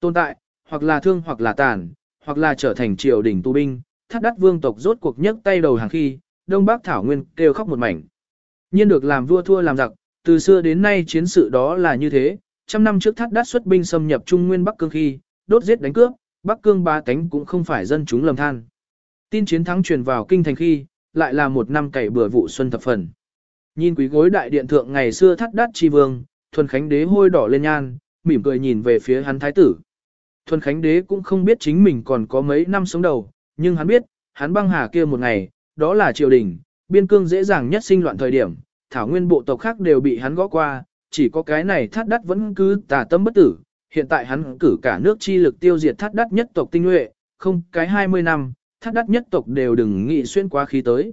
Tồn tại, hoặc là thương hoặc là tàn, hoặc là trở thành triều đình tu binh, thắt đắt vương tộc rốt cuộc nhấc tay đầu hàng khi, Đông Bắc Thảo Nguyên kêu khóc một mảnh. Nhiên được làm vua thua làm giặc, từ xưa đến nay chiến sự đó là như thế, trăm năm trước thắt đắt xuất binh xâm nhập Trung Nguyên Bắc Cương khi, đốt giết đánh cướp, Bắc Cương ba cánh cũng không phải dân chúng lầm than. Tin chiến thắng truyền vào kinh thành khi, lại là một năm cày bừa vụ xuân thập phần. Nhìn quý gối đại điện thượng ngày xưa thắt đắt chi vương, thuần khánh đế hôi đỏ lên nhan, mỉm cười nhìn về phía hắn thái tử. Thuần khánh đế cũng không biết chính mình còn có mấy năm sống đầu, nhưng hắn biết, hắn băng hà kia một ngày, đó là triều đình, biên cương dễ dàng nhất sinh loạn thời điểm, thảo nguyên bộ tộc khác đều bị hắn gõ qua, chỉ có cái này thắt đắt vẫn cứ tà tâm bất tử, hiện tại hắn cử cả nước chi lực tiêu diệt thắt đắt nhất tộc tinh nhuệ, không cái 20 năm, thắt đắt nhất tộc đều đừng nghĩ xuyên qua khí tới.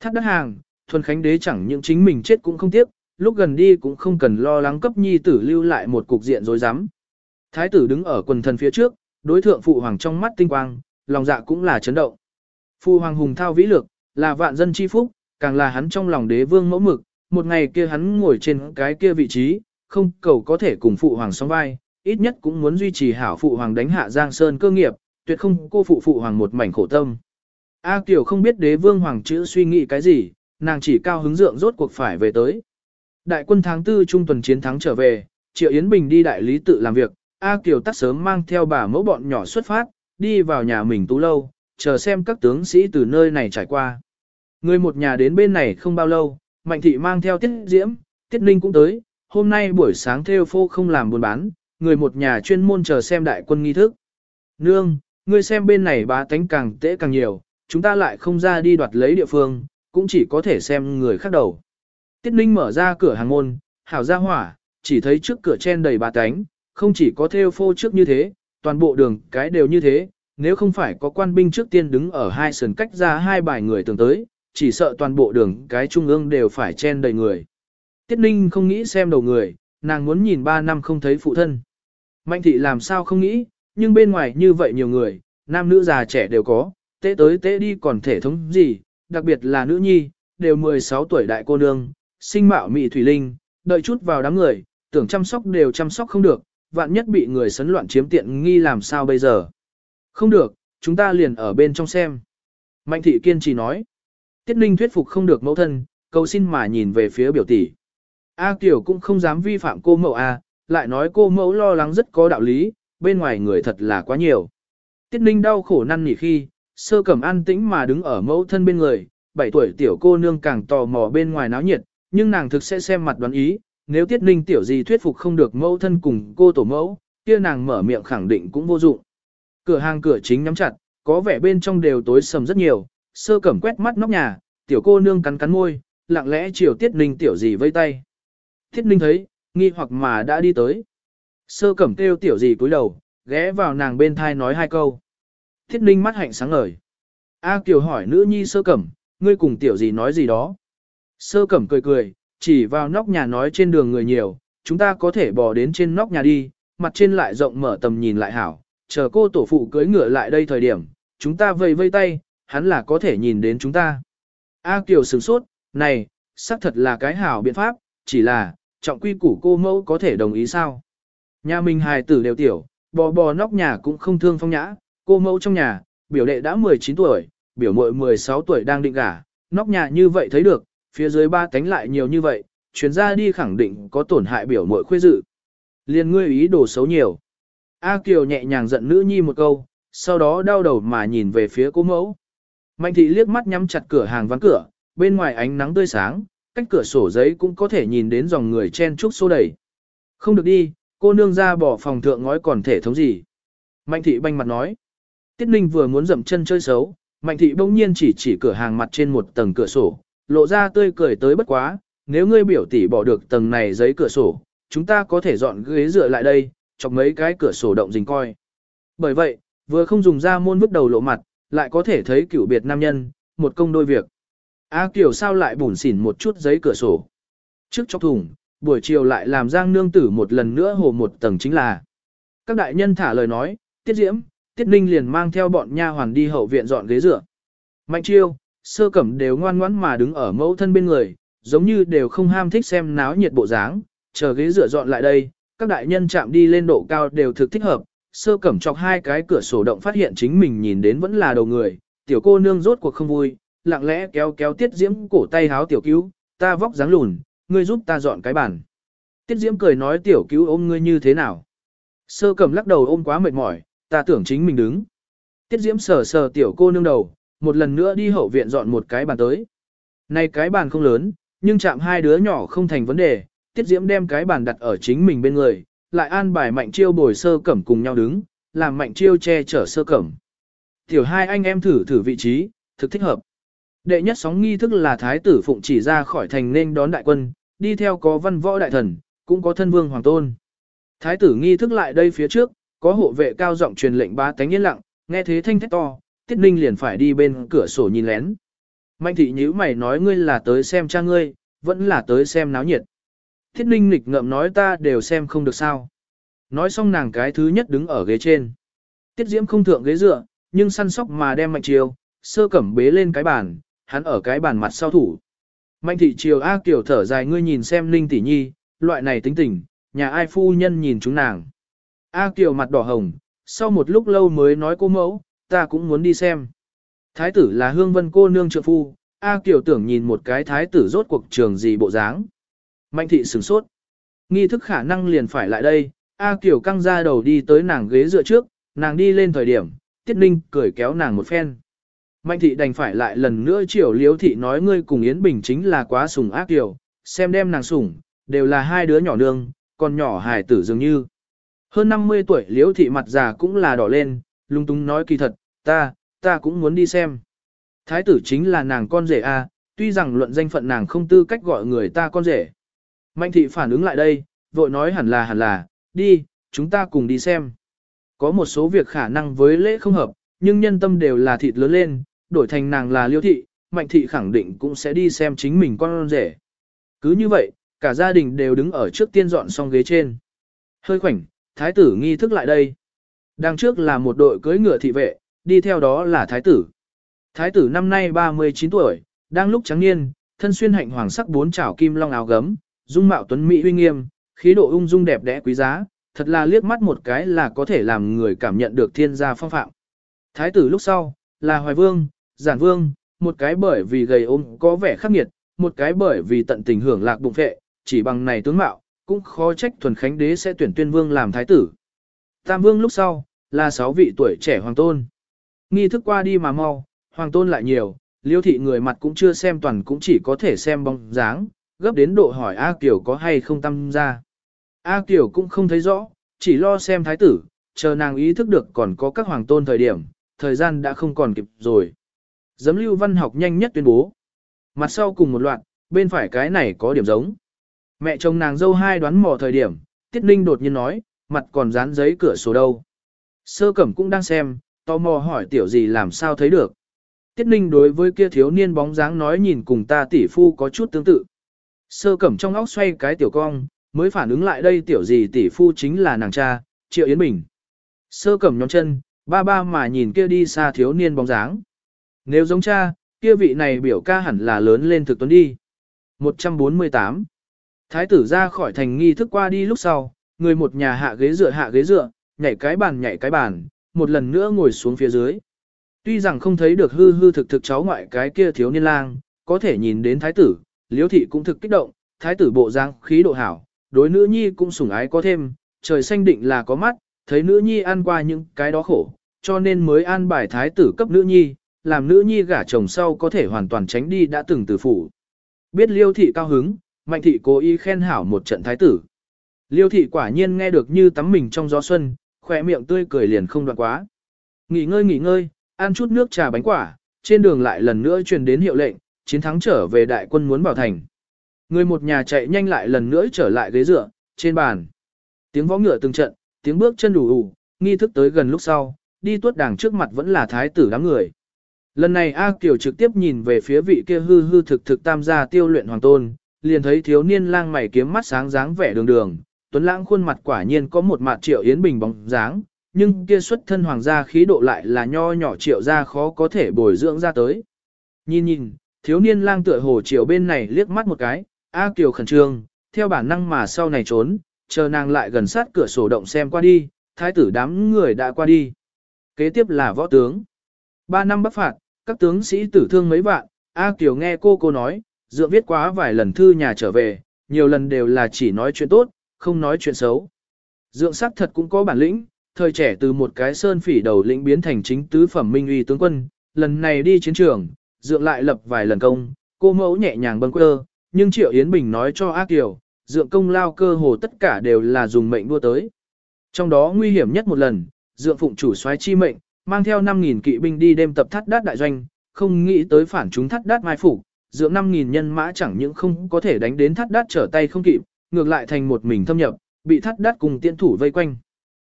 Thắt đắt hàng, thuần khánh đế chẳng những chính mình chết cũng không tiếc, lúc gần đi cũng không cần lo lắng cấp nhi tử lưu lại một cục diện rối rắm. Thái tử đứng ở quần thần phía trước, đối thượng phụ hoàng trong mắt tinh quang, lòng dạ cũng là chấn động. Phụ hoàng hùng thao vĩ lược, là vạn dân chi phúc, càng là hắn trong lòng đế vương mẫu mực, một ngày kia hắn ngồi trên cái kia vị trí, không cầu có thể cùng phụ hoàng song vai, ít nhất cũng muốn duy trì hảo phụ hoàng đánh hạ Giang Sơn cơ nghiệp, tuyệt không cô phụ phụ hoàng một mảnh khổ tâm. A Kiều không biết đế vương hoàng chữ suy nghĩ cái gì, nàng chỉ cao hứng dượng rốt cuộc phải về tới. Đại quân tháng tư trung tuần chiến thắng trở về, Triệu Yến Bình đi đại lý tự làm việc, A Kiều tắt sớm mang theo bà mẫu bọn nhỏ xuất phát, đi vào nhà mình tú lâu, chờ xem các tướng sĩ từ nơi này trải qua. Người một nhà đến bên này không bao lâu, Mạnh Thị mang theo Tiết Diễm, Tiết Ninh cũng tới, hôm nay buổi sáng theo phô không làm buôn bán, người một nhà chuyên môn chờ xem đại quân nghi thức. Nương, ngươi xem bên này bá tánh càng tễ càng nhiều, chúng ta lại không ra đi đoạt lấy địa phương, cũng chỉ có thể xem người khác đầu. Tiết Ninh mở ra cửa hàng môn, hảo ra hỏa, chỉ thấy trước cửa chen đầy bá tánh, không chỉ có theo phô trước như thế, toàn bộ đường cái đều như thế, nếu không phải có quan binh trước tiên đứng ở hai sườn cách ra hai bài người tưởng tới, chỉ sợ toàn bộ đường cái trung ương đều phải chen đầy người. Tiết Ninh không nghĩ xem đầu người, nàng muốn nhìn ba năm không thấy phụ thân. Mạnh thị làm sao không nghĩ, nhưng bên ngoài như vậy nhiều người, nam nữ già trẻ đều có, tế tới tế đi còn thể thống gì, đặc biệt là nữ nhi, đều 16 tuổi đại cô nương, sinh mạo mị thủy linh, đợi chút vào đám người, tưởng chăm sóc đều chăm sóc không được, vạn nhất bị người sấn loạn chiếm tiện nghi làm sao bây giờ. Không được, chúng ta liền ở bên trong xem. Mạnh thị kiên trì nói. Tiết ninh thuyết phục không được mẫu thân, cầu xin mà nhìn về phía biểu tỷ. A Kiều cũng không dám vi phạm cô mẫu A, lại nói cô mẫu lo lắng rất có đạo lý, bên ngoài người thật là quá nhiều. Tiết ninh đau khổ năn nỉ khi, sơ cẩm an tĩnh mà đứng ở mẫu thân bên người, 7 tuổi tiểu cô nương càng tò mò bên ngoài náo nhiệt, nhưng nàng thực sẽ xem mặt đoán ý, nếu tiết ninh tiểu gì thuyết phục không được mẫu thân cùng cô tổ mẫu, kia nàng mở miệng khẳng định cũng vô dụng. Cửa hàng cửa chính nhắm chặt, có vẻ bên trong đều tối sầm rất nhiều, sơ cẩm quét mắt nóc nhà, tiểu cô nương cắn cắn môi, lặng lẽ chiều tiết ninh tiểu gì vây tay. Tiết ninh thấy, nghi hoặc mà đã đi tới. Sơ cẩm kêu tiểu gì cúi đầu, ghé vào nàng bên thai nói hai câu. Tiết ninh mắt hạnh sáng ngời. A Kiều hỏi nữ nhi sơ cẩm, ngươi cùng tiểu gì nói gì đó. Sơ cẩm cười cười, chỉ vào nóc nhà nói trên đường người nhiều, chúng ta có thể bò đến trên nóc nhà đi, mặt trên lại rộng mở tầm nhìn lại hảo, chờ cô tổ phụ cưới ngựa lại đây thời điểm, chúng ta vây vây tay, hắn là có thể nhìn đến chúng ta. A Kiều sửng sốt, này, xác thật là cái hảo biện pháp, chỉ là, trọng quy củ cô mẫu có thể đồng ý sao? Nhà mình hài tử đều tiểu, bò bò nóc nhà cũng không thương phong nhã, cô mẫu trong nhà, biểu đệ đã 19 tuổi, biểu muội 16 tuổi đang định gả, nóc nhà như vậy thấy được, phía dưới ba cánh lại nhiều như vậy, chuyến ra đi khẳng định có tổn hại biểu mội khuê dự. Liên ngươi ý đồ xấu nhiều. A Kiều nhẹ nhàng giận nữ nhi một câu, sau đó đau đầu mà nhìn về phía cô mẫu. Mạnh thị liếc mắt nhắm chặt cửa hàng ván cửa, bên ngoài ánh nắng tươi sáng, cách cửa sổ giấy cũng có thể nhìn đến dòng người chen chúc xô đẩy. Không được đi, cô nương ra bỏ phòng thượng ngói còn thể thống gì. Mạnh thị banh mặt nói. Tiết Ninh vừa muốn dậm chân chơi xấu, Mạnh thị bỗng nhiên chỉ chỉ cửa hàng mặt trên một tầng cửa sổ, lộ ra tươi cười tới bất quá, nếu ngươi biểu tỷ bỏ được tầng này giấy cửa sổ, chúng ta có thể dọn ghế dựa lại đây, chọc mấy cái cửa sổ động dình coi. Bởi vậy, vừa không dùng ra môn bước đầu lộ mặt, lại có thể thấy cửu biệt nam nhân, một công đôi việc. A à, kiểu sao lại bủn xỉn một chút giấy cửa sổ. Trước chọc thùng, buổi chiều lại làm giang nương tử một lần nữa hồ một tầng chính là. Các đại nhân thả lời nói, tiết diễm, tiết ninh liền mang theo bọn nha hoàn đi hậu viện dọn ghế dựa. Mạnh chiêu, sơ cẩm đều ngoan ngoãn mà đứng ở mẫu thân bên người, giống như đều không ham thích xem náo nhiệt bộ dáng, chờ ghế rửa dọn lại đây, các đại nhân chạm đi lên độ cao đều thực thích hợp, sơ cẩm chọc hai cái cửa sổ động phát hiện chính mình nhìn đến vẫn là đầu người, tiểu cô nương rốt cuộc không vui, lặng lẽ kéo kéo tiết diễm cổ tay háo tiểu cứu, ta vóc dáng lùn, ngươi giúp ta dọn cái bàn. Tiết diễm cười nói tiểu cứu ôm ngươi như thế nào. Sơ cẩm lắc đầu ôm quá mệt mỏi, ta tưởng chính mình đứng. Tiết diễm sờ sờ tiểu cô nương đầu, một lần nữa đi hậu viện dọn một cái bàn tới. Này cái bàn không lớn, nhưng chạm hai đứa nhỏ không thành vấn đề, tiết diễm đem cái bàn đặt ở chính mình bên người, lại an bài mạnh chiêu bồi sơ cẩm cùng nhau đứng, làm mạnh chiêu che chở sơ cẩm. Tiểu hai anh em thử thử vị trí, thực thích hợp. Đệ nhất sóng nghi thức là thái tử phụng chỉ ra khỏi thành nên đón đại quân, đi theo có văn võ đại thần, cũng có thân vương hoàng tôn. Thái tử nghi thức lại đây phía trước, có hộ vệ cao giọng truyền lệnh ba tánh yên lặng, nghe thế thanh thét to, tiết ninh liền phải đi bên cửa sổ nhìn lén. Mạnh thị nhíu mày nói ngươi là tới xem cha ngươi, vẫn là tới xem náo nhiệt. Tiết ninh nghịch ngợm nói ta đều xem không được sao. Nói xong nàng cái thứ nhất đứng ở ghế trên. Tiết diễm không thượng ghế dựa, nhưng săn sóc mà đem mạnh chiều, sơ cẩm bế lên cái bàn, hắn ở cái bàn mặt sau thủ. Mạnh thị chiều A Kiều thở dài ngươi nhìn xem Ninh tỷ nhi, loại này tính tình, nhà ai phu nhân nhìn chúng nàng. A Kiều mặt đỏ hồng, sau một lúc lâu mới nói cô mẫu, ta cũng muốn đi xem. Thái tử là hương vân cô nương trượng phu, A Kiều tưởng nhìn một cái thái tử rốt cuộc trường gì bộ dáng. Mạnh thị sửng sốt. Nghi thức khả năng liền phải lại đây, A Kiều căng ra đầu đi tới nàng ghế dựa trước, nàng đi lên thời điểm, Tiết Ninh cười kéo nàng một phen. Mạnh thị đành phải lại lần nữa chiều liếu thị nói ngươi cùng Yến Bình chính là quá sùng ác kiều, xem đem nàng sủng, đều là hai đứa nhỏ nương, còn nhỏ hài tử dường như. Hơn 50 tuổi liếu thị mặt già cũng là đỏ lên, lung tung nói kỳ thật, ta, ta cũng muốn đi xem. Thái tử chính là nàng con rể a, tuy rằng luận danh phận nàng không tư cách gọi người ta con rể. Mạnh thị phản ứng lại đây, vội nói hẳn là hẳn là, đi, chúng ta cùng đi xem. Có một số việc khả năng với lễ không hợp, nhưng nhân tâm đều là thịt lớn lên, đổi thành nàng là liêu thị, mạnh thị khẳng định cũng sẽ đi xem chính mình con rể. Cứ như vậy, cả gia đình đều đứng ở trước tiên dọn xong ghế trên. Hơi khoảnh, thái tử nghi thức lại đây. Đằng trước là một đội cưỡi ngựa thị vệ, đi theo đó là thái tử. Thái tử năm nay 39 tuổi, đang lúc trắng niên, thân xuyên hạnh hoàng sắc bốn trảo kim long áo gấm, dung mạo tuấn mỹ uy nghiêm, khí độ ung dung đẹp đẽ quý giá, thật là liếc mắt một cái là có thể làm người cảm nhận được thiên gia phong phạm. Thái tử lúc sau, là Hoài Vương, Giản Vương, một cái bởi vì gầy ốm có vẻ khắc nghiệt, một cái bởi vì tận tình hưởng lạc bụng vệ, chỉ bằng này tướng mạo, cũng khó trách thuần khánh đế sẽ tuyển tuyên vương làm thái tử. Tam vương lúc sau, là sáu vị tuổi trẻ hoàng tôn. Nghi thức qua đi mà mau, hoàng tôn lại nhiều, liêu thị người mặt cũng chưa xem toàn cũng chỉ có thể xem bóng dáng, gấp đến độ hỏi A Kiều có hay không tâm ra. A Kiều cũng không thấy rõ, chỉ lo xem thái tử, chờ nàng ý thức được còn có các hoàng tôn thời điểm, thời gian đã không còn kịp rồi. Giấm lưu văn học nhanh nhất tuyên bố. Mặt sau cùng một loạt, bên phải cái này có điểm giống. Mẹ chồng nàng dâu hai đoán mò thời điểm, Tiết Ninh đột nhiên nói, mặt còn dán giấy cửa sổ đâu. Sơ cẩm cũng đang xem, tò mò hỏi tiểu gì làm sao thấy được. Tiết Ninh đối với kia thiếu niên bóng dáng nói nhìn cùng ta tỷ phu có chút tương tự. Sơ cẩm trong óc xoay cái tiểu cong, mới phản ứng lại đây tiểu gì tỷ phu chính là nàng cha, Triệu Yến Bình. Sơ cẩm nhóm chân, ba ba mà nhìn kia đi xa thiếu niên bóng dáng. Nếu giống cha, kia vị này biểu ca hẳn là lớn lên thực tuấn đi. 148. Thái tử ra khỏi thành nghi thức qua đi lúc sau, người một nhà hạ ghế dựa hạ ghế dựa, nhảy cái bàn nhảy cái bàn, một lần nữa ngồi xuống phía dưới. Tuy rằng không thấy được hư hư thực thực cháu ngoại cái kia thiếu niên lang, có thể nhìn đến thái tử, liễu thị cũng thực kích động, thái tử bộ dáng khí độ hảo, đối nữ nhi cũng sủng ái có thêm, trời xanh định là có mắt, thấy nữ nhi ăn qua những cái đó khổ, cho nên mới an bài thái tử cấp nữ nhi, làm nữ nhi gả chồng sau có thể hoàn toàn tránh đi đã từng từ phủ. Biết liêu thị cao hứng, mạnh thị cố ý khen hảo một trận thái tử. Liêu thị quả nhiên nghe được như tắm mình trong gió xuân, khỏe miệng tươi cười liền không đoạn quá. Nghỉ ngơi nghỉ ngơi, ăn chút nước trà bánh quả, trên đường lại lần nữa truyền đến hiệu lệnh, chiến thắng trở về đại quân muốn vào thành. Người một nhà chạy nhanh lại lần nữa trở lại ghế dựa, trên bàn. Tiếng võ ngựa từng trận, tiếng bước chân đủ đủ, nghi thức tới gần lúc sau, đi tuốt đảng trước mặt vẫn là thái tử đám người. Lần này A Kiều trực tiếp nhìn về phía vị kia hư hư thực thực tam gia tiêu luyện hoàng tôn, liền thấy thiếu niên lang mày kiếm mắt sáng dáng vẻ đường đường, tuấn lãng khuôn mặt quả nhiên có một mặt triệu yến bình bóng dáng, nhưng kia xuất thân hoàng gia khí độ lại là nho nhỏ triệu gia khó có thể bồi dưỡng ra tới. Nhìn nhìn, thiếu niên lang tựa hồ triệu bên này liếc mắt một cái, A Kiều khẩn trương, theo bản năng mà sau này trốn, chờ nàng lại gần sát cửa sổ động xem qua đi, thái tử đám người đã qua đi. Kế tiếp là võ tướng. Ba năm bắc phạt, các tướng sĩ tử thương mấy vạn, A Kiều nghe cô cô nói, dựa viết quá vài lần thư nhà trở về, nhiều lần đều là chỉ nói chuyện tốt, không nói chuyện xấu. Dượng sắc thật cũng có bản lĩnh, thời trẻ từ một cái sơn phỉ đầu lĩnh biến thành chính tứ phẩm minh uy tướng quân, lần này đi chiến trường, dượng lại lập vài lần công, cô mẫu nhẹ nhàng bâng quơ, nhưng Triệu Yến Bình nói cho ác Kiều, dượng công lao cơ hồ tất cả đều là dùng mệnh đua tới. Trong đó nguy hiểm nhất một lần, dượng phụng chủ soái chi mệnh, mang theo 5.000 kỵ binh đi đêm tập thắt đát đại doanh, không nghĩ tới phản chúng thắt đát mai phủ, dượng 5.000 nhân mã chẳng những không có thể đánh đến thắt đát trở tay không kịp, ngược lại thành một mình thâm nhập, bị thắt đắt cùng tiễn thủ vây quanh.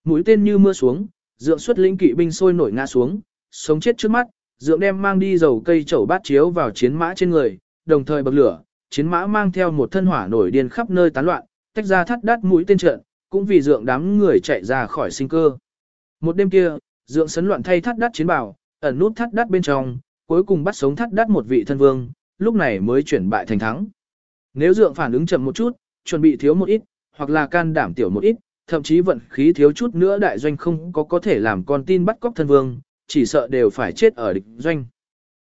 Mũi tên như mưa xuống, dượng xuất lĩnh kỵ binh sôi nổi ngã xuống, sống chết trước mắt, dượng đem mang đi dầu cây chậu bát chiếu vào chiến mã trên người, đồng thời bậc lửa, chiến mã mang theo một thân hỏa nổi điên khắp nơi tán loạn, tách ra thắt đắt mũi tên trận, cũng vì dượng đám người chạy ra khỏi sinh cơ. Một đêm kia, dượng sấn loạn thay thắt đắt chiến bào, ẩn nút thắt đắt bên trong, cuối cùng bắt sống thắt đắt một vị thân vương, lúc này mới chuyển bại thành thắng. Nếu dượng phản ứng chậm một chút, chuẩn bị thiếu một ít, hoặc là can đảm tiểu một ít, thậm chí vận khí thiếu chút nữa đại doanh không có có thể làm con tin bắt cóc thân vương, chỉ sợ đều phải chết ở địch doanh.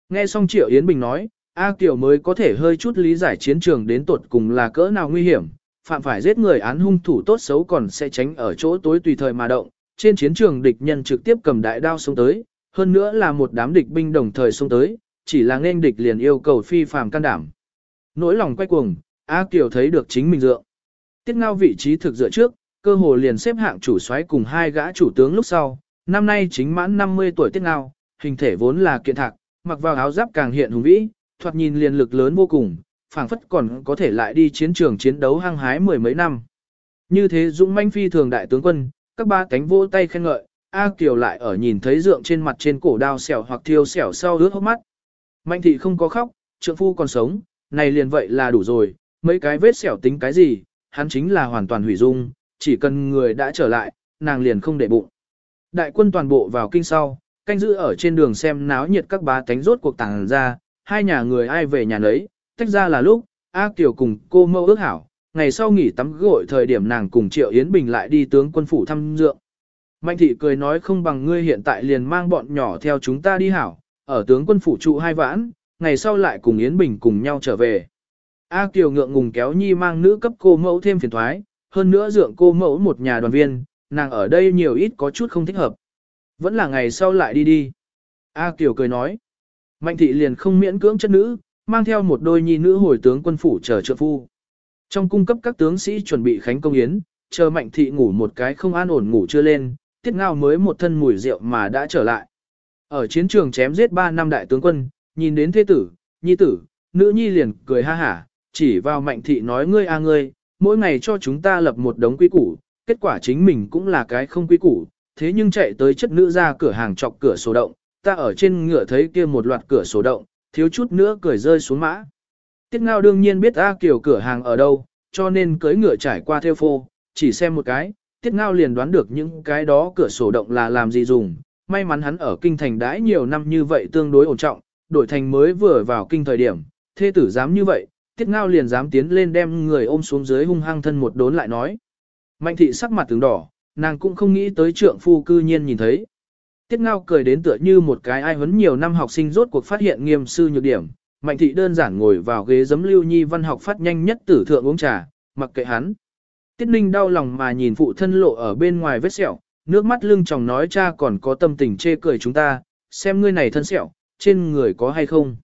Nghe xong Triệu Yến Bình nói, A Kiều mới có thể hơi chút lý giải chiến trường đến tột cùng là cỡ nào nguy hiểm, phạm phải giết người án hung thủ tốt xấu còn sẽ tránh ở chỗ tối tùy thời mà động, trên chiến trường địch nhân trực tiếp cầm đại đao xông tới, hơn nữa là một đám địch binh đồng thời xông tới, chỉ là nên địch liền yêu cầu phi phàm can đảm. Nỗi lòng quay cuồng, A Kiều thấy được chính mình dựa. Tiết ngao vị trí thực dựa trước, cơ hồ liền xếp hạng chủ soái cùng hai gã chủ tướng lúc sau, năm nay chính mãn 50 tuổi tiết ngao, hình thể vốn là kiện thạc, mặc vào áo giáp càng hiện hùng vĩ, thoạt nhìn liền lực lớn vô cùng, phảng phất còn có thể lại đi chiến trường chiến đấu hăng hái mười mấy năm. Như thế dũng manh phi thường đại tướng quân, các ba cánh vỗ tay khen ngợi, A Kiều lại ở nhìn thấy dượng trên mặt trên cổ đao xẻo hoặc thiêu xẻo sau ướt hốc mắt. Mạnh thị không có khóc, trượng phu còn sống, này liền vậy là đủ rồi, mấy cái vết xẻo tính cái gì, hắn chính là hoàn toàn hủy dung, chỉ cần người đã trở lại, nàng liền không để bụng. Đại quân toàn bộ vào kinh sau, canh giữ ở trên đường xem náo nhiệt các bá tánh rốt cuộc tàng ra, hai nhà người ai về nhà lấy. tách ra là lúc, A Kiều cùng cô mâu ước hảo, ngày sau nghỉ tắm gội thời điểm nàng cùng Triệu Yến Bình lại đi tướng quân phủ thăm dượng. Mạnh thị cười nói không bằng ngươi hiện tại liền mang bọn nhỏ theo chúng ta đi hảo, ở tướng quân phủ trụ hai vãn, ngày sau lại cùng Yến Bình cùng nhau trở về. A Kiều ngượng ngùng kéo nhi mang nữ cấp cô mẫu thêm phiền thoái, hơn nữa dượng cô mẫu một nhà đoàn viên, nàng ở đây nhiều ít có chút không thích hợp. Vẫn là ngày sau lại đi đi. A Kiều cười nói. Mạnh thị liền không miễn cưỡng chất nữ, mang theo một đôi nhi nữ hồi tướng quân phủ chờ trợ phu. Trong cung cấp các tướng sĩ chuẩn bị khánh công yến, chờ mạnh thị ngủ một cái không an ổn ngủ chưa lên, tiết ngao mới một thân mùi rượu mà đã trở lại. Ở chiến trường chém giết ba năm đại tướng quân, nhìn đến thế tử, nhi tử, nữ nhi liền cười ha hả, chỉ vào mạnh thị nói ngươi a ngươi, mỗi ngày cho chúng ta lập một đống quy củ, kết quả chính mình cũng là cái không quy củ, thế nhưng chạy tới chất nữ ra cửa hàng chọc cửa sổ động, ta ở trên ngựa thấy kia một loạt cửa sổ động, thiếu chút nữa cười rơi xuống mã. Tiết ngao đương nhiên biết A Kiều cửa hàng ở đâu, cho nên cưới ngựa trải qua theo phô, chỉ xem một cái, Tiết ngao liền đoán được những cái đó cửa sổ động là làm gì dùng. May mắn hắn ở kinh thành đãi nhiều năm như vậy tương đối ổn trọng, đổi thành mới vừa vào kinh thời điểm, thê tử dám như vậy, Tiết ngao liền dám tiến lên đem người ôm xuống dưới hung hăng thân một đốn lại nói. Mạnh thị sắc mặt tướng đỏ, nàng cũng không nghĩ tới trượng phu cư nhiên nhìn thấy. Tiết ngao cười đến tựa như một cái ai huấn nhiều năm học sinh rốt cuộc phát hiện nghiêm sư nhược điểm. Mạnh thị đơn giản ngồi vào ghế giấm lưu nhi văn học phát nhanh nhất tử thượng uống trà, mặc kệ hắn. Tiết ninh đau lòng mà nhìn phụ thân lộ ở bên ngoài vết sẹo, nước mắt lưng chồng nói cha còn có tâm tình chê cười chúng ta, xem ngươi này thân sẹo, trên người có hay không.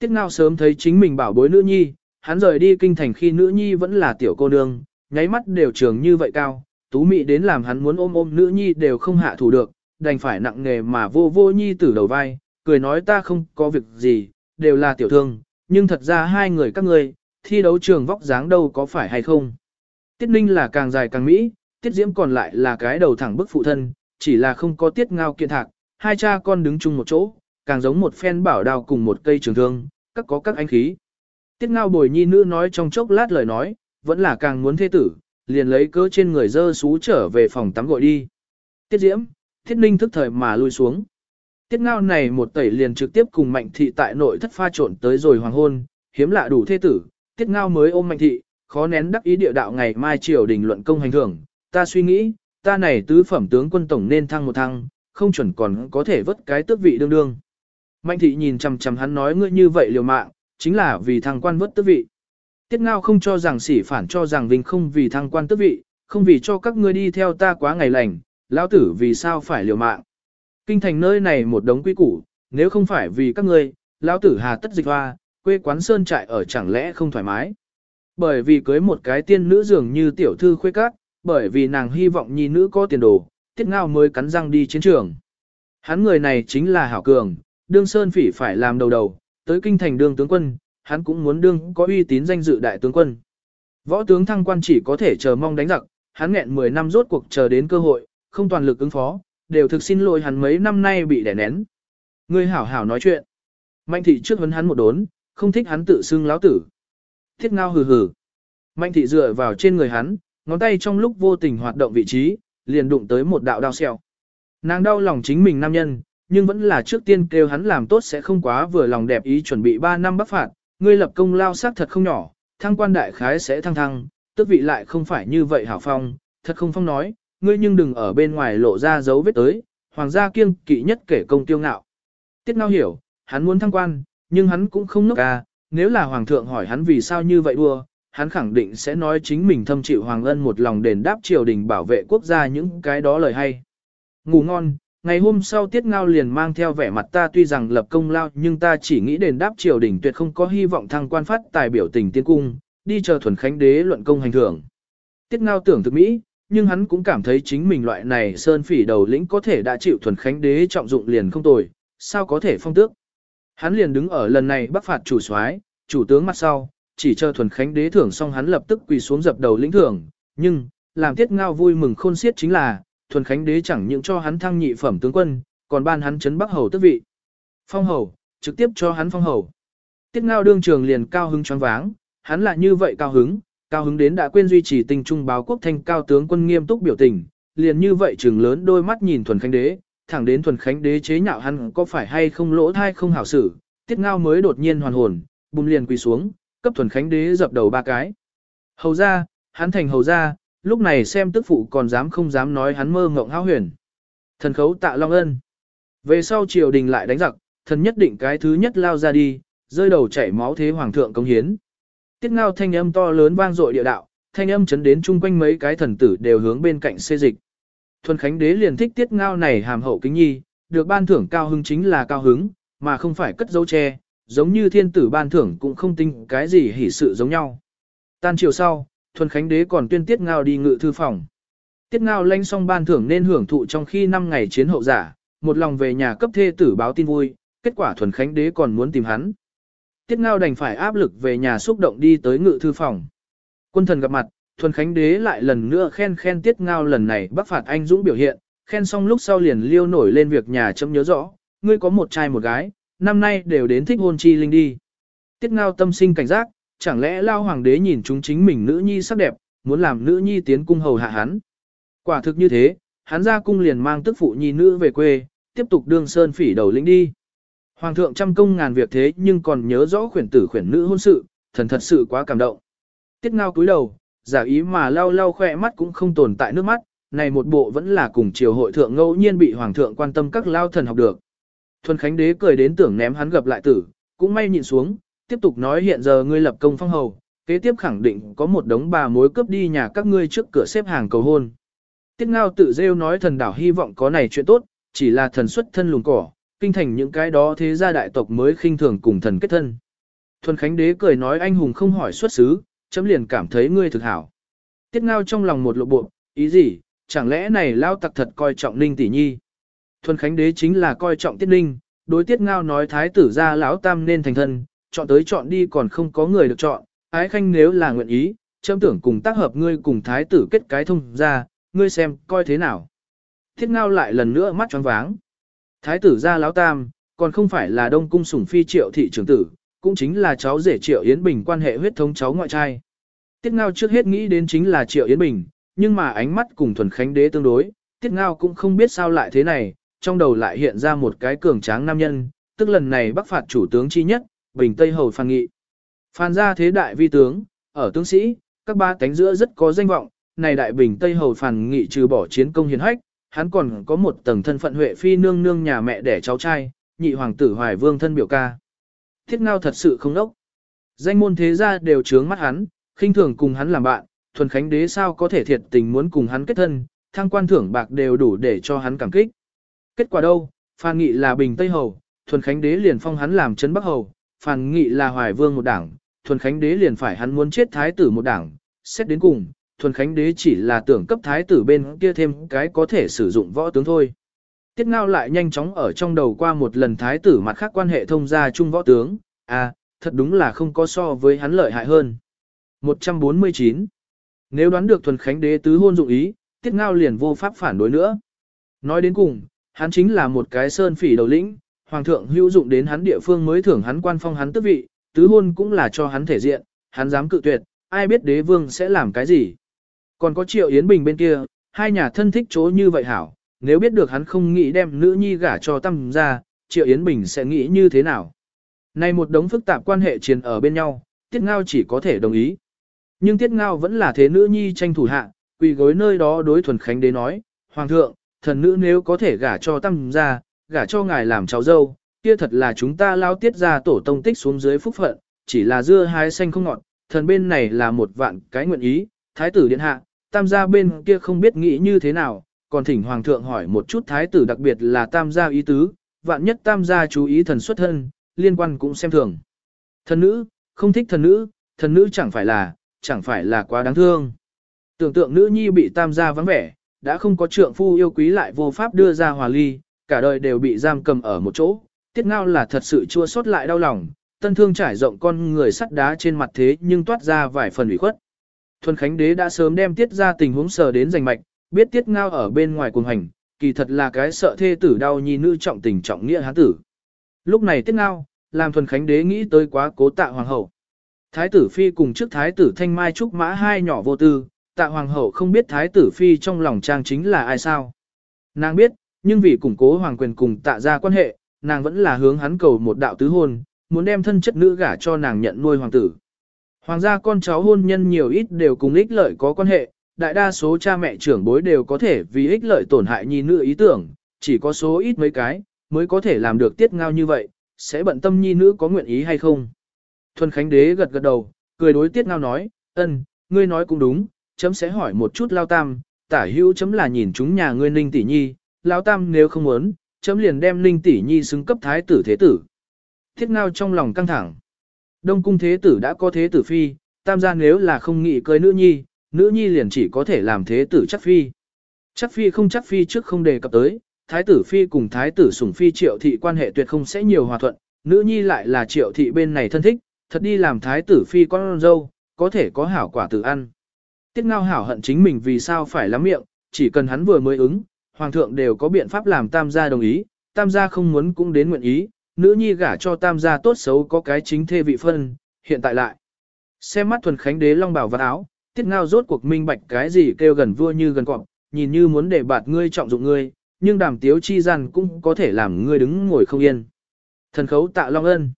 Tiết ngao sớm thấy chính mình bảo bối nữ nhi, hắn rời đi kinh thành khi nữ nhi vẫn là tiểu cô nương, nháy mắt đều trường như vậy cao, tú mị đến làm hắn muốn ôm ôm nữ nhi đều không hạ thủ được, đành phải nặng nghề mà vô vô nhi tử đầu vai, cười nói ta không có việc gì, đều là tiểu thương, nhưng thật ra hai người các ngươi, thi đấu trường vóc dáng đâu có phải hay không. Tiết ninh là càng dài càng mỹ, tiết diễm còn lại là cái đầu thẳng bức phụ thân, chỉ là không có tiết ngao kiện thạc, hai cha con đứng chung một chỗ, càng giống một phen bảo đào cùng một cây trường thương, các có các anh khí. Tiết ngao bồi nhi nữ nói trong chốc lát lời nói, vẫn là càng muốn thế tử, liền lấy cớ trên người dơ xú trở về phòng tắm gội đi. Tiết diễm, thiết ninh thức thời mà lui xuống. Tiết ngao này một tẩy liền trực tiếp cùng mạnh thị tại nội thất pha trộn tới rồi hoàng hôn, hiếm lạ đủ thế tử, tiết ngao mới ôm mạnh thị, khó nén đắc ý địa đạo ngày mai triều đình luận công hành thưởng, ta suy nghĩ, ta này tứ phẩm tướng quân tổng nên thăng một thăng, không chuẩn còn có thể vớt cái tước vị đương đương. Mạnh thị nhìn chằm chằm hắn nói ngươi như vậy liều mạng, chính là vì thăng quan vớt tước vị. Tiết ngao không cho rằng sỉ phản cho rằng vinh không vì thăng quan tước vị, không vì cho các ngươi đi theo ta quá ngày lành, lão tử vì sao phải liều mạng. Kinh thành nơi này một đống quy củ, nếu không phải vì các ngươi, lão tử hà tất dịch hoa, quê quán sơn trại ở chẳng lẽ không thoải mái. Bởi vì cưới một cái tiên nữ dường như tiểu thư khuê các, bởi vì nàng hy vọng nhi nữ có tiền đồ, tiết ngao mới cắn răng đi chiến trường. Hắn người này chính là hảo cường, đương sơn phỉ phải làm đầu đầu, tới kinh thành đương tướng quân, hắn cũng muốn đương có uy tín danh dự đại tướng quân. Võ tướng thăng quan chỉ có thể chờ mong đánh giặc, hắn nghẹn 10 năm rốt cuộc chờ đến cơ hội, không toàn lực ứng phó, đều thực xin lỗi hắn mấy năm nay bị đè nén. Ngươi hảo hảo nói chuyện. Mạnh thị trước vấn hắn một đốn, không thích hắn tự xưng láo tử. Thiết ngao hừ hừ. Mạnh thị dựa vào trên người hắn, ngón tay trong lúc vô tình hoạt động vị trí, liền đụng tới một đạo đao xẹo. Nàng đau lòng chính mình nam nhân, nhưng vẫn là trước tiên kêu hắn làm tốt sẽ không quá vừa lòng đẹp ý chuẩn bị 3 năm bắc phạt, ngươi lập công lao sắc thật không nhỏ, thăng quan đại khái sẽ thăng thăng, tức vị lại không phải như vậy hảo phong, thật không phong nói, ngươi nhưng đừng ở bên ngoài lộ ra dấu vết tới, hoàng gia kiêng kỵ nhất kể công tiêu ngạo. Tiết ngao hiểu, hắn muốn thăng quan, nhưng hắn cũng không nốc à nếu là hoàng thượng hỏi hắn vì sao như vậy đua, hắn khẳng định sẽ nói chính mình thâm chịu hoàng ân một lòng đền đáp triều đình bảo vệ quốc gia những cái đó lời hay. Ngủ ngon, ngày hôm sau tiết ngao liền mang theo vẻ mặt ta tuy rằng lập công lao nhưng ta chỉ nghĩ đền đáp triều đình tuyệt không có hy vọng thăng quan phát tài biểu tình tiên cung, đi chờ thuần khánh đế luận công hành thưởng. Tiết ngao tưởng thực mỹ, nhưng hắn cũng cảm thấy chính mình loại này sơn phỉ đầu lĩnh có thể đã chịu thuần khánh đế trọng dụng liền không tồi, sao có thể phong tước. Hắn liền đứng ở lần này bắc phạt chủ soái, chủ tướng mặt sau, chỉ chờ thuần khánh đế thưởng xong hắn lập tức quỳ xuống dập đầu lĩnh thưởng, nhưng, làm tiết ngao vui mừng khôn xiết chính là, thuần khánh đế chẳng những cho hắn thăng nhị phẩm tướng quân, còn ban hắn chấn bắc hầu tước vị. Phong hầu, trực tiếp cho hắn phong hầu. Tiết ngao đương trường liền cao hứng choáng váng, hắn lại như vậy cao hứng, cao hứng đến đã quên duy trì tình trung báo quốc thanh cao tướng quân nghiêm túc biểu tình, liền như vậy trường lớn đôi mắt nhìn thuần khánh đế, thẳng đến thuần khánh đế chế nhạo hắn có phải hay không lỗ thai không hảo xử, tiết ngao mới đột nhiên hoàn hồn, bùm liền quỳ xuống, cấp thuần khánh đế dập đầu ba cái. Hầu ra, hắn thành hầu ra, lúc này xem tức phụ còn dám không dám nói hắn mơ ngộng hao huyền. Thần khấu tạ long ân. Về sau triều đình lại đánh giặc, thần nhất định cái thứ nhất lao ra đi, rơi đầu chảy máu thế hoàng thượng công hiến. Tiết ngao thanh âm to lớn vang dội địa đạo, thanh âm chấn đến chung quanh mấy cái thần tử đều hướng bên cạnh xê dịch. Thuần Khánh Đế liền thích tiết ngao này hàm hậu kính nhi, được ban thưởng cao hứng chính là cao hứng, mà không phải cất dấu che, giống như thiên tử ban thưởng cũng không tin cái gì hỉ sự giống nhau. Tan chiều sau, Thuần Khánh Đế còn tuyên tiết ngao đi ngự thư phòng. Tiết ngao lanh xong ban thưởng nên hưởng thụ trong khi 5 ngày chiến hậu giả, một lòng về nhà cấp thê tử báo tin vui, kết quả Thuần Khánh Đế còn muốn tìm hắn. Tiết ngao đành phải áp lực về nhà xúc động đi tới ngự thư phòng. Quân thần gặp mặt, Thuần Khánh Đế lại lần nữa khen khen Tiết ngao lần này bắc phạt anh dũng biểu hiện, khen xong lúc sau liền liêu nổi lên việc nhà chấm nhớ rõ, ngươi có một trai một gái, năm nay đều đến thích hôn chi linh đi. Tiết ngao tâm sinh cảnh giác, chẳng lẽ lao hoàng đế nhìn chúng chính mình nữ nhi sắc đẹp, muốn làm nữ nhi tiến cung hầu hạ hắn. Quả thực như thế, hắn ra cung liền mang tức phụ nhi nữ về quê, tiếp tục đương sơn phỉ đầu lĩnh đi. Hoàng thượng trăm công ngàn việc thế nhưng còn nhớ rõ khuyển tử khuyển nữ hôn sự, thần thật sự quá cảm động. Tiết ngao cúi đầu, giả ý mà lau lau khỏe mắt cũng không tồn tại nước mắt, này một bộ vẫn là cùng triều hội thượng ngẫu nhiên bị hoàng thượng quan tâm các lao thần học được. Thuần Khánh Đế cười đến tưởng ném hắn gặp lại tử, cũng may nhịn xuống, tiếp tục nói hiện giờ ngươi lập công phong hầu, kế tiếp khẳng định có một đống bà mối cướp đi nhà các ngươi trước cửa xếp hàng cầu hôn. Tiết Ngao tự rêu nói thần đảo hy vọng có này chuyện tốt, chỉ là thần xuất thân lùng cỏ, kinh thành những cái đó thế gia đại tộc mới khinh thường cùng thần kết thân. Thuần Khánh Đế cười nói anh hùng không hỏi xuất xứ, chấm liền cảm thấy ngươi thực hảo. Tiết Ngao trong lòng một lộ bộ, ý gì, chẳng lẽ này lao tặc thật coi trọng Ninh tỷ nhi. Thuần Khánh Đế chính là coi trọng Tiết Ninh, đối Tiết Ngao nói thái tử ra lão tam nên thành thân, chọn tới chọn đi còn không có người được chọn, ái khanh nếu là nguyện ý, châm tưởng cùng tác hợp ngươi cùng thái tử kết cái thông ra, ngươi xem coi thế nào. Tiết Ngao lại lần nữa mắt tròn váng. Thái tử ra láo tam, còn không phải là đông cung sủng phi triệu thị trưởng tử, cũng chính là cháu rể triệu Yến Bình quan hệ huyết thống cháu ngoại trai. Tiết Ngao trước hết nghĩ đến chính là triệu Yến Bình, nhưng mà ánh mắt cùng thuần khánh đế tương đối, Tiết Ngao cũng không biết sao lại thế này, trong đầu lại hiện ra một cái cường tráng nam nhân, tức lần này bắc phạt chủ tướng chi nhất, Bình Tây Hầu Phan Nghị. Phan gia thế đại vi tướng, ở tướng sĩ, các ba tánh giữa rất có danh vọng, này đại bình Tây Hầu phản nghị trừ bỏ chiến công hiền hách, hắn còn có một tầng thân phận huệ phi nương nương nhà mẹ đẻ cháu trai, nhị hoàng tử hoài vương thân biểu ca. Thiết ngao thật sự không đốc. Danh môn thế gia đều trướng mắt hắn, khinh thường cùng hắn làm bạn, thuần khánh đế sao có thể thiệt tình muốn cùng hắn kết thân, thăng quan thưởng bạc đều đủ để cho hắn cảm kích. Kết quả đâu, Phan Nghị là Bình Tây Hầu, thuần khánh đế liền phong hắn làm trấn Bắc Hầu, Phản Nghị là Hoài Vương một đảng, thuần khánh đế liền phải hắn muốn chết thái tử một đảng, xét đến cùng, thuần khánh đế chỉ là tưởng cấp thái tử bên kia thêm cái có thể sử dụng võ tướng thôi. Tiết ngao lại nhanh chóng ở trong đầu qua một lần thái tử mặt khác quan hệ thông gia chung võ tướng, à, thật đúng là không có so với hắn lợi hại hơn. 149. Nếu đoán được thuần khánh đế tứ hôn dụng ý, tiết ngao liền vô pháp phản đối nữa. Nói đến cùng, hắn chính là một cái sơn phỉ đầu lĩnh, hoàng thượng hữu dụng đến hắn địa phương mới thưởng hắn quan phong hắn tước vị, tứ hôn cũng là cho hắn thể diện, hắn dám cự tuyệt, ai biết đế vương sẽ làm cái gì. Còn có Triệu Yến Bình bên kia, hai nhà thân thích chỗ như vậy hảo, nếu biết được hắn không nghĩ đem nữ nhi gả cho tâm ra, Triệu Yến Bình sẽ nghĩ như thế nào. Nay một đống phức tạp quan hệ chiến ở bên nhau, Tiết Ngao chỉ có thể đồng ý. Nhưng Tiết Ngao vẫn là thế nữ nhi tranh thủ hạ, quỳ gối nơi đó đối thuần khánh đế nói, Hoàng thượng, thần nữ nếu có thể gả cho tâm ra, gả cho ngài làm cháu dâu, kia thật là chúng ta lao tiết ra tổ tông tích xuống dưới phúc phận, chỉ là dưa hái xanh không ngọt, thần bên này là một vạn cái nguyện ý, thái tử điện hạ, tam gia bên kia không biết nghĩ như thế nào, còn thỉnh hoàng thượng hỏi một chút thái tử đặc biệt là tam gia ý tứ, vạn nhất tam gia chú ý thần xuất thân, liên quan cũng xem thường. Thần nữ, không thích thần nữ, thần nữ chẳng phải là, chẳng phải là quá đáng thương. Tưởng tượng nữ nhi bị tam gia vắng vẻ, đã không có trượng phu yêu quý lại vô pháp đưa ra hòa ly, cả đời đều bị giam cầm ở một chỗ, tiết ngao là thật sự chua xót lại đau lòng, tân thương trải rộng con người sắt đá trên mặt thế nhưng toát ra vài phần ủy khuất. Thuần Khánh Đế đã sớm đem tiết ra tình huống sờ đến giành mạch, biết tiết ngao ở bên ngoài cuồng hành, kỳ thật là cái sợ thê tử đau nhi nữ trọng tình trọng nghĩa hán tử. Lúc này tiết ngao, làm Thuần Khánh Đế nghĩ tới quá cố tạ hoàng hậu. Thái tử Phi cùng trước Thái tử Thanh Mai Trúc Mã hai nhỏ vô tư, tạ hoàng hậu không biết Thái tử Phi trong lòng trang chính là ai sao. Nàng biết, nhưng vì củng cố hoàng quyền cùng tạ ra quan hệ, nàng vẫn là hướng hắn cầu một đạo tứ hôn, muốn đem thân chất nữ gả cho nàng nhận nuôi hoàng tử. Hoàng gia con cháu hôn nhân nhiều ít đều cùng ích lợi có quan hệ, đại đa số cha mẹ trưởng bối đều có thể vì ích lợi tổn hại nhi nữ ý tưởng, chỉ có số ít mấy cái, mới có thể làm được tiết ngao như vậy, sẽ bận tâm nhi nữ có nguyện ý hay không. Thuần Khánh Đế gật gật đầu, cười đối tiết ngao nói, ân, ngươi nói cũng đúng, chấm sẽ hỏi một chút lao tam, tả hữu chấm là nhìn chúng nhà ngươi ninh tỷ nhi, Lão tam nếu không muốn, chấm liền đem ninh tỷ nhi xứng cấp thái tử thế tử. Thiết ngao trong lòng căng thẳng. Đông cung thế tử đã có thế tử phi, tam gia nếu là không nghĩ cưới nữ nhi, nữ nhi liền chỉ có thể làm thế tử chắc phi. Chắc phi không chắc phi trước không đề cập tới, thái tử phi cùng thái tử sủng phi triệu thị quan hệ tuyệt không sẽ nhiều hòa thuận, nữ nhi lại là triệu thị bên này thân thích, thật đi làm thái tử phi con dâu, có thể có hảo quả tự ăn. Tiết ngao hảo hận chính mình vì sao phải lắm miệng, chỉ cần hắn vừa mới ứng, hoàng thượng đều có biện pháp làm tam gia đồng ý, tam gia không muốn cũng đến nguyện ý, nữ nhi gả cho tam gia tốt xấu có cái chính thê vị phân, hiện tại lại. Xem mắt thuần khánh đế long bảo văn áo, tiết ngao rốt cuộc minh bạch cái gì kêu gần vua như gần cọp, nhìn như muốn để bạt ngươi trọng dụng ngươi, nhưng đàm tiếu chi rằng cũng có thể làm ngươi đứng ngồi không yên. Thần khấu tạ long ân.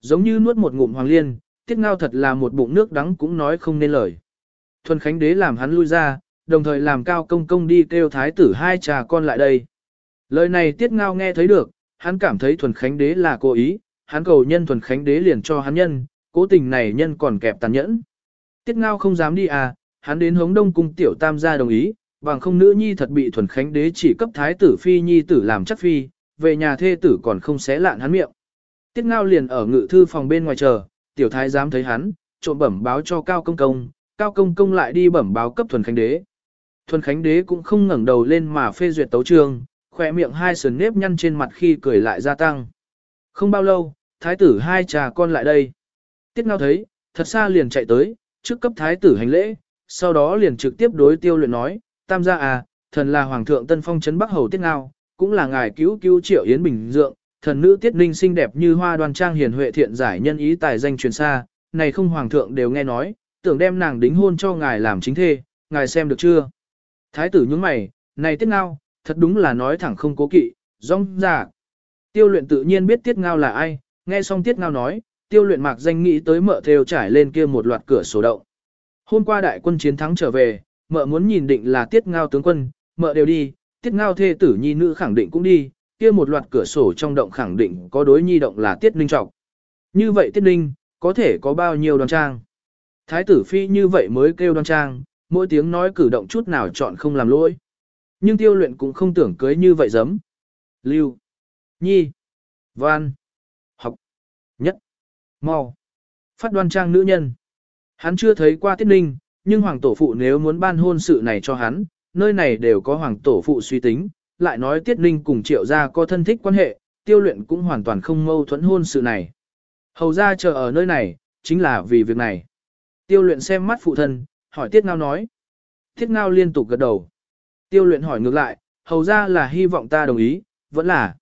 Giống như nuốt một ngụm hoàng liên, tiết ngao thật là một bụng nước đắng cũng nói không nên lời. Thuần khánh đế làm hắn lui ra, đồng thời làm cao công công đi kêu thái tử hai trà con lại đây. Lời này tiết ngao nghe thấy được, hắn cảm thấy thuần khánh đế là cố ý, hắn cầu nhân thuần khánh đế liền cho hắn nhân, cố tình này nhân còn kẹp tàn nhẫn. Tiết ngao không dám đi à, hắn đến hống đông cung tiểu tam gia đồng ý, bằng không nữ nhi thật bị thuần khánh đế chỉ cấp thái tử phi nhi tử làm chắc phi, về nhà thê tử còn không xé lạn hắn miệng. Tiết ngao liền ở ngự thư phòng bên ngoài chờ, tiểu thái dám thấy hắn, trộm bẩm báo cho cao công công, cao công công lại đi bẩm báo cấp thuần khánh đế. Thuần khánh đế cũng không ngẩng đầu lên mà phê duyệt tấu trường, khỏe miệng hai sườn nếp nhăn trên mặt khi cười lại gia tăng. Không bao lâu, thái tử hai trà con lại đây. Tiết ngao thấy, thật xa liền chạy tới, trước cấp thái tử hành lễ, sau đó liền trực tiếp đối tiêu luyện nói, tam gia à, thần là hoàng thượng tân phong trấn bắc hầu tiết ngao, cũng là ngài cứu cứu triệu yến bình dượng, thần nữ tiết ninh xinh đẹp như hoa đoan trang hiền huệ thiện giải nhân ý tài danh truyền xa, này không hoàng thượng đều nghe nói, tưởng đem nàng đính hôn cho ngài làm chính thê, ngài xem được chưa? Thái tử nhướng mày, này tiết ngao, thật đúng là nói thẳng không cố kỵ, rong ra. Tiêu luyện tự nhiên biết tiết ngao là ai, nghe xong tiết ngao nói, tiêu luyện mạc danh nghĩ tới mợ theo trải lên kia một loạt cửa sổ động. Hôm qua đại quân chiến thắng trở về, mợ muốn nhìn định là tiết ngao tướng quân, mợ đều đi, tiết ngao thê tử nhi nữ khẳng định cũng đi, kia một loạt cửa sổ trong động khẳng định có đối nhi động là tiết ninh trọng. Như vậy tiết ninh, có thể có bao nhiêu đoan trang. Thái tử phi như vậy mới kêu đoan trang, mỗi tiếng nói cử động chút nào chọn không làm lỗi. Nhưng tiêu luyện cũng không tưởng cưới như vậy dấm. Lưu, Nhi, Văn, Học, Nhất, Mau, phát đoan trang nữ nhân. Hắn chưa thấy qua tiết ninh, nhưng hoàng tổ phụ nếu muốn ban hôn sự này cho hắn, nơi này đều có hoàng tổ phụ suy tính, lại nói tiết ninh cùng triệu gia có thân thích quan hệ, tiêu luyện cũng hoàn toàn không mâu thuẫn hôn sự này. Hầu ra chờ ở nơi này, chính là vì việc này. Tiêu luyện xem mắt phụ thân, hỏi tiết ngao nói. Tiết ngao liên tục gật đầu. Tiêu luyện hỏi ngược lại, hầu ra là hy vọng ta đồng ý, vẫn là.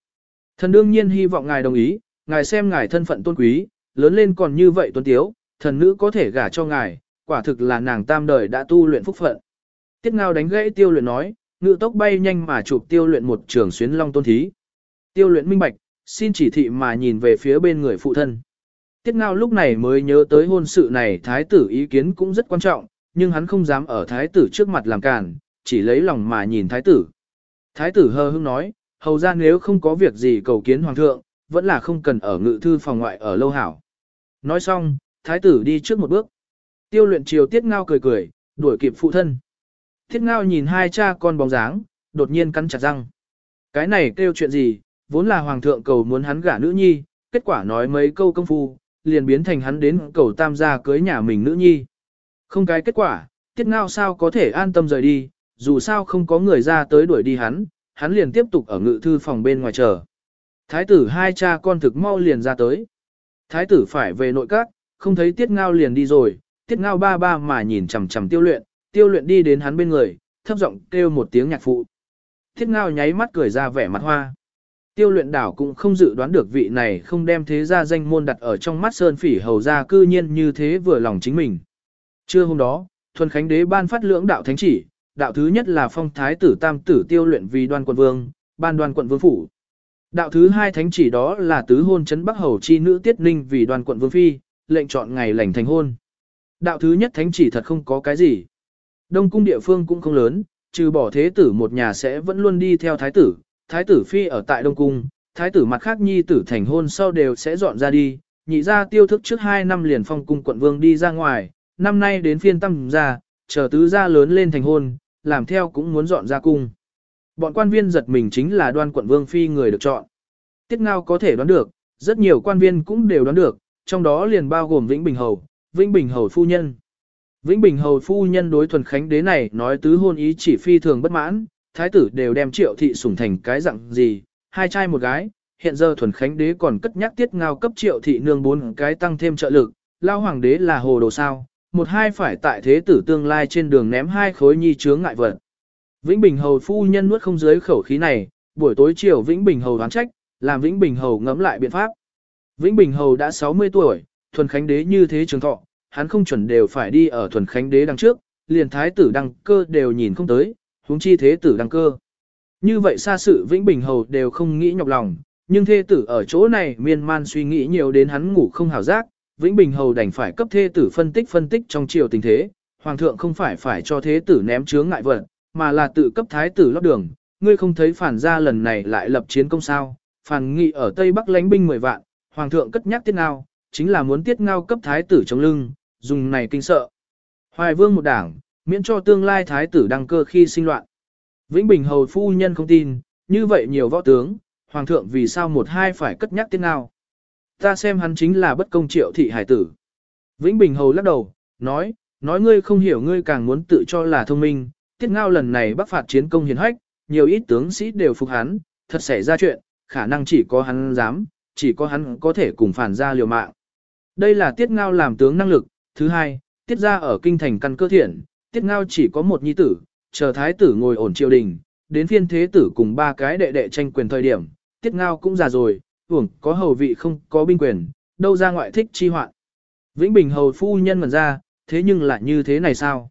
Thần đương nhiên hy vọng ngài đồng ý, ngài xem ngài thân phận tôn quý, lớn lên còn như vậy tuấn tiếu, thần nữ có thể gả cho ngài, quả thực là nàng tam đời đã tu luyện phúc phận. Tiết ngao đánh gãy tiêu luyện nói, ngự tốc bay nhanh mà chụp tiêu luyện một trường xuyến long tôn thí. Tiêu luyện minh bạch, xin chỉ thị mà nhìn về phía bên người phụ thân. Tiết ngao lúc này mới nhớ tới hôn sự này thái tử ý kiến cũng rất quan trọng, nhưng hắn không dám ở thái tử trước mặt làm cản, chỉ lấy lòng mà nhìn thái tử. Thái tử hờ hững nói, hầu ra nếu không có việc gì cầu kiến hoàng thượng, vẫn là không cần ở ngự thư phòng ngoại ở lâu hảo. Nói xong, thái tử đi trước một bước. Tiêu luyện chiều tiết ngao cười cười, đuổi kịp phụ thân. Tiết ngao nhìn hai cha con bóng dáng, đột nhiên cắn chặt răng. Cái này kêu chuyện gì, vốn là hoàng thượng cầu muốn hắn gả nữ nhi, kết quả nói mấy câu công phu, liền biến thành hắn đến cầu tam gia cưới nhà mình nữ nhi. Không cái kết quả, tiết ngao sao có thể an tâm rời đi, dù sao không có người ra tới đuổi đi hắn, hắn liền tiếp tục ở ngự thư phòng bên ngoài chờ. Thái tử hai cha con thực mau liền ra tới. Thái tử phải về nội các, không thấy tiết ngao liền đi rồi, tiết ngao ba ba mà nhìn chằm chằm tiêu luyện, tiêu luyện đi đến hắn bên người, thấp giọng kêu một tiếng nhạc phụ. Tiết ngao nháy mắt cười ra vẻ mặt hoa. Tiêu luyện đảo cũng không dự đoán được vị này không đem thế gia danh môn đặt ở trong mắt sơn phỉ hầu ra cư nhiên như thế vừa lòng chính mình. Trưa hôm đó, Thuần Khánh Đế ban phát lưỡng đạo thánh chỉ, đạo thứ nhất là phong thái tử tam tử tiêu luyện vì đoan quận vương, ban đoan quận vương phủ. Đạo thứ hai thánh chỉ đó là tứ hôn chấn Bắc Hầu chi nữ Tiết Ninh vì đoan quận vương phi, lệnh chọn ngày lành thành hôn. Đạo thứ nhất thánh chỉ thật không có cái gì. Đông cung địa phương cũng không lớn, trừ bỏ thế tử một nhà sẽ vẫn luôn đi theo thái tử, thái tử phi ở tại Đông cung, thái tử mặt khác nhi tử thành hôn sau đều sẽ dọn ra đi, nhị ra tiêu thức trước hai năm liền phong cung quận vương đi ra ngoài, năm nay đến phiên tăng ra, chờ tứ gia lớn lên thành hôn, làm theo cũng muốn dọn ra cung. Bọn quan viên giật mình chính là đoan quận vương phi người được chọn. Tiết Ngao có thể đoán được, rất nhiều quan viên cũng đều đoán được, trong đó liền bao gồm Vĩnh Bình Hầu, Vĩnh Bình Hầu phu nhân. Vĩnh Bình Hầu phu nhân đối thuần khánh đế này nói tứ hôn ý chỉ phi thường bất mãn, thái tử đều đem triệu thị sủng thành cái dạng gì, hai trai một gái, hiện giờ thuần khánh đế còn cất nhắc tiết ngao cấp triệu thị nương bốn cái tăng thêm trợ lực, lao hoàng đế là hồ đồ sao, một hai phải tại thế tử tương lai trên đường ném hai khối nhi chướng ngại vật. Vĩnh Bình Hầu phu nhân nuốt không dưới khẩu khí này, buổi tối chiều Vĩnh Bình Hầu đoán trách, làm Vĩnh Bình Hầu ngẫm lại biện pháp. Vĩnh Bình Hầu đã 60 tuổi, thuần khánh đế như thế trường thọ, hắn không chuẩn đều phải đi ở thuần khánh đế đằng trước, liền thái tử đăng cơ đều nhìn không tới, huống chi thế tử đăng cơ. Như vậy xa sự Vĩnh Bình Hầu đều không nghĩ nhọc lòng, nhưng thế tử ở chỗ này miên man suy nghĩ nhiều đến hắn ngủ không hảo giác, Vĩnh Bình Hầu đành phải cấp thế tử phân tích phân tích trong triều tình thế, hoàng thượng không phải phải cho thế tử ném chướng ngại vật, mà là tự cấp thái tử lót đường, ngươi không thấy phản gia lần này lại lập chiến công sao, phản nghị ở Tây Bắc lãnh binh 10 vạn, hoàng thượng cất nhắc tiết ngao, chính là muốn tiết ngao cấp thái tử chống lưng, dùng này kinh sợ. Hoài vương một đảng, miễn cho tương lai thái tử đăng cơ khi sinh loạn. Vĩnh Bình hầu phu nhân không tin, như vậy nhiều võ tướng, hoàng thượng vì sao một hai phải cất nhắc tiết ngao. Ta xem hắn chính là bất công triệu thị hải tử. Vĩnh Bình hầu lắc đầu, nói, nói ngươi không hiểu ngươi càng muốn tự cho là thông minh, tiết ngao lần này bắc phạt chiến công hiền hách, nhiều ít tướng sĩ đều phục hắn, thật xảy ra chuyện, khả năng chỉ có hắn dám, chỉ có hắn có thể cùng phản ra liều mạng. Đây là tiết ngao làm tướng năng lực, thứ hai, tiết ra ở kinh thành căn cơ thiện, tiết ngao chỉ có một nhi tử, chờ thái tử ngồi ổn triều đình, đến phiên thế tử cùng ba cái đệ đệ tranh quyền thời điểm, tiết ngao cũng già rồi, uổng có hầu vị không có binh quyền, đâu ra ngoại thích chi hoạn. Vĩnh Bình hầu phu nhân ngần ra, thế nhưng lại như thế này sao?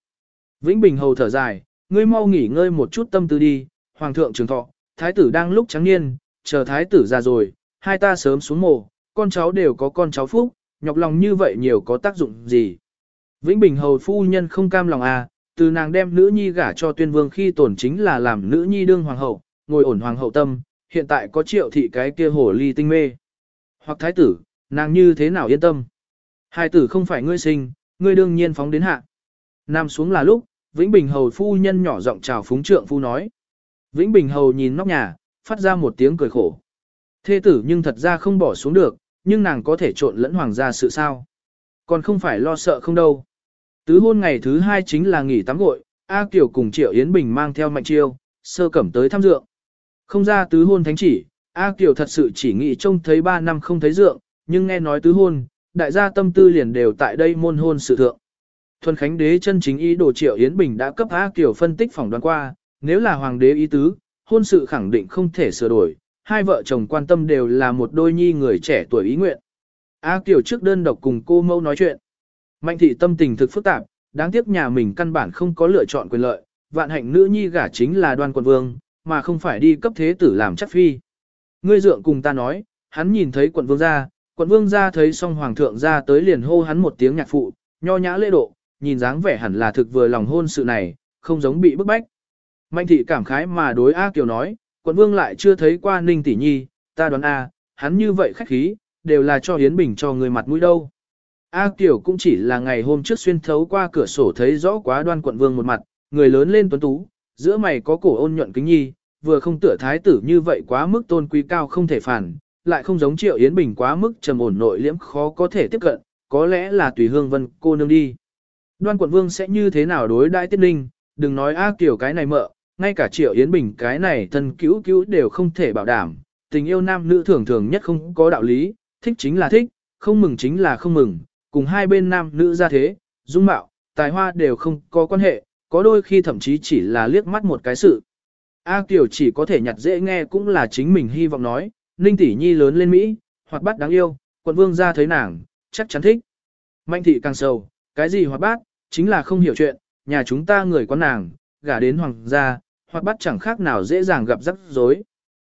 Vĩnh Bình hầu thở dài, ngươi mau nghỉ ngơi một chút tâm tư đi, hoàng thượng trường thọ, thái tử đang lúc trắng niên, chờ thái tử già rồi, hai ta sớm xuống mồ, con cháu đều có con cháu phúc, nhọc lòng như vậy nhiều có tác dụng gì. Vĩnh Bình hầu phu nhân không cam lòng à, từ nàng đem nữ nhi gả cho tuyên vương khi tổn chính là làm nữ nhi đương hoàng hậu, ngồi ổn hoàng hậu tâm, hiện tại có triệu thị cái kia hồ ly tinh mê. Hoặc thái tử, nàng như thế nào yên tâm. Hai tử không phải ngươi sinh, ngươi đương nhiên phóng đến hạ. Nam xuống là lúc, Vĩnh Bình Hầu phu nhân nhỏ giọng chào phúng trượng phu nói. Vĩnh Bình Hầu nhìn nóc nhà, phát ra một tiếng cười khổ. Thê tử nhưng thật ra không bỏ xuống được, nhưng nàng có thể trộn lẫn hoàng gia sự sao. Còn không phải lo sợ không đâu. Tứ hôn ngày thứ hai chính là nghỉ tắm gội, A Kiều cùng Triệu Yến Bình mang theo mạnh chiêu, sơ cẩm tới thăm dượng. Không ra tứ hôn thánh chỉ, A Kiều thật sự chỉ nghĩ trông thấy ba năm không thấy dượng, nhưng nghe nói tứ hôn, đại gia tâm tư liền đều tại đây môn hôn sự thượng. Thuần Khánh đế chân chính ý đồ Triệu Yến Bình đã cấp A Kiều phân tích phỏng đoán qua, nếu là hoàng đế ý tứ, hôn sự khẳng định không thể sửa đổi, hai vợ chồng quan tâm đều là một đôi nhi người trẻ tuổi ý nguyện. A Kiều trước đơn độc cùng cô mâu nói chuyện. Mạnh thị tâm tình thực phức tạp, đáng tiếc nhà mình căn bản không có lựa chọn quyền lợi, vạn hạnh nữ nhi gả chính là đoan quận vương, mà không phải đi cấp thế tử làm chắc phi. Ngươi dượng cùng ta nói, hắn nhìn thấy quận vương gia, quận vương gia thấy xong hoàng thượng ra tới liền hô hắn một tiếng nhạc phụ, nho nhã lễ độ, nhìn dáng vẻ hẳn là thực vừa lòng hôn sự này, không giống bị bức bách. Mạnh thị cảm khái mà đối A Kiều nói, quận vương lại chưa thấy qua ninh tỷ nhi, ta đoán A, hắn như vậy khách khí, đều là cho yến Bình cho người mặt mũi đâu. A Kiều cũng chỉ là ngày hôm trước xuyên thấu qua cửa sổ thấy rõ quá đoan quận vương một mặt, người lớn lên tuấn tú, giữa mày có cổ ôn nhuận kính nhi, vừa không tựa thái tử như vậy quá mức tôn quý cao không thể phản, lại không giống Triệu Yến Bình quá mức trầm ổn nội liễm khó có thể tiếp cận, có lẽ là tùy hương vân cô nương đi. Đoan quận vương sẽ như thế nào đối đại tiết ninh, đừng nói A kiểu cái này mợ, ngay cả Triệu Yến Bình cái này thân cứu cứu đều không thể bảo đảm, tình yêu nam nữ thường thường nhất không có đạo lý, thích chính là thích, không mừng chính là không mừng, cùng hai bên nam nữ ra thế, dung mạo, tài hoa đều không có quan hệ, có đôi khi thậm chí chỉ là liếc mắt một cái sự. A Kiều chỉ có thể nhặt dễ nghe cũng là chính mình hy vọng nói, Ninh tỷ nhi lớn lên Mỹ, hoạt bát đáng yêu, quận vương ra thấy nàng, chắc chắn thích. Mạnh thị càng sầu, cái gì hoạt bát, chính là không hiểu chuyện, nhà chúng ta người có nàng, gả đến hoàng gia, hoạt bát chẳng khác nào dễ dàng gặp rắc rối.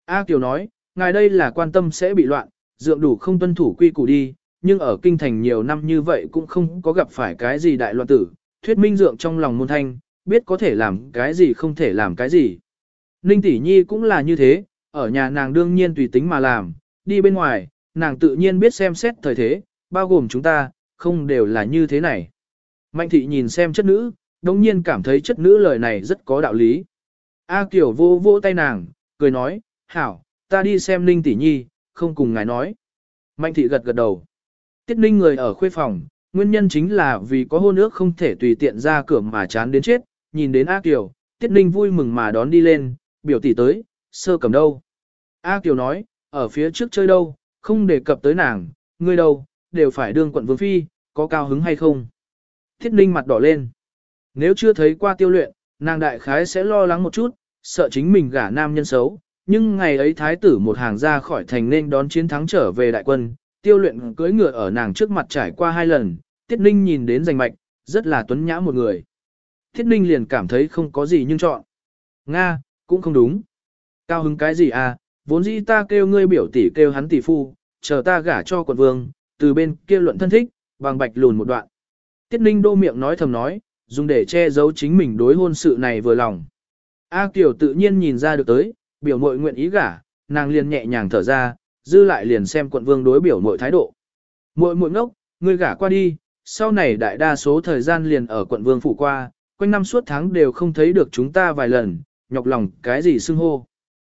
A Kiều nói, ngài đây là quan tâm sẽ bị loạn, dượng đủ không tuân thủ quy củ đi, nhưng ở kinh thành nhiều năm như vậy cũng không có gặp phải cái gì đại loạn tử, thuyết minh dượng trong lòng môn thanh, biết có thể làm cái gì không thể làm cái gì. Ninh tỷ nhi cũng là như thế, ở nhà nàng đương nhiên tùy tính mà làm, đi bên ngoài, nàng tự nhiên biết xem xét thời thế, bao gồm chúng ta, không đều là như thế này. Mạnh thị nhìn xem chất nữ, đồng nhiên cảm thấy chất nữ lời này rất có đạo lý. A Kiều vô vô tay nàng, cười nói, hảo, ta đi xem Ninh tỷ nhi, không cùng ngài nói. Mạnh thị gật gật đầu. Tiết Ninh người ở khuê phòng, nguyên nhân chính là vì có hôn ước không thể tùy tiện ra cửa mà chán đến chết, nhìn đến A Kiều, Tiết Ninh vui mừng mà đón đi lên, biểu tỷ tới, sơ cầm đâu. A Kiều nói, ở phía trước chơi đâu, không đề cập tới nàng, ngươi đâu, đều phải đương quận vương phi, có cao hứng hay không. Thiết Ninh mặt đỏ lên. Nếu chưa thấy qua tiêu luyện, nàng đại khái sẽ lo lắng một chút, sợ chính mình gả nam nhân xấu, nhưng ngày ấy thái tử một hàng ra khỏi thành nên đón chiến thắng trở về đại quân, tiêu luyện cưỡi ngựa ở nàng trước mặt trải qua hai lần, tiết ninh nhìn đến giành mạch, rất là tuấn nhã một người. Tiết ninh liền cảm thấy không có gì nhưng chọn. Nga, cũng không đúng. Cao hứng cái gì à, vốn dĩ ta kêu ngươi biểu tỷ kêu hắn tỷ phu, chờ ta gả cho quận vương, từ bên kia luận thân thích, bằng bạch lùn một đoạn. Tiết ninh đô miệng nói thầm nói, dùng để che giấu chính mình đối hôn sự này vừa lòng. A Kiều tự nhiên nhìn ra được tới, biểu mội nguyện ý gả, nàng liền nhẹ nhàng thở ra, dư lại liền xem quận vương đối biểu mội thái độ. Muội muội ngốc, ngươi gả qua đi, sau này đại đa số thời gian liền ở quận vương phủ qua, quanh năm suốt tháng đều không thấy được chúng ta vài lần, nhọc lòng cái gì xưng hô.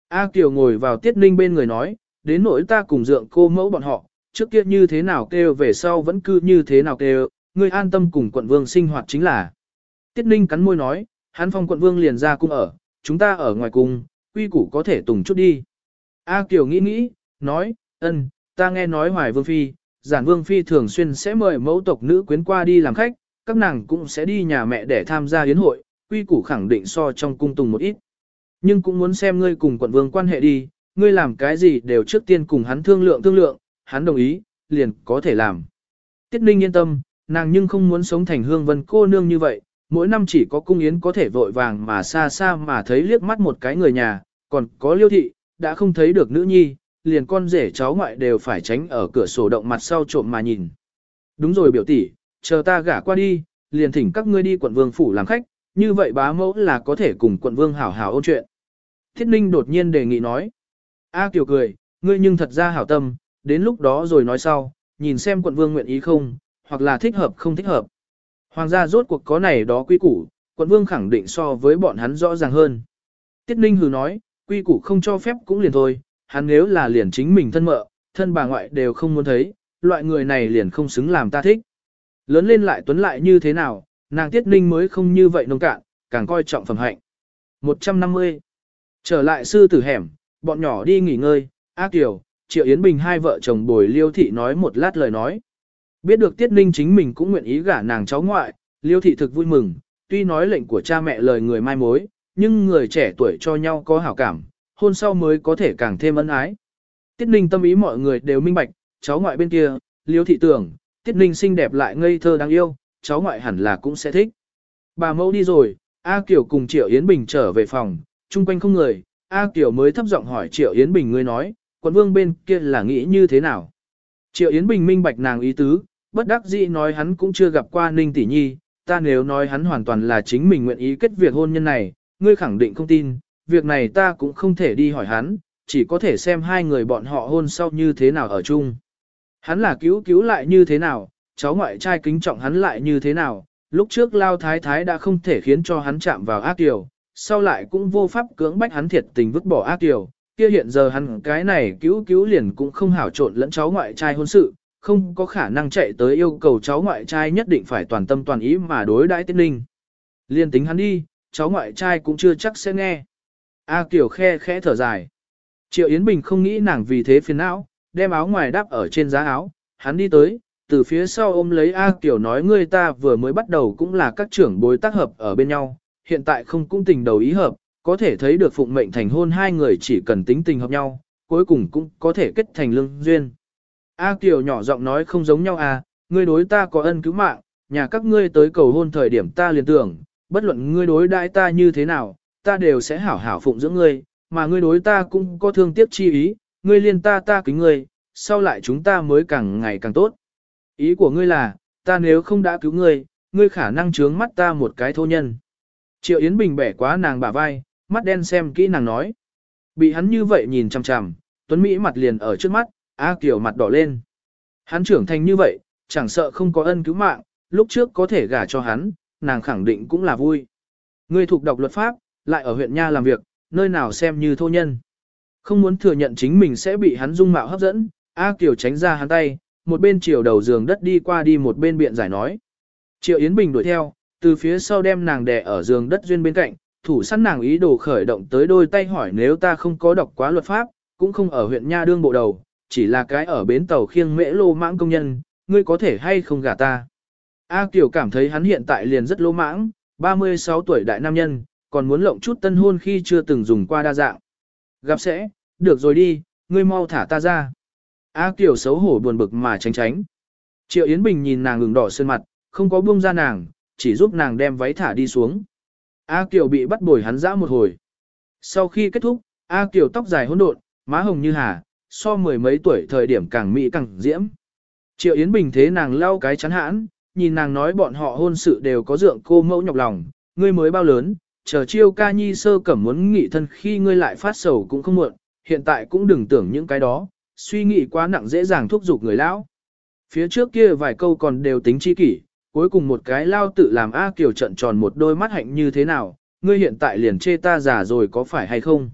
A Kiều ngồi vào tiết ninh bên người nói, đến nỗi ta cùng dượng cô mẫu bọn họ, trước kia như thế nào kêu về sau vẫn cứ như thế nào kêu, ngươi an tâm cùng quận vương sinh hoạt chính là. Tiết ninh cắn môi nói, hắn phong quận vương liền ra cung ở, chúng ta ở ngoài cung, quy củ có thể tùng chút đi. A Kiều nghĩ nghĩ, nói, ân, ta nghe nói Hoài Vương Phi, giản Vương Phi thường xuyên sẽ mời mẫu tộc nữ quyến qua đi làm khách, các nàng cũng sẽ đi nhà mẹ để tham gia yến hội, quy củ khẳng định so trong cung tùng một ít. Nhưng cũng muốn xem ngươi cùng quận vương quan hệ đi, ngươi làm cái gì đều trước tiên cùng hắn thương lượng thương lượng, hắn đồng ý, liền có thể làm. Tiết Ninh yên tâm, nàng nhưng không muốn sống thành hương vân cô nương như vậy, mỗi năm chỉ có cung yến có thể vội vàng mà xa xa mà thấy liếc mắt một cái người nhà, còn có liêu thị, đã không thấy được nữ nhi, liền con rể cháu ngoại đều phải tránh ở cửa sổ động mặt sau trộm mà nhìn. Đúng rồi biểu tỷ, chờ ta gả qua đi, liền thỉnh các ngươi đi quận vương phủ làm khách, như vậy bá mẫu là có thể cùng quận vương hảo hảo ôn chuyện. Thiết Ninh đột nhiên đề nghị nói. A Kiều cười, ngươi nhưng thật ra hảo tâm, đến lúc đó rồi nói sau, nhìn xem quận vương nguyện ý không, hoặc là thích hợp không thích hợp. Hoàng gia rốt cuộc có này đó quy củ, quận vương khẳng định so với bọn hắn rõ ràng hơn. Tiết Ninh hừ nói, quy củ không cho phép cũng liền thôi, hắn nếu là liền chính mình thân mợ, thân bà ngoại đều không muốn thấy, loại người này liền không xứng làm ta thích. Lớn lên lại tuấn lại như thế nào, nàng Tiết Ninh mới không như vậy nông cạn, càng coi trọng phẩm hạnh. 150. Trở lại sư tử hẻm, bọn nhỏ đi nghỉ ngơi, A Kiều, Triệu Yến Bình hai vợ chồng bồi Liêu Thị nói một lát lời nói. Biết được Tiết Ninh chính mình cũng nguyện ý gả nàng cháu ngoại, Liêu Thị thực vui mừng, tuy nói lệnh của cha mẹ lời người mai mối, nhưng người trẻ tuổi cho nhau có hảo cảm, hôn sau mới có thể càng thêm ân ái. Tiết Ninh tâm ý mọi người đều minh bạch, cháu ngoại bên kia, Liêu Thị tưởng, Tiết Ninh xinh đẹp lại ngây thơ đáng yêu, cháu ngoại hẳn là cũng sẽ thích. Bà mẫu đi rồi, A Kiều cùng Triệu Yến Bình trở về phòng, chung quanh không người, A Kiều mới thấp giọng hỏi Triệu Yến Bình ngươi nói, quận vương bên kia là nghĩ như thế nào? Triệu Yến Bình minh bạch nàng ý tứ, bất đắc dĩ nói hắn cũng chưa gặp qua Ninh Tỷ Nhi, ta nếu nói hắn hoàn toàn là chính mình nguyện ý kết việc hôn nhân này, ngươi khẳng định không tin, việc này ta cũng không thể đi hỏi hắn, chỉ có thể xem hai người bọn họ hôn sau như thế nào ở chung. Hắn là cứu cứu lại như thế nào, cháu ngoại trai kính trọng hắn lại như thế nào, lúc trước Lao Thái Thái đã không thể khiến cho hắn chạm vào ác điều, sau lại cũng vô pháp cưỡng bách hắn thiệt tình vứt bỏ ác tiểu kia hiện giờ hắn cái này cứu cứu liền cũng không hảo trộn lẫn cháu ngoại trai hôn sự, không có khả năng chạy tới yêu cầu cháu ngoại trai nhất định phải toàn tâm toàn ý mà đối đãi Tiết Ninh. Liên tính hắn đi, cháu ngoại trai cũng chưa chắc sẽ nghe. A Kiều khe khẽ thở dài. Triệu Yến Bình không nghĩ nàng vì thế phiền não, đem áo ngoài đắp ở trên giá áo, hắn đi tới, từ phía sau ôm lấy A Kiều nói ngươi ta vừa mới bắt đầu cũng là các trưởng bối tác hợp ở bên nhau, hiện tại không cũng tình đầu ý hợp, có thể thấy được phụng mệnh thành hôn hai người chỉ cần tính tình hợp nhau, cuối cùng cũng có thể kết thành lương duyên. A Kiều nhỏ giọng nói không giống nhau à, ngươi đối ta có ân cứu mạng, nhà các ngươi tới cầu hôn thời điểm ta liền tưởng, bất luận ngươi đối đãi ta như thế nào, ta đều sẽ hảo hảo phụng dưỡng ngươi, mà ngươi đối ta cũng có thương tiếc chi ý, ngươi liên ta ta kính ngươi, sau lại chúng ta mới càng ngày càng tốt. Ý của ngươi là, ta nếu không đã cứu ngươi, ngươi khả năng trướng mắt ta một cái thô nhân. Triệu Yến Bình bẻ quá nàng bả vai, mắt đen xem kỹ nàng nói. Bị hắn như vậy nhìn chằm chằm, Tuấn Mỹ mặt liền ở trước mắt, A Kiều mặt đỏ lên. Hắn trưởng thành như vậy, chẳng sợ không có ân cứu mạng, lúc trước có thể gả cho hắn, nàng khẳng định cũng là vui. Ngươi thuộc đọc luật pháp, lại ở huyện Nha làm việc, nơi nào xem như thô nhân. Không muốn thừa nhận chính mình sẽ bị hắn dung mạo hấp dẫn, A Kiều tránh ra hắn tay, một bên chiều đầu giường đất đi qua đi một bên biện giải nói. Triệu Yến Bình đuổi theo, từ phía sau đem nàng đè ở giường đất duyên bên cạnh, thủ săn nàng ý đồ khởi động tới đôi tay hỏi nếu ta không có đọc quá luật pháp, cũng không ở huyện Nha đương bộ đầu, chỉ là cái ở bến tàu khiêng mễ lô mãng công nhân, ngươi có thể hay không gả ta. A Kiều cảm thấy hắn hiện tại liền rất lô mãng, 36 tuổi đại nam nhân, còn muốn lộng chút tân hôn khi chưa từng dùng qua đa dạng. Gặp sẽ, được rồi đi, ngươi mau thả ta ra. A Kiều xấu hổ buồn bực mà tránh tránh. Triệu Yến Bình nhìn nàng ngừng đỏ sơn mặt, không có buông ra nàng, chỉ giúp nàng đem váy thả đi xuống. A Kiều bị bắt bồi hắn dã một hồi. Sau khi kết thúc, A Kiều tóc dài hỗn độn, má hồng như hà, so mười mấy tuổi thời điểm càng mỹ càng diễm. Triệu Yến Bình thế nàng lau cái chắn hãn, nhìn nàng nói bọn họ hôn sự đều có dượng cô mẫu nhọc lòng, ngươi mới bao lớn, chờ chiêu ca nhi sơ cẩm muốn nghị thân khi ngươi lại phát sầu cũng không muộn, hiện tại cũng đừng tưởng những cái đó, suy nghĩ quá nặng dễ dàng thúc giục người lão. Phía trước kia vài câu còn đều tính chi kỷ, cuối cùng một cái lao tự làm A Kiều trận tròn một đôi mắt hạnh như thế nào, ngươi hiện tại liền chê ta già rồi có phải hay không?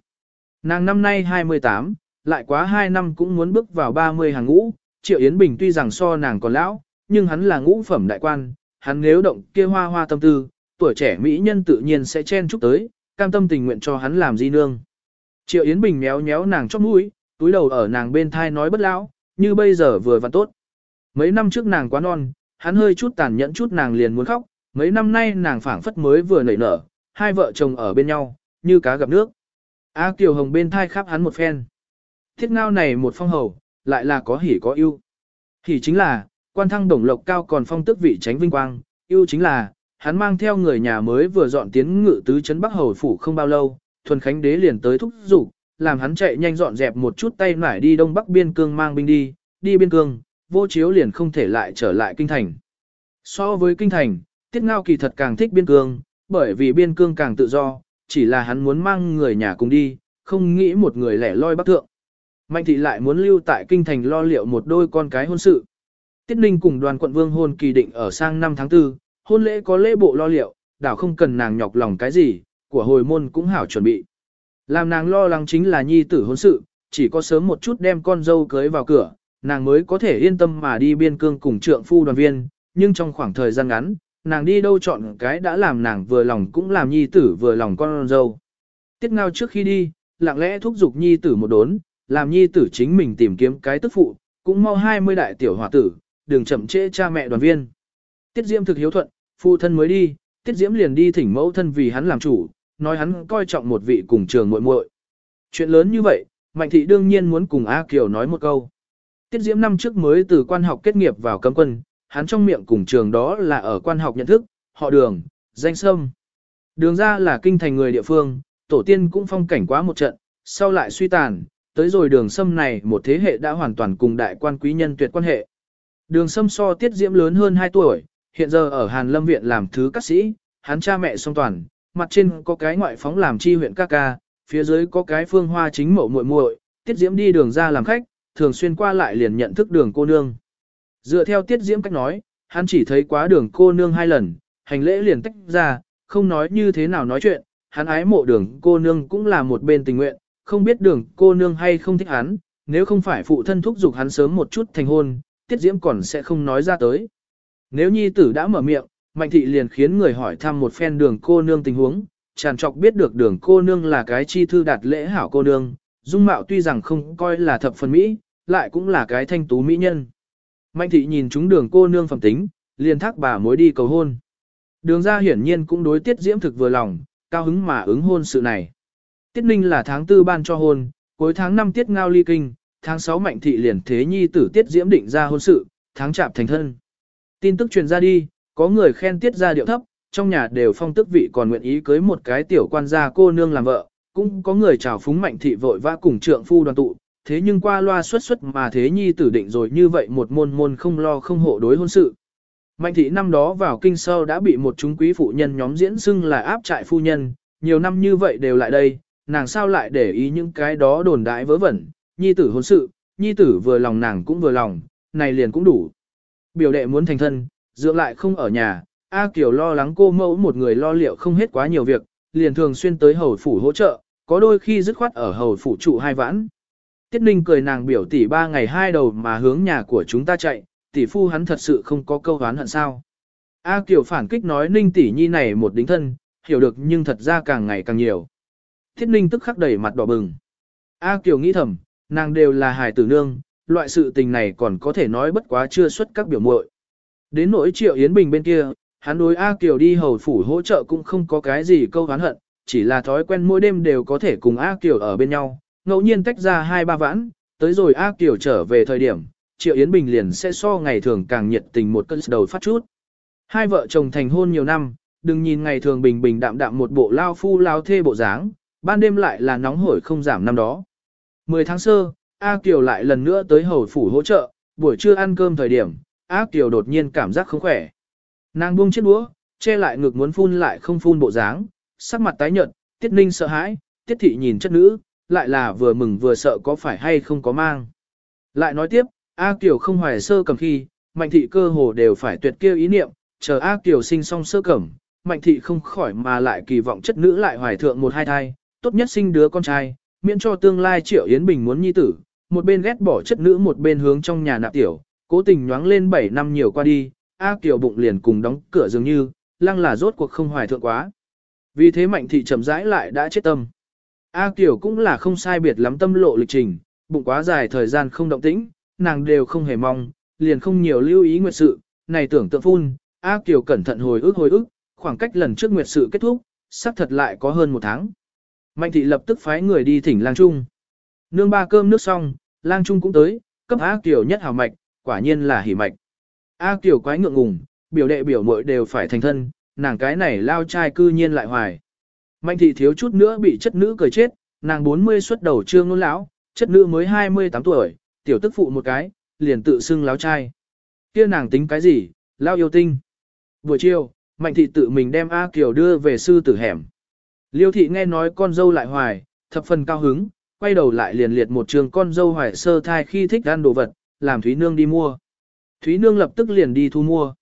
Nàng năm nay 28, lại quá 2 năm cũng muốn bước vào 30 hàng ngũ, Triệu Yến Bình tuy rằng so nàng còn lão, nhưng hắn là ngũ phẩm đại quan, hắn nếu động kia hoa hoa tâm tư, tuổi trẻ mỹ nhân tự nhiên sẽ chen chúc tới, cam tâm tình nguyện cho hắn làm di nương. Triệu Yến Bình méo méo nàng chóp mũi, túi đầu ở nàng bên thai nói bất lão, như bây giờ vừa và tốt. Mấy năm trước nàng quá non, hắn hơi chút tàn nhẫn chút nàng liền muốn khóc, mấy năm nay nàng phảng phất mới vừa nảy nở, hai vợ chồng ở bên nhau, như cá gặp nước. A Kiều Hồng bên thai khắp hắn một phen. Thiết ngao này một phong hầu, lại là có hỉ có ưu. Hỉ chính là, quan thăng đồng lộc cao còn phong tước vị tránh vinh quang, ưu chính là, hắn mang theo người nhà mới vừa dọn tiến ngự tứ trấn Bắc Hầu phủ không bao lâu, thuần khánh đế liền tới thúc giục, làm hắn chạy nhanh dọn dẹp một chút tay nải đi đông bắc biên cương mang binh đi, đi biên cương, vô chiếu liền không thể lại trở lại kinh thành. So với kinh thành, tiết ngao kỳ thật càng thích biên cương, bởi vì biên cương càng tự do, chỉ là hắn muốn mang người nhà cùng đi, không nghĩ một người lẻ loi bắc thượng. Mạnh thị lại muốn lưu tại kinh thành lo liệu một đôi con cái hôn sự. Tiết Ninh cùng đoàn quận vương hôn kỳ định ở sang năm tháng 4, hôn lễ có lễ bộ lo liệu, đảo không cần nàng nhọc lòng cái gì, của hồi môn cũng hảo chuẩn bị. Làm nàng lo lắng chính là nhi tử hôn sự, chỉ có sớm một chút đem con dâu cưới vào cửa, nàng mới có thể yên tâm mà đi biên cương cùng trượng phu đoàn viên, nhưng trong khoảng thời gian ngắn, nàng đi đâu chọn cái đã làm nàng vừa lòng cũng làm nhi tử vừa lòng con dâu. Tiết ngao trước khi đi, lặng lẽ thúc giục nhi tử một đốn, làm nhi tử chính mình tìm kiếm cái tức phụ, cũng mau 20 đại tiểu hòa tử, đừng chậm trễ cha mẹ đoàn viên. Tiết Diễm thực hiếu thuận, phụ thân mới đi, Tiết Diễm liền đi thỉnh mẫu thân vì hắn làm chủ, nói hắn coi trọng một vị cùng trường muội muội. Chuyện lớn như vậy, Mạnh thị đương nhiên muốn cùng A Kiều nói một câu. Tiết Diễm năm trước mới từ quan học kết nghiệp vào cấm quân, hắn trong miệng cùng trường đó là ở quan học nhận thức, họ đường, danh sâm. Đường ra là kinh thành người địa phương, tổ tiên cũng phong cảnh quá một trận, sau lại suy tàn, tới rồi đường sâm này một thế hệ đã hoàn toàn cùng đại quan quý nhân tuyệt quan hệ. Đường sâm so tiết diễm lớn hơn 2 tuổi, hiện giờ ở Hàn Lâm Viện làm thứ các sĩ, hắn cha mẹ song toàn, mặt trên có cái ngoại phóng làm chi huyện ca ca, phía dưới có cái phương hoa chính mẫu muội muội, tiết diễm đi đường ra làm khách, thường xuyên qua lại liền nhận thức đường cô nương. Dựa theo tiết diễm cách nói, hắn chỉ thấy quá đường cô nương hai lần, hành lễ liền tách ra, không nói như thế nào nói chuyện, hắn ái mộ đường cô nương cũng là một bên tình nguyện, không biết đường cô nương hay không thích hắn, nếu không phải phụ thân thúc giục hắn sớm một chút thành hôn, tiết diễm còn sẽ không nói ra tới. Nếu nhi tử đã mở miệng, mạnh thị liền khiến người hỏi thăm một phen đường cô nương tình huống, tràn trọc biết được đường cô nương là cái chi thư đạt lễ hảo cô nương, dung mạo tuy rằng không coi là thập phần mỹ, lại cũng là cái thanh tú mỹ nhân. Mạnh thị nhìn chúng đường cô nương phẩm tính, liền thác bà mối đi cầu hôn. Đường ra hiển nhiên cũng đối tiết diễm thực vừa lòng, cao hứng mà ứng hôn sự này. Tiết ninh là tháng tư ban cho hôn, cuối tháng 5 tiết ngao ly kinh, tháng 6 mạnh thị liền thế nhi tử tiết diễm định ra hôn sự, tháng chạp thành thân. Tin tức truyền ra đi, có người khen tiết ra điệu thấp, trong nhà đều phong tức vị còn nguyện ý cưới một cái tiểu quan gia cô nương làm vợ, cũng có người chào phúng mạnh thị vội vã cùng trượng phu đoàn tụ, thế nhưng qua loa xuất xuất mà thế nhi tử định rồi như vậy một môn môn không lo không hộ đối hôn sự. Mạnh thị năm đó vào kinh sâu đã bị một chúng quý phụ nhân nhóm diễn xưng là áp trại phu nhân, nhiều năm như vậy đều lại đây, nàng sao lại để ý những cái đó đồn đại vớ vẩn, nhi tử hôn sự, nhi tử vừa lòng nàng cũng vừa lòng, này liền cũng đủ. Biểu đệ muốn thành thân, dưỡng lại không ở nhà, A Kiều lo lắng cô mẫu một người lo liệu không hết quá nhiều việc, liền thường xuyên tới hầu phủ hỗ trợ, có đôi khi dứt khoát ở hầu phủ trụ hai vãn. Tiết Ninh cười nàng biểu tỷ ba ngày hai đầu mà hướng nhà của chúng ta chạy, tỷ phu hắn thật sự không có câu hán hận sao. A Kiều phản kích nói Ninh tỷ nhi này một đính thân, hiểu được nhưng thật ra càng ngày càng nhiều. Thiết Ninh tức khắc đẩy mặt đỏ bừng. A Kiều nghĩ thầm, nàng đều là hài tử nương, loại sự tình này còn có thể nói bất quá chưa xuất các biểu muội. Đến nỗi Triệu Yến Bình bên kia, hắn đối A Kiều đi hầu phủ hỗ trợ cũng không có cái gì câu hán hận, chỉ là thói quen mỗi đêm đều có thể cùng A Kiều ở bên nhau, ngẫu nhiên tách ra hai ba vãn, tới rồi A Kiều trở về thời điểm, Triệu Yến Bình liền sẽ so ngày thường càng nhiệt tình một cơn đầu phát chút. Hai vợ chồng thành hôn nhiều năm, đừng nhìn ngày thường bình bình đạm đạm một bộ lao phu lao thê bộ dáng, ban đêm lại là nóng hổi không giảm năm đó. Mười tháng sơ, A Kiều lại lần nữa tới hầu phủ hỗ trợ, buổi trưa ăn cơm thời điểm, A Kiều đột nhiên cảm giác không khỏe. Nàng buông chiếc đũa, che lại ngực muốn phun lại không phun bộ dáng, sắc mặt tái nhợt, Tiết Ninh sợ hãi, Tiết Thị nhìn chất nữ, lại là vừa mừng vừa sợ có phải hay không có mang. Lại nói tiếp, A Kiều không hoài sơ cầm khi, Mạnh Thị cơ hồ đều phải tuyệt kêu ý niệm, chờ A Kiều sinh xong sơ cẩm, Mạnh Thị không khỏi mà lại kỳ vọng chất nữ lại hoài thượng một hai thai, tốt nhất sinh đứa con trai, miễn cho tương lai Triệu Yến Bình muốn nhi tử, một bên ghét bỏ chất nữ một bên hướng trong nhà nạp tiểu, cố tình nhoáng lên 7 năm nhiều qua đi, A Kiều bụng liền cùng đóng cửa dường như, lăng là rốt cuộc không hoài thượng quá. Vì thế Mạnh Thị chậm rãi lại đã chết tâm. A Kiều cũng là không sai biệt lắm tâm lộ lịch trình, bụng quá dài thời gian không động tĩnh, nàng đều không hề mong, liền không nhiều lưu ý nguyệt sự, này tưởng tượng phun, A Kiều cẩn thận hồi ức hồi ức, khoảng cách lần trước nguyệt sự kết thúc, sắp thật lại có hơn một tháng. Mạnh thị lập tức phái người đi thỉnh lang trung. Nương ba cơm nước xong, lang trung cũng tới, cấp A Kiều nhất hào mạch, quả nhiên là hỉ mạch. A Kiều quái ngượng ngùng, biểu đệ biểu muội đều phải thành thân, nàng cái này lao trai cư nhiên lại hoài. Mạnh thị thiếu chút nữa bị chất nữ cười chết, nàng 40 xuất đầu trương nôn lão, chất nữ mới 28 tuổi, tiểu tức phụ một cái, liền tự xưng láo trai. kia nàng tính cái gì, lao yêu tinh. Buổi chiều, Mạnh thị tự mình đem A Kiều đưa về sư tử hẻm. Liêu thị nghe nói con dâu lại hoài, thập phần cao hứng, quay đầu lại liền liệt một trường con dâu hoài sơ thai khi thích ăn đồ vật, làm Thúy Nương đi mua. Thúy Nương lập tức liền đi thu mua.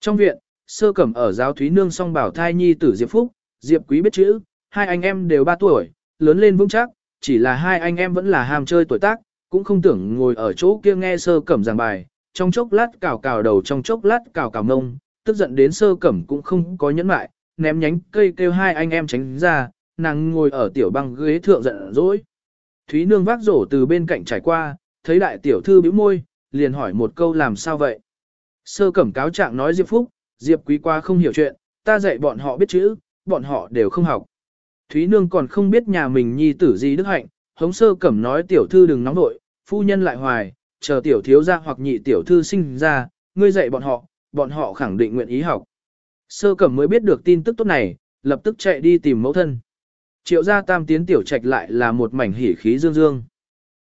Trong viện, sơ cẩm ở giáo Thúy Nương song bảo thai nhi tử Diệp Phúc, Diệp Quý biết chữ, hai anh em đều 3 tuổi, lớn lên vững chắc, chỉ là hai anh em vẫn là ham chơi tuổi tác, cũng không tưởng ngồi ở chỗ kia nghe sơ cẩm giảng bài, trong chốc lát cào cào đầu trong chốc lát cào cào ngông, tức giận đến sơ cẩm cũng không có nhẫn mại, ném nhánh cây kêu hai anh em tránh ra, nàng ngồi ở tiểu băng ghế thượng giận dỗi. Thúy nương vác rổ từ bên cạnh trải qua, thấy đại tiểu thư bĩu môi, liền hỏi một câu làm sao vậy. Sơ cẩm cáo trạng nói Diệp Phúc, Diệp quý qua không hiểu chuyện, ta dạy bọn họ biết chữ, bọn họ đều không học. Thúy nương còn không biết nhà mình nhi tử gì đức hạnh, hống sơ cẩm nói tiểu thư đừng nóng nội, phu nhân lại hoài, chờ tiểu thiếu ra hoặc nhị tiểu thư sinh ra, ngươi dạy bọn họ, bọn họ khẳng định nguyện ý học. Sơ cẩm mới biết được tin tức tốt này, lập tức chạy đi tìm mẫu thân. Triệu gia tam tiến tiểu trạch lại là một mảnh hỉ khí dương dương.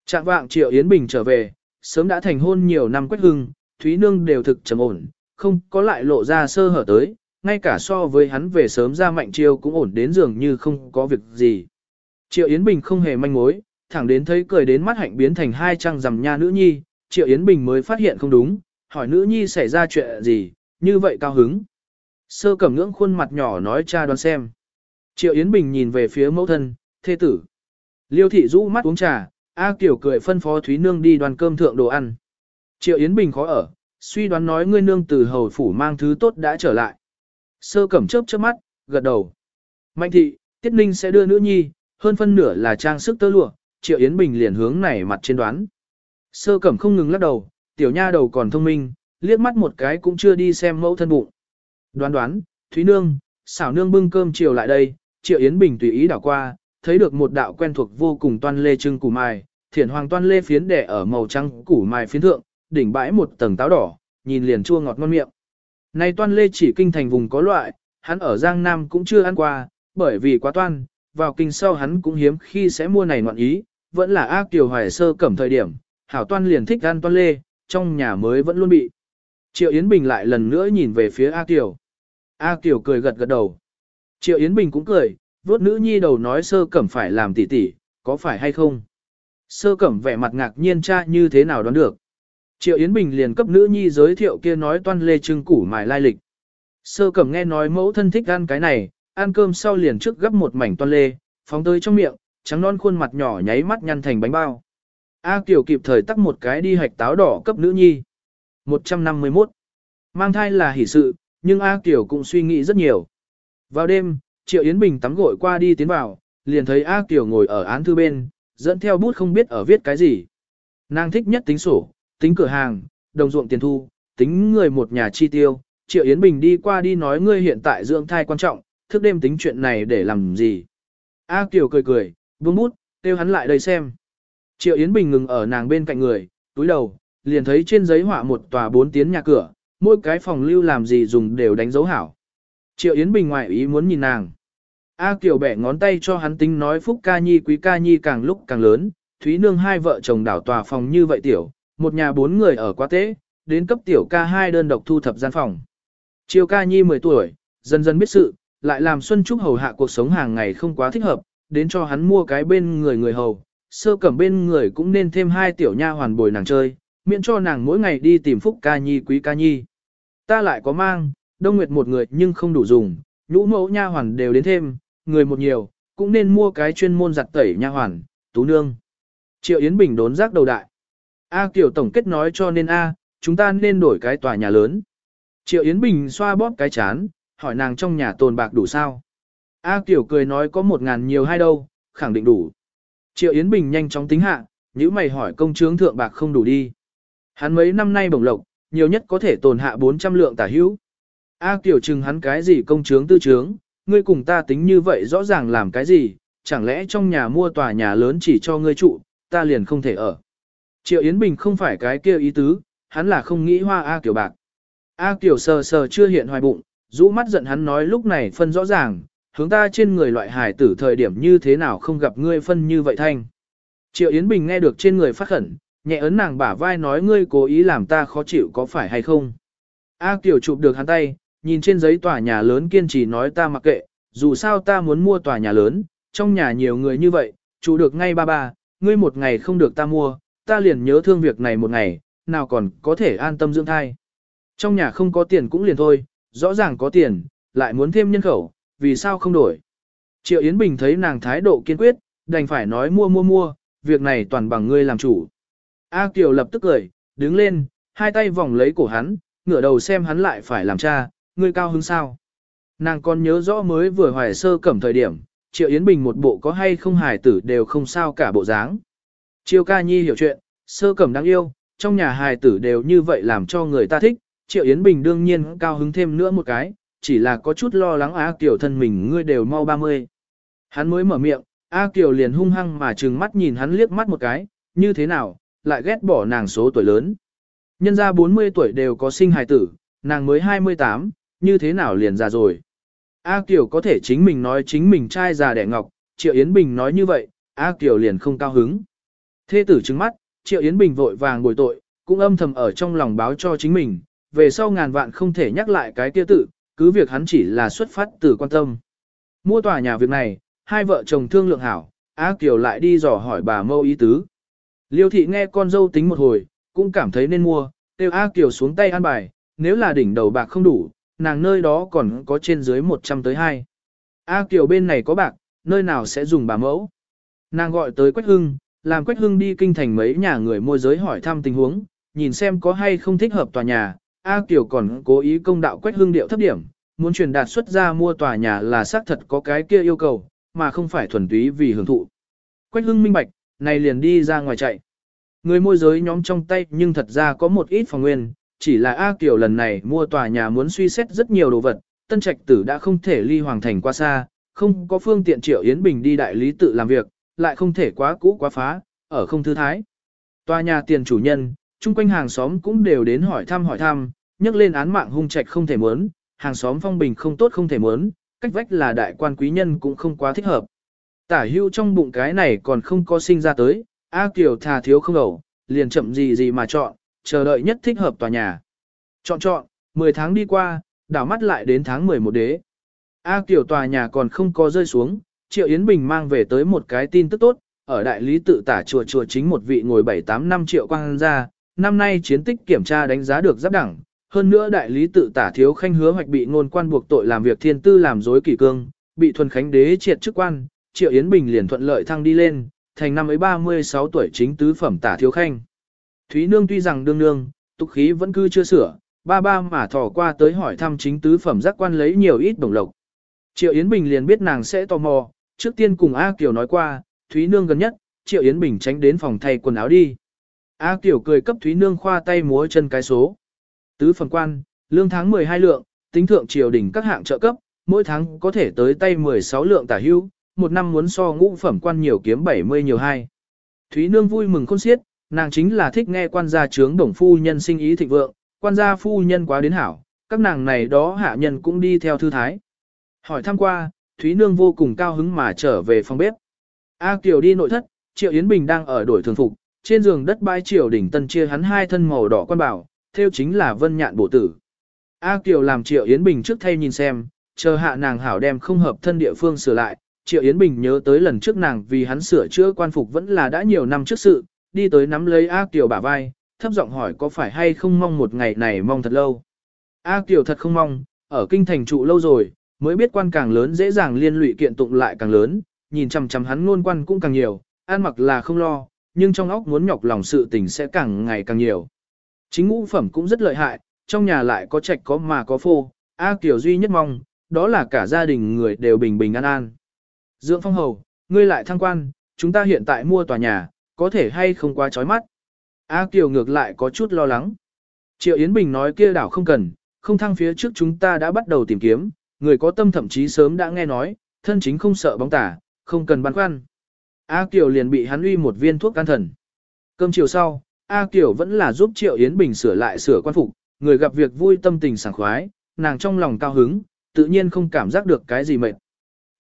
Trạng vạng Triệu Yến Bình trở về, sớm đã thành hôn nhiều năm quách hưng, Thúy Nương đều thực trầm ổn, không có lại lộ ra sơ hở tới, ngay cả so với hắn về sớm ra mạnh chiêu cũng ổn đến dường như không có việc gì. Triệu Yến Bình không hề manh mối, thẳng đến thấy cười đến mắt hạnh biến thành hai trăng rằm nha nữ nhi, Triệu Yến Bình mới phát hiện không đúng, hỏi nữ nhi xảy ra chuyện gì, như vậy cao hứng. Sơ cẩm ngưỡng khuôn mặt nhỏ nói cha đoán xem. Triệu Yến Bình nhìn về phía mẫu thân, thê tử. Liêu thị rũ mắt uống trà, A Kiều cười phân phó Thúy Nương đi đoàn cơm thượng đồ ăn. Triệu Yến Bình khó ở, suy đoán nói ngươi nương từ hầu phủ mang thứ tốt đã trở lại. Sơ cẩm chớp chớp mắt, gật đầu. Mạnh thị, Tiết Ninh sẽ đưa nữ nhi, hơn phân nửa là trang sức tơ lụa, Triệu Yến Bình liền hướng này mặt trên đoán. Sơ cẩm không ngừng lắc đầu, tiểu nha đầu còn thông minh, liếc mắt một cái cũng chưa đi xem mẫu thân bụng. Đoán đoán, Thúy Nương, xảo nương bưng cơm chiều lại đây, Triệu Yến Bình tùy ý đảo qua, thấy được một đạo quen thuộc vô cùng toan lê trưng củ mài, thiển hoàng toan lê phiến đẻ ở màu trắng củ mài phiến thượng, đỉnh bãi một tầng táo đỏ, nhìn liền chua ngọt ngon miệng. Này toan lê chỉ kinh thành vùng có loại, hắn ở Giang Nam cũng chưa ăn qua, bởi vì quá toan, vào kinh sau hắn cũng hiếm khi sẽ mua này ngoạn ý, vẫn là ác tiểu hoài sơ cẩm thời điểm, hảo toan liền thích ăn toan lê, trong nhà mới vẫn luôn bị. Triệu Yến Bình lại lần nữa nhìn về phía A Kiều. A Kiều cười gật gật đầu. Triệu Yến Bình cũng cười, vuốt nữ nhi đầu nói sơ cẩm phải làm tỉ tỉ, có phải hay không? Sơ cẩm vẻ mặt ngạc nhiên cha như thế nào đoán được. Triệu Yến Bình liền cấp nữ nhi giới thiệu kia nói toan lê trưng củ mài lai lịch. Sơ cẩm nghe nói mẫu thân thích ăn cái này, ăn cơm sau liền trước gấp một mảnh toan lê, phóng tới trong miệng, trắng non khuôn mặt nhỏ nháy mắt nhăn thành bánh bao. A Kiều kịp thời tắt một cái đi hạch táo đỏ cấp nữ nhi. 151. Mang thai là hỷ sự, nhưng A Kiều cũng suy nghĩ rất nhiều. Vào đêm, Triệu Yến Bình tắm gội qua đi tiến vào, liền thấy A Kiều ngồi ở án thư bên, dẫn theo bút không biết ở viết cái gì. Nàng thích nhất tính sổ, tính cửa hàng, đồng ruộng tiền thu, tính người một nhà chi tiêu. Triệu Yến Bình đi qua đi nói ngươi hiện tại dưỡng thai quan trọng, thức đêm tính chuyện này để làm gì. A Kiều cười cười, buông bút, kêu hắn lại đây xem. Triệu Yến Bình ngừng ở nàng bên cạnh người, túi đầu, liền thấy trên giấy họa một tòa bốn tiến nhà cửa, mỗi cái phòng lưu làm gì dùng đều đánh dấu hảo. Triệu Yến Bình ngoại ý muốn nhìn nàng. A Kiều bẻ ngón tay cho hắn tính nói Phúc Ca Nhi Quý Ca Nhi càng lúc càng lớn, Thúy Nương hai vợ chồng đảo tòa phòng như vậy tiểu, một nhà bốn người ở quá tế, đến cấp tiểu ca hai đơn độc thu thập gian phòng. Chiều Ca Nhi 10 tuổi, dần dần biết sự, lại làm Xuân Trúc hầu hạ cuộc sống hàng ngày không quá thích hợp, đến cho hắn mua cái bên người người hầu, sơ cẩm bên người cũng nên thêm hai tiểu nha hoàn bồi nàng chơi, miễn cho nàng mỗi ngày đi tìm Phúc Ca Nhi Quý Ca Nhi. Ta lại có mang, Đông Nguyệt một người nhưng không đủ dùng, nhũ mẫu nha hoàn đều đến thêm, người một nhiều, cũng nên mua cái chuyên môn giặt tẩy nha hoàn, tú nương. Triệu Yến Bình đốn giác đầu đại. A Kiều tổng kết nói cho nên A, chúng ta nên đổi cái tòa nhà lớn. Triệu Yến Bình xoa bóp cái chán, hỏi nàng trong nhà tồn bạc đủ sao. A Kiều cười nói có một ngàn nhiều hay đâu, khẳng định đủ. Triệu Yến Bình nhanh chóng tính hạ, nếu mày hỏi công chướng thượng bạc không đủ đi. Hắn mấy năm nay bổng lộc, nhiều nhất có thể tồn hạ 400 lượng tả hữu. A Kiều chừng hắn cái gì công chướng tư chướng, ngươi cùng ta tính như vậy rõ ràng làm cái gì, chẳng lẽ trong nhà mua tòa nhà lớn chỉ cho ngươi trụ, ta liền không thể ở. Triệu Yến Bình không phải cái kia ý tứ, hắn là không nghĩ hoa A Kiều bạc. A Kiều sờ sờ chưa hiện hoài bụng, rũ mắt giận hắn nói lúc này phân rõ ràng, hướng ta trên người loại hải tử thời điểm như thế nào không gặp ngươi phân như vậy thanh. Triệu Yến Bình nghe được trên người phát khẩn, nhẹ ấn nàng bả vai nói ngươi cố ý làm ta khó chịu có phải hay không. A Kiều chụp được hắn tay, nhìn trên giấy tòa nhà lớn kiên trì nói ta mặc kệ, dù sao ta muốn mua tòa nhà lớn, trong nhà nhiều người như vậy, chủ được ngay ba ba, ngươi một ngày không được ta mua, ta liền nhớ thương việc này một ngày, nào còn có thể an tâm dưỡng thai. Trong nhà không có tiền cũng liền thôi, rõ ràng có tiền, lại muốn thêm nhân khẩu, vì sao không đổi. Triệu Yến Bình thấy nàng thái độ kiên quyết, đành phải nói mua mua mua, việc này toàn bằng ngươi làm chủ. A Kiều lập tức cười, đứng lên, hai tay vòng lấy cổ hắn, ngửa đầu xem hắn lại phải làm cha, ngươi cao hứng sao. Nàng còn nhớ rõ mới vừa hoài sơ cẩm thời điểm, Triệu Yến Bình một bộ có hay không hài tử đều không sao cả bộ dáng. Triệu ca nhi hiểu chuyện, sơ cẩm đáng yêu, trong nhà hài tử đều như vậy làm cho người ta thích, Triệu Yến Bình đương nhiên cao hứng thêm nữa một cái, chỉ là có chút lo lắng A Kiều thân mình ngươi đều mau 30. Hắn mới mở miệng, A Kiều liền hung hăng mà trừng mắt nhìn hắn liếc mắt một cái, như thế nào, lại ghét bỏ nàng số tuổi lớn. Nhân ra 40 tuổi đều có sinh hài tử, nàng mới 28, như thế nào liền già rồi. A Kiều có thể chính mình nói chính mình trai già đẻ ngọc, Triệu Yến Bình nói như vậy, A Kiều liền không cao hứng. Thê tử trừng mắt, Triệu Yến Bình vội vàng bồi tội, cũng âm thầm ở trong lòng báo cho chính mình, về sau ngàn vạn không thể nhắc lại cái kia tự, cứ việc hắn chỉ là xuất phát từ quan tâm. Mua tòa nhà việc này, hai vợ chồng thương lượng hảo, A Kiều lại đi dò hỏi bà mâu ý tứ. Liêu thị nghe con dâu tính một hồi, cũng cảm thấy nên mua, tiêu A Kiều xuống tay ăn bài, nếu là đỉnh đầu bạc không đủ, nàng nơi đó còn có trên dưới 100 tới 2. A Kiều bên này có bạc, nơi nào sẽ dùng bà mẫu. Nàng gọi tới Quách Hưng, làm Quách Hưng đi kinh thành mấy nhà người môi giới hỏi thăm tình huống, nhìn xem có hay không thích hợp tòa nhà. A Kiều còn cố ý công đạo Quách Hưng điệu thấp điểm, muốn truyền đạt xuất ra mua tòa nhà là xác thật có cái kia yêu cầu, mà không phải thuần túy vì hưởng thụ. Quách Hưng minh bạch, này liền đi ra ngoài chạy. Người môi giới nhóm trong tay nhưng thật ra có một ít phòng nguyên, chỉ là A Kiều lần này mua tòa nhà muốn suy xét rất nhiều đồ vật, tân trạch tử đã không thể ly hoàng thành qua xa, không có phương tiện triệu Yến Bình đi đại lý tự làm việc, lại không thể quá cũ quá phá, ở không thư thái. Tòa nhà tiền chủ nhân, chung quanh hàng xóm cũng đều đến hỏi thăm hỏi thăm, nhắc lên án mạng hung trạch không thể muốn, hàng xóm phong bình không tốt không thể muốn, cách vách là đại quan quý nhân cũng không quá thích hợp. Tả hưu trong bụng cái này còn không có sinh ra tới, A Kiều thà thiếu không ẩu, liền chậm gì gì mà chọn, chờ đợi nhất thích hợp tòa nhà. Chọn chọn, 10 tháng đi qua, đảo mắt lại đến tháng 11 đế. A Kiều tòa nhà còn không có rơi xuống, Triệu Yến Bình mang về tới một cái tin tức tốt, ở đại lý tự tả chùa chùa chính một vị ngồi 7-8 năm triệu quang ra, năm nay chiến tích kiểm tra đánh giá được giáp đẳng. Hơn nữa đại lý tự tả thiếu khanh hứa hoạch bị ngôn quan buộc tội làm việc thiên tư làm dối kỷ cương, bị thuần khánh đế triệt chức quan, Triệu Yến Bình liền thuận lợi thăng đi lên, thành năm ấy 36 tuổi chính tứ phẩm tả thiếu khanh. Thúy Nương tuy rằng đương nương, tục khí vẫn cứ chưa sửa, ba ba mà thò qua tới hỏi thăm chính tứ phẩm giác quan lấy nhiều ít đồng lộc. Triệu Yến Bình liền biết nàng sẽ tò mò, trước tiên cùng A Kiều nói qua, Thúy Nương gần nhất, Triệu Yến Bình tránh đến phòng thay quần áo đi. A Kiều cười cấp Thúy Nương khoa tay múa chân cái số. Tứ phẩm quan, lương tháng 12 lượng, tính thượng triều đình các hạng trợ cấp, mỗi tháng có thể tới tay 16 lượng tả hưu, một năm muốn so ngũ phẩm quan nhiều kiếm 70 nhiều hai. Thúy Nương vui mừng khôn xiết, nàng chính là thích nghe quan gia trướng đồng phu nhân sinh ý thịnh vượng, quan gia phu nhân quá đến hảo, các nàng này đó hạ nhân cũng đi theo thư thái. Hỏi thăm qua, Thúy Nương vô cùng cao hứng mà trở về phòng bếp. A Kiều đi nội thất, Triệu Yến Bình đang ở đổi thường phục, trên giường đất bãi Triều đỉnh tân chia hắn hai thân màu đỏ quan bảo, theo chính là vân nhạn bổ tử. A Kiều làm Triệu Yến Bình trước thay nhìn xem, chờ hạ nàng hảo đem không hợp thân địa phương sửa lại. Triệu Yến Bình nhớ tới lần trước nàng vì hắn sửa chữa quan phục vẫn là đã nhiều năm trước sự, đi tới nắm lấy A Kiều bả vai, thấp giọng hỏi có phải hay không mong một ngày này mong thật lâu. A Kiều thật không mong, ở kinh thành trụ lâu rồi, mới biết quan càng lớn dễ dàng liên lụy kiện tụng lại càng lớn, nhìn chằm chằm hắn ngôn quan cũng càng nhiều, an mặc là không lo, nhưng trong óc muốn nhọc lòng sự tình sẽ càng ngày càng nhiều. Chính ngũ phẩm cũng rất lợi hại, trong nhà lại có trạch có mà có phô, A Kiều duy nhất mong, đó là cả gia đình người đều bình bình an an. Dưỡng phong hầu, ngươi lại thăng quan, chúng ta hiện tại mua tòa nhà, có thể hay không quá chói mắt. A Kiều ngược lại có chút lo lắng. Triệu Yến Bình nói kia đảo không cần, không thăng phía trước chúng ta đã bắt đầu tìm kiếm, người có tâm thậm chí sớm đã nghe nói, thân chính không sợ bóng tả, không cần băn khoăn. A Kiều liền bị hắn uy một viên thuốc can thần. Cơm chiều sau, A Kiều vẫn là giúp Triệu Yến Bình sửa lại sửa quan phục, người gặp việc vui tâm tình sảng khoái, nàng trong lòng cao hứng, tự nhiên không cảm giác được cái gì mệt.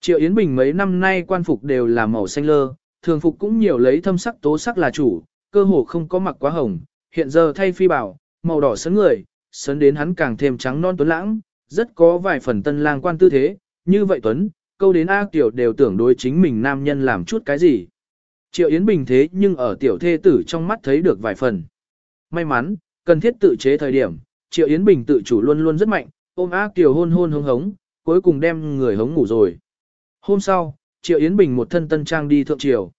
Triệu Yến Bình mấy năm nay quan phục đều là màu xanh lơ, thường phục cũng nhiều lấy thâm sắc tố sắc là chủ, cơ hồ không có mặc quá hồng, hiện giờ thay phi bảo, màu đỏ sấn người, sấn đến hắn càng thêm trắng non tuấn lãng, rất có vài phần tân lang quan tư thế, như vậy Tuấn, câu đến A Kiều đều tưởng đối chính mình nam nhân làm chút cái gì. Triệu Yến Bình thế nhưng ở tiểu thê tử trong mắt thấy được vài phần. May mắn, cần thiết tự chế thời điểm, Triệu Yến Bình tự chủ luôn luôn rất mạnh, ôm A Kiều hôn hôn hống hống, cuối cùng đem người hống ngủ rồi. Hôm sau, Triệu Yến Bình một thân tân trang đi thượng triều.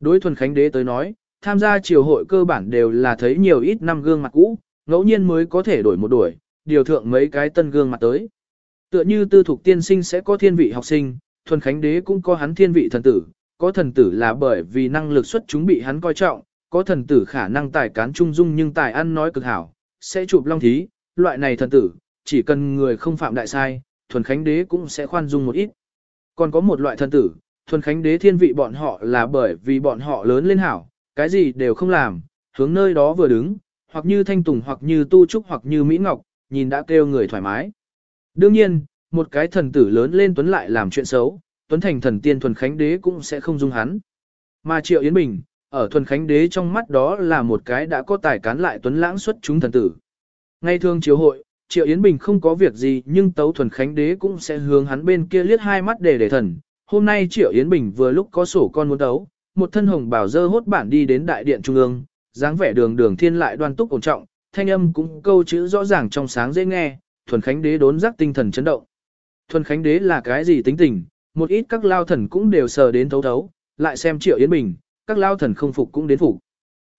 Đối thuần khánh đế tới nói, tham gia triều hội cơ bản đều là thấy nhiều ít năm gương mặt cũ, ngẫu nhiên mới có thể đổi một đuổi, điều thượng mấy cái tân gương mặt tới. Tựa như tư thục tiên sinh sẽ có thiên vị học sinh, thuần khánh đế cũng có hắn thiên vị thần tử, có thần tử là bởi vì năng lực xuất chúng bị hắn coi trọng, có thần tử khả năng tài cán trung dung nhưng tài ăn nói cực hảo, sẽ chụp long thí, loại này thần tử, chỉ cần người không phạm đại sai, thuần khánh đế cũng sẽ khoan dung một ít. Còn có một loại thần tử, thuần khánh đế thiên vị bọn họ là bởi vì bọn họ lớn lên hảo, cái gì đều không làm, hướng nơi đó vừa đứng, hoặc như thanh tùng hoặc như tu trúc hoặc như mỹ ngọc, nhìn đã kêu người thoải mái. Đương nhiên, một cái thần tử lớn lên tuấn lại làm chuyện xấu, tuấn thành thần tiên thuần khánh đế cũng sẽ không dung hắn. Mà Triệu Yến Bình, ở thuần khánh đế trong mắt đó là một cái đã có tài cán lại tuấn lãng xuất chúng thần tử. Ngay thường chiếu hội, Triệu Yến Bình không có việc gì nhưng tấu thuần khánh đế cũng sẽ hướng hắn bên kia liếc hai mắt để để thần. Hôm nay Triệu Yến Bình vừa lúc có sổ con muốn tấu, một thân hồng bảo dơ hốt bản đi đến đại điện trung ương, dáng vẻ đường đường thiên lại đoan túc ổn trọng, thanh âm cũng câu chữ rõ ràng trong sáng dễ nghe, thuần khánh đế đốn giác tinh thần chấn động. Thuần khánh đế là cái gì tính tình, một ít các lao thần cũng đều sờ đến thấu thấu, lại xem Triệu Yến Bình, các lao thần không phục cũng đến phục.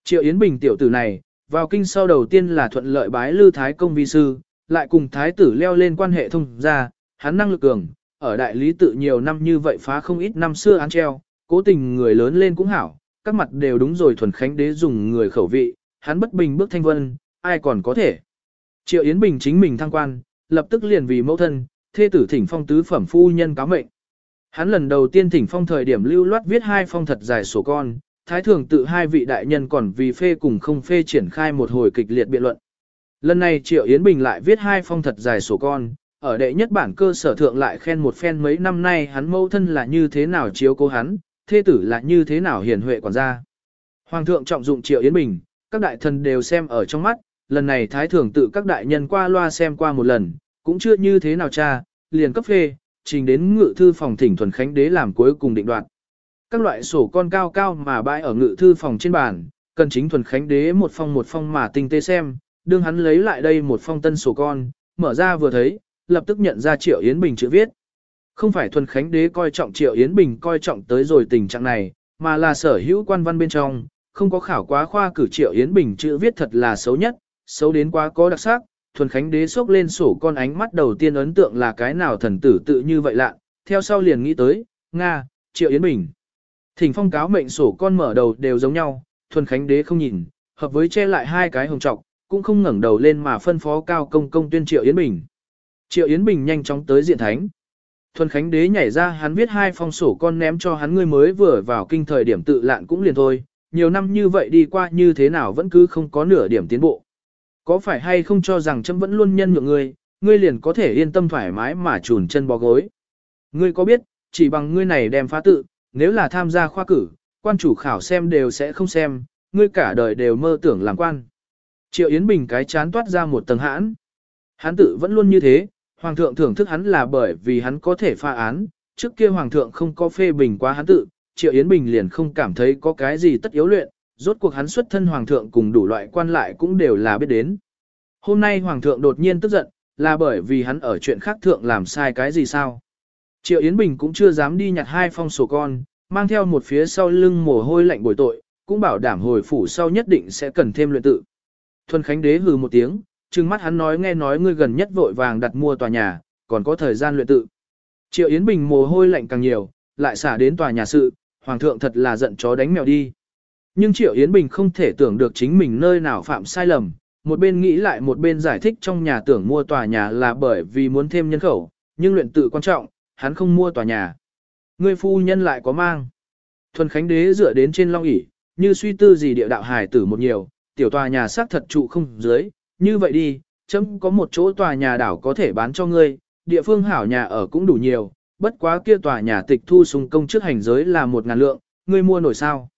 Triệu Yến Bình tiểu tử này, vào kinh sau đầu tiên là thuận lợi bái Lư Thái Công vi sư, lại cùng Thái tử leo lên quan hệ thông ra, hắn năng lực cường, ở đại lý tự nhiều năm như vậy phá không ít năm xưa án treo, cố tình người lớn lên cũng hảo, các mặt đều đúng rồi thuần khánh đế dùng người khẩu vị, hắn bất bình bước thanh vân, ai còn có thể. Triệu Yến Bình chính mình thăng quan, lập tức liền vì mẫu thân, thê tử thỉnh phong tứ phẩm phu nhân cáo mệnh. Hắn lần đầu tiên thỉnh phong thời điểm lưu loát viết hai phong thật dài sổ con, thái thường tự hai vị đại nhân còn vì phê cùng không phê triển khai một hồi kịch liệt biện luận. Lần này Triệu Yến Bình lại viết hai phong thật dài sổ con, ở đệ nhất bản cơ sở thượng lại khen một phen mấy năm nay hắn mẫu thân là như thế nào chiếu cố hắn, thê tử là như thế nào hiền huệ quản gia. Hoàng thượng trọng dụng Triệu Yến Bình, các đại thần đều xem ở trong mắt, lần này thái thường tự các đại nhân qua loa xem qua một lần, cũng chưa như thế nào cha, liền cấp phê, trình đến ngự thư phòng thỉnh thuần khánh đế làm cuối cùng định đoạt. Các loại sổ con cao cao mà bãi ở ngự thư phòng trên bàn, cần chính thuần khánh đế một phong một phong mà tinh tế xem, đương hắn lấy lại đây một phong tân sổ con, mở ra vừa thấy, lập tức nhận ra Triệu Yến Bình chữ viết. Không phải thuần khánh đế coi trọng Triệu Yến Bình coi trọng tới rồi tình trạng này, mà là sở hữu quan văn bên trong, không có khảo quá khoa cử Triệu Yến Bình chữ viết thật là xấu nhất, xấu đến quá có đặc sắc, thuần khánh đế sốc lên sổ con ánh mắt đầu tiên ấn tượng là cái nào thần tử tự như vậy lạ, theo sau liền nghĩ tới, Nga, Triệu Yến Bình. Thỉnh phong cáo mệnh sổ con mở đầu đều giống nhau, thuần khánh đế không nhìn, hợp với che lại hai cái hồng trọc, cũng không ngẩng đầu lên mà phân phó cao công công tuyên Triệu Yến Bình. Triệu Yến Bình nhanh chóng tới diện thánh. Thuần Khánh Đế nhảy ra hắn viết hai phong sổ con ném cho hắn ngươi mới vừa vào kinh thời điểm tự lạn cũng liền thôi, nhiều năm như vậy đi qua như thế nào vẫn cứ không có nửa điểm tiến bộ. Có phải hay không cho rằng chấm vẫn luôn nhân nhượng ngươi, ngươi liền có thể yên tâm thoải mái mà chùn chân bó gối. Ngươi có biết, chỉ bằng ngươi này đem phá tự, nếu là tham gia khoa cử, quan chủ khảo xem đều sẽ không xem, ngươi cả đời đều mơ tưởng làm quan. Triệu Yến Bình cái chán toát ra một tầng hãn. Hắn tự vẫn luôn như thế, Hoàng thượng thưởng thức hắn là bởi vì hắn có thể pha án, trước kia Hoàng thượng không có phê bình quá hắn tự, Triệu Yến Bình liền không cảm thấy có cái gì tất yếu luyện, rốt cuộc hắn xuất thân Hoàng thượng cùng đủ loại quan lại cũng đều là biết đến. Hôm nay Hoàng thượng đột nhiên tức giận, là bởi vì hắn ở chuyện khác thượng làm sai cái gì sao? Triệu Yến Bình cũng chưa dám đi nhặt hai phong sổ con, mang theo một phía sau lưng mồ hôi lạnh bồi tội, cũng bảo đảm hồi phủ sau nhất định sẽ cần thêm luyện tự. Thuần Khánh Đế hừ một tiếng, trừng mắt hắn nói nghe nói ngươi gần nhất vội vàng đặt mua tòa nhà, còn có thời gian luyện tự. Triệu Yến Bình mồ hôi lạnh càng nhiều, lại xả đến tòa nhà sự, Hoàng thượng thật là giận chó đánh mèo đi. Nhưng Triệu Yến Bình không thể tưởng được chính mình nơi nào phạm sai lầm, một bên nghĩ lại một bên giải thích trong nhà tưởng mua tòa nhà là bởi vì muốn thêm nhân khẩu, nhưng luyện tự quan trọng, hắn không mua tòa nhà. người phu nhân lại có mang. Thuần Khánh Đế dựa đến trên long ỷ như suy tư gì địa đạo hài tử một nhiều, tiểu tòa nhà xác thật trụ không dưới, như vậy đi, chấm có một chỗ tòa nhà đảo có thể bán cho ngươi, địa phương hảo nhà ở cũng đủ nhiều, bất quá kia tòa nhà tịch thu sung công trước hành giới là một ngàn lượng, ngươi mua nổi sao.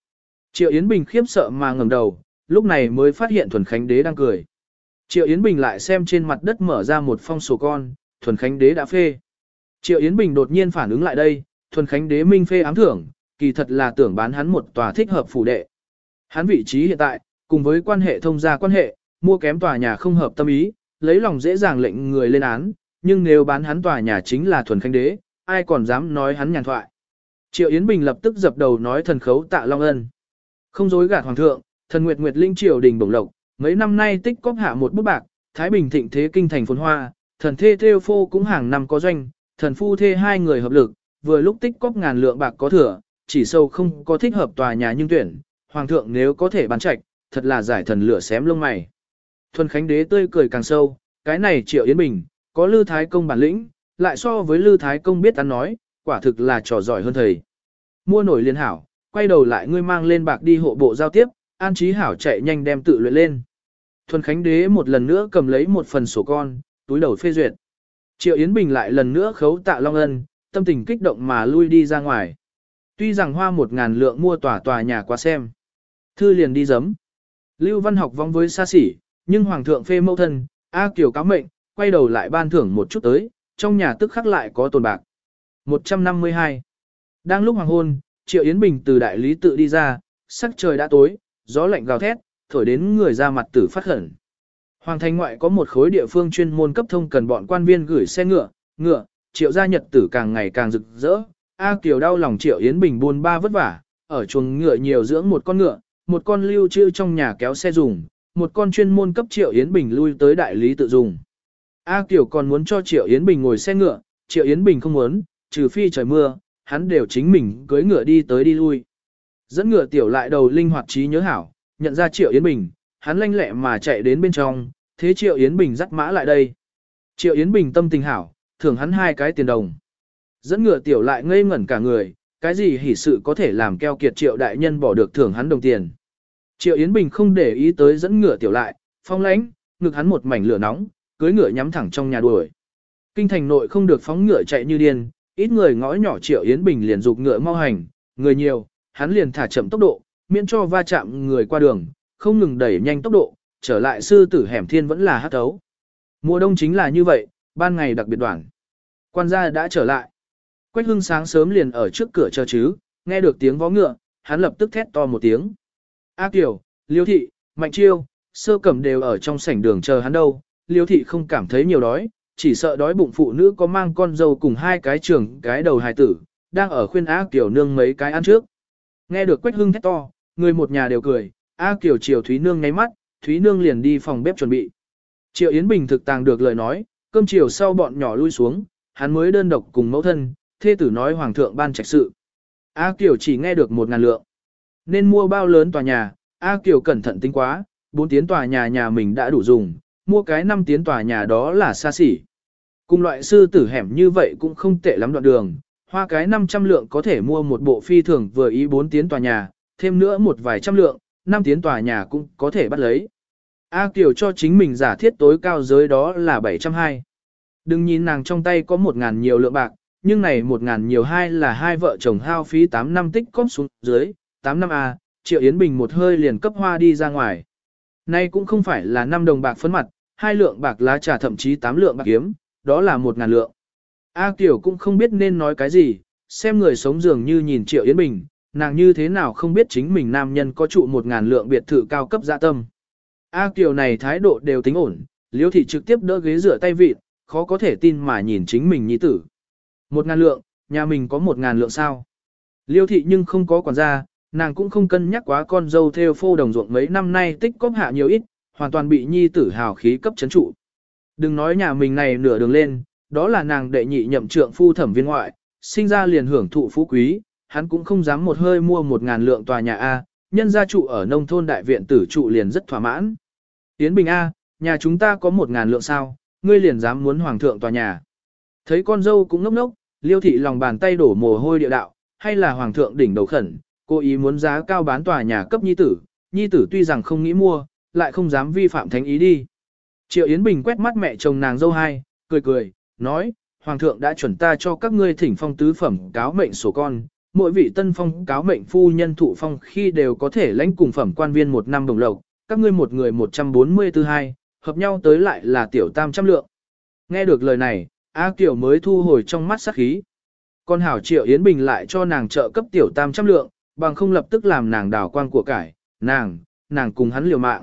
Triệu Yến Bình khiếp sợ mà ngẩng đầu, lúc này mới phát hiện Thuần Khánh Đế đang cười. Triệu Yến Bình lại xem trên mặt đất mở ra một phong sổ con, thuần khánh đế đã phê. Triệu Yến Bình đột nhiên phản ứng lại đây, thuần khánh đế minh phê ám thưởng, kỳ thật là tưởng bán hắn một tòa thích hợp phủ đệ. Hắn vị trí hiện tại, cùng với quan hệ thông gia quan hệ, mua kém tòa nhà không hợp tâm ý, lấy lòng dễ dàng lệnh người lên án, nhưng nếu bán hắn tòa nhà chính là thuần khánh đế, ai còn dám nói hắn nhàn thoại. Triệu Yến Bình lập tức dập đầu nói thần khấu tạ Long Ân. Không dối gạt hoàng thượng, thần Nguyệt Nguyệt Linh triều đình bổng lộc, mấy năm nay tích cóp hạ một bút bạc, Thái Bình thịnh thế kinh thành phồn hoa, thần thê theo phô cũng hàng năm có doanh, thần phu thê hai người hợp lực, vừa lúc tích cóp ngàn lượng bạc có thừa, chỉ sâu không có thích hợp tòa nhà nhưng tuyển, hoàng thượng nếu có thể bán trạch, thật là giải thần lửa xém lông mày. Thuần Khánh Đế tươi cười càng sâu, cái này Triệu Yến Bình, có Lư Thái Công bản lĩnh, lại so với Lư Thái Công biết ăn nói, quả thực là trò giỏi hơn thầy. Mua nổi liên hảo, quay đầu lại ngươi mang lên bạc đi hộ bộ giao tiếp, an trí hảo chạy nhanh đem tự luyện lên. Thuần Khánh Đế một lần nữa cầm lấy một phần sổ con, túi đầu phê duyệt. Triệu Yến Bình lại lần nữa khấu tạ Long Ân, tâm tình kích động mà lui đi ra ngoài. Tuy rằng hoa một ngàn lượng mua tòa tòa nhà qua xem. Thư liền đi giấm. Lưu Văn học vong với xa xỉ, nhưng Hoàng thượng phê mâu thân, A Kiều cáo mệnh, quay đầu lại ban thưởng một chút tới, trong nhà tức khắc lại có tồn bạc. 152. Đang lúc hoàng hôn, Triệu Yến Bình từ đại lý tự đi ra, sắc trời đã tối, gió lạnh gào thét, thổi đến người ra mặt tử phát khẩn. Hoàng thành ngoại có một khối địa phương chuyên môn cấp thông cần bọn quan viên gửi xe ngựa, ngựa, Triệu gia nhật tử càng ngày càng rực rỡ. A Kiều đau lòng Triệu Yến Bình buôn ba vất vả, ở chuồng ngựa nhiều dưỡng một con ngựa, một con lưu trữ trong nhà kéo xe dùng, một con chuyên môn cấp Triệu Yến Bình lui tới đại lý tự dùng. A Kiều còn muốn cho Triệu Yến Bình ngồi xe ngựa, Triệu Yến Bình không muốn, trừ phi trời mưa, hắn đều chính mình cưới ngựa đi tới đi lui. Dẫn ngựa tiểu lại đầu linh hoạt trí nhớ hảo, nhận ra Triệu Yến Bình, hắn lanh lẹ mà chạy đến bên trong, thế Triệu Yến Bình dắt mã lại đây. Triệu Yến Bình tâm tình hảo, thưởng hắn hai cái tiền đồng. Dẫn ngựa tiểu lại ngây ngẩn cả người, cái gì hỉ sự có thể làm keo kiệt Triệu đại nhân bỏ được thưởng hắn đồng tiền. Triệu Yến Bình không để ý tới dẫn ngựa tiểu lại, phong lãnh, ngực hắn một mảnh lửa nóng, cưới ngựa nhắm thẳng trong nhà đuổi. Kinh thành nội không được phóng ngựa chạy như điên, ít người ngõ nhỏ Triệu Yến Bình liền dục ngựa mau hành, người nhiều, hắn liền thả chậm tốc độ, miễn cho va chạm người qua đường, không ngừng đẩy nhanh tốc độ, trở lại sư tử hẻm thiên vẫn là hát thấu. Mùa đông chính là như vậy, ban ngày đặc biệt đoạn. Quan gia đã trở lại. Quách hưng sáng sớm liền ở trước cửa chờ chứ, nghe được tiếng vó ngựa, hắn lập tức thét to một tiếng. A Kiều, Liêu Thị, Mạnh Chiêu, Sơ Cẩm đều ở trong sảnh đường chờ hắn đâu, Liêu Thị không cảm thấy nhiều đói, chỉ sợ đói bụng phụ nữ có mang con dâu cùng hai cái trưởng cái đầu hài tử, đang ở khuyên A Kiều nương mấy cái ăn trước. Nghe được Quách Hưng thét to, người một nhà đều cười, A Kiều chiều Thúy Nương nháy mắt, Thúy Nương liền đi phòng bếp chuẩn bị. Triệu Yến Bình thực tàng được lời nói, cơm chiều sau bọn nhỏ lui xuống, hắn mới đơn độc cùng mẫu thân, thê tử nói hoàng thượng ban trạch sự. A Kiều chỉ nghe được một ngàn lượng. Nên mua bao lớn tòa nhà, A Kiều cẩn thận tính quá, bốn tiến tòa nhà nhà mình đã đủ dùng, mua cái năm tiến tòa nhà đó là xa xỉ. Cùng loại sư tử hẻm như vậy cũng không tệ lắm đoạn đường, hoa cái 500 lượng có thể mua một bộ phi thường vừa ý 4 tiến tòa nhà, thêm nữa một vài trăm lượng, 5 tiến tòa nhà cũng có thể bắt lấy. A Kiều cho chính mình giả thiết tối cao giới đó là 720. Đừng nhìn nàng trong tay có 1.000 nhiều lượng bạc, nhưng này 1.000 nhiều hai là hai vợ chồng hao phí 8 năm tích cóp xuống dưới, 8 năm A, Triệu Yến Bình một hơi liền cấp hoa đi ra ngoài. Nay cũng không phải là 5 đồng bạc phấn mặt, hai lượng bạc lá trà thậm chí 8 lượng bạc kiếm, đó là một ngàn lượng. A Kiều cũng không biết nên nói cái gì, xem người sống dường như nhìn Triệu Yến Bình, nàng như thế nào không biết chính mình nam nhân có trụ một ngàn lượng biệt thự cao cấp dạ tâm. A Kiều này thái độ đều tính ổn, Liễu thị trực tiếp đỡ ghế rửa tay vịt, khó có thể tin mà nhìn chính mình nhi tử. Một ngàn lượng, nhà mình có một ngàn lượng sao? Liêu thị nhưng không có quản gia, nàng cũng không cân nhắc quá con dâu theo phô đồng ruộng mấy năm nay tích cóp hạ nhiều ít, hoàn toàn bị nhi tử hào khí cấp chấn trụ. Đừng nói nhà mình này nửa đường lên, đó là nàng đệ nhị nhậm trượng phu thẩm viên ngoại, sinh ra liền hưởng thụ phú quý, hắn cũng không dám một hơi mua một ngàn lượng tòa nhà A, nhân gia trụ ở nông thôn đại viện tử trụ liền rất thỏa mãn. Tiến Bình A, nhà chúng ta có một ngàn lượng sao, ngươi liền dám muốn hoàng thượng tòa nhà. Thấy con dâu cũng ngốc ngốc, liêu thị lòng bàn tay đổ mồ hôi địa đạo, hay là hoàng thượng đỉnh đầu khẩn, cố ý muốn giá cao bán tòa nhà cấp nhi tử, nhi tử tuy rằng không nghĩ mua, lại không dám vi phạm thánh ý đi. Triệu Yến Bình quét mắt mẹ chồng nàng dâu hai, cười cười, nói, Hoàng thượng đã chuẩn ta cho các ngươi thỉnh phong tứ phẩm cáo mệnh sổ con, mỗi vị tân phong cáo mệnh phu nhân thụ phong khi đều có thể lãnh cùng phẩm quan viên một năm đồng lộc, các ngươi một người 144 hai, hợp nhau tới lại là tiểu tam trăm lượng. Nghe được lời này, A Kiều mới thu hồi trong mắt sắc khí. Con hảo Triệu Yến Bình lại cho nàng trợ cấp tiểu tam trăm lượng, bằng không lập tức làm nàng đảo quan của cải, nàng, nàng cùng hắn liều mạng.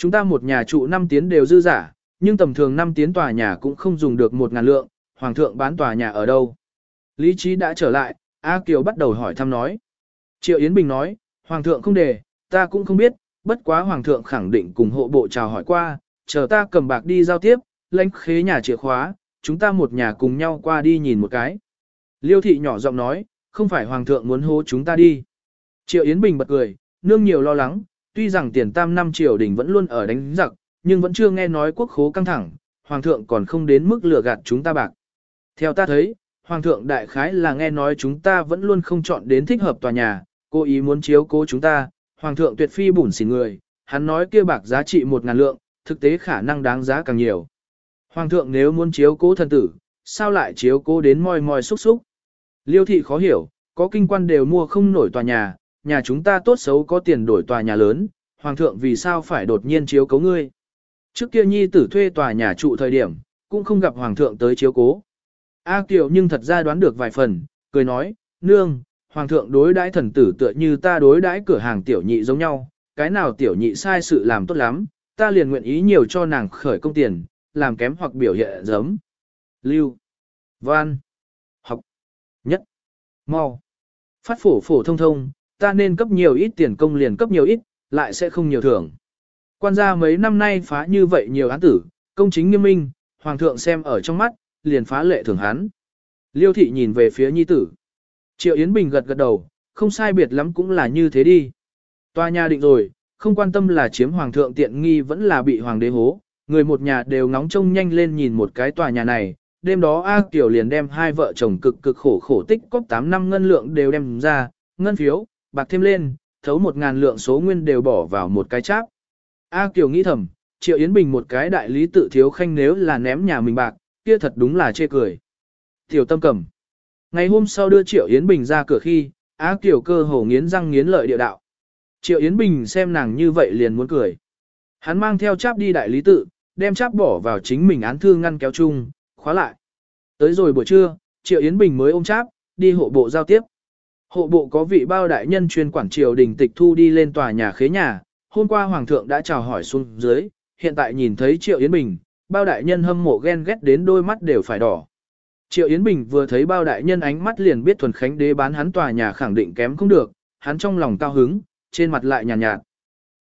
Chúng ta một nhà trụ năm tiến đều dư giả, nhưng tầm thường năm tiến tòa nhà cũng không dùng được một ngàn lượng, hoàng thượng bán tòa nhà ở đâu. Lý trí đã trở lại, A Kiều bắt đầu hỏi thăm nói. Triệu Yến Bình nói, hoàng thượng không đề, ta cũng không biết, bất quá hoàng thượng khẳng định cùng hộ bộ chào hỏi qua, chờ ta cầm bạc đi giao tiếp, lãnh khế nhà chìa khóa, chúng ta một nhà cùng nhau qua đi nhìn một cái. Liêu thị nhỏ giọng nói, không phải hoàng thượng muốn hô chúng ta đi. Triệu Yến Bình bật cười, nương nhiều lo lắng, tuy rằng tiền tam năm triều đình vẫn luôn ở đánh giặc, nhưng vẫn chưa nghe nói quốc khố căng thẳng, hoàng thượng còn không đến mức lừa gạt chúng ta bạc. Theo ta thấy, hoàng thượng đại khái là nghe nói chúng ta vẫn luôn không chọn đến thích hợp tòa nhà, cố ý muốn chiếu cố chúng ta, hoàng thượng tuyệt phi bủn xỉn người, hắn nói kia bạc giá trị một ngàn lượng, thực tế khả năng đáng giá càng nhiều. Hoàng thượng nếu muốn chiếu cố thần tử, sao lại chiếu cố đến moi moi xúc xúc? Liêu thị khó hiểu, có kinh quan đều mua không nổi tòa nhà, nhà chúng ta tốt xấu có tiền đổi tòa nhà lớn, hoàng thượng vì sao phải đột nhiên chiếu cố ngươi? Trước kia nhi tử thuê tòa nhà trụ thời điểm, cũng không gặp hoàng thượng tới chiếu cố. A Kiều nhưng thật ra đoán được vài phần, cười nói, nương, hoàng thượng đối đãi thần tử tựa như ta đối đãi cửa hàng tiểu nhị giống nhau, cái nào tiểu nhị sai sự làm tốt lắm, ta liền nguyện ý nhiều cho nàng khởi công tiền, làm kém hoặc biểu hiện giống. Lưu, Văn, Học, Nhất, Mau, Phát phổ phổ thông thông, ta nên cấp nhiều ít tiền công liền cấp nhiều ít, lại sẽ không nhiều thưởng. Quan gia mấy năm nay phá như vậy nhiều án tử, công chính nghiêm minh, hoàng thượng xem ở trong mắt, liền phá lệ thưởng hắn. Liêu thị nhìn về phía nhi tử. Triệu Yến Bình gật gật đầu, không sai biệt lắm cũng là như thế đi. Tòa nhà định rồi, không quan tâm là chiếm hoàng thượng tiện nghi vẫn là bị hoàng đế hố, người một nhà đều ngóng trông nhanh lên nhìn một cái tòa nhà này. Đêm đó A Kiều liền đem hai vợ chồng cực cực khổ khổ tích cóp 8 năm ngân lượng đều đem ra, ngân phiếu, bạc thêm lên, thấu một ngàn lượng số nguyên đều bỏ vào một cái cháp. A Kiều nghĩ thầm, Triệu Yến Bình một cái đại lý tự thiếu khanh nếu là ném nhà mình bạc, kia thật đúng là chê cười. Tiểu tâm cầm. Ngày hôm sau đưa Triệu Yến Bình ra cửa khi, Á Kiều cơ hồ nghiến răng nghiến lợi địa đạo. Triệu Yến Bình xem nàng như vậy liền muốn cười. Hắn mang theo cháp đi đại lý tự, đem cháp bỏ vào chính mình án thư ngăn kéo chung, khóa lại. Tới rồi buổi trưa, Triệu Yến Bình mới ôm cháp, đi hộ bộ giao tiếp. Hộ bộ có vị bao đại nhân chuyên quản triều đình tịch thu đi lên tòa nhà khế nhà, hôm qua Hoàng thượng đã chào hỏi xuống dưới, hiện tại nhìn thấy Triệu Yến Bình, bao đại nhân hâm mộ ghen ghét đến đôi mắt đều phải đỏ. Triệu Yến Bình vừa thấy bao đại nhân ánh mắt liền biết thuần khánh đế bán hắn tòa nhà khẳng định kém không được, hắn trong lòng cao hứng, trên mặt lại nhàn nhạt, nhạt.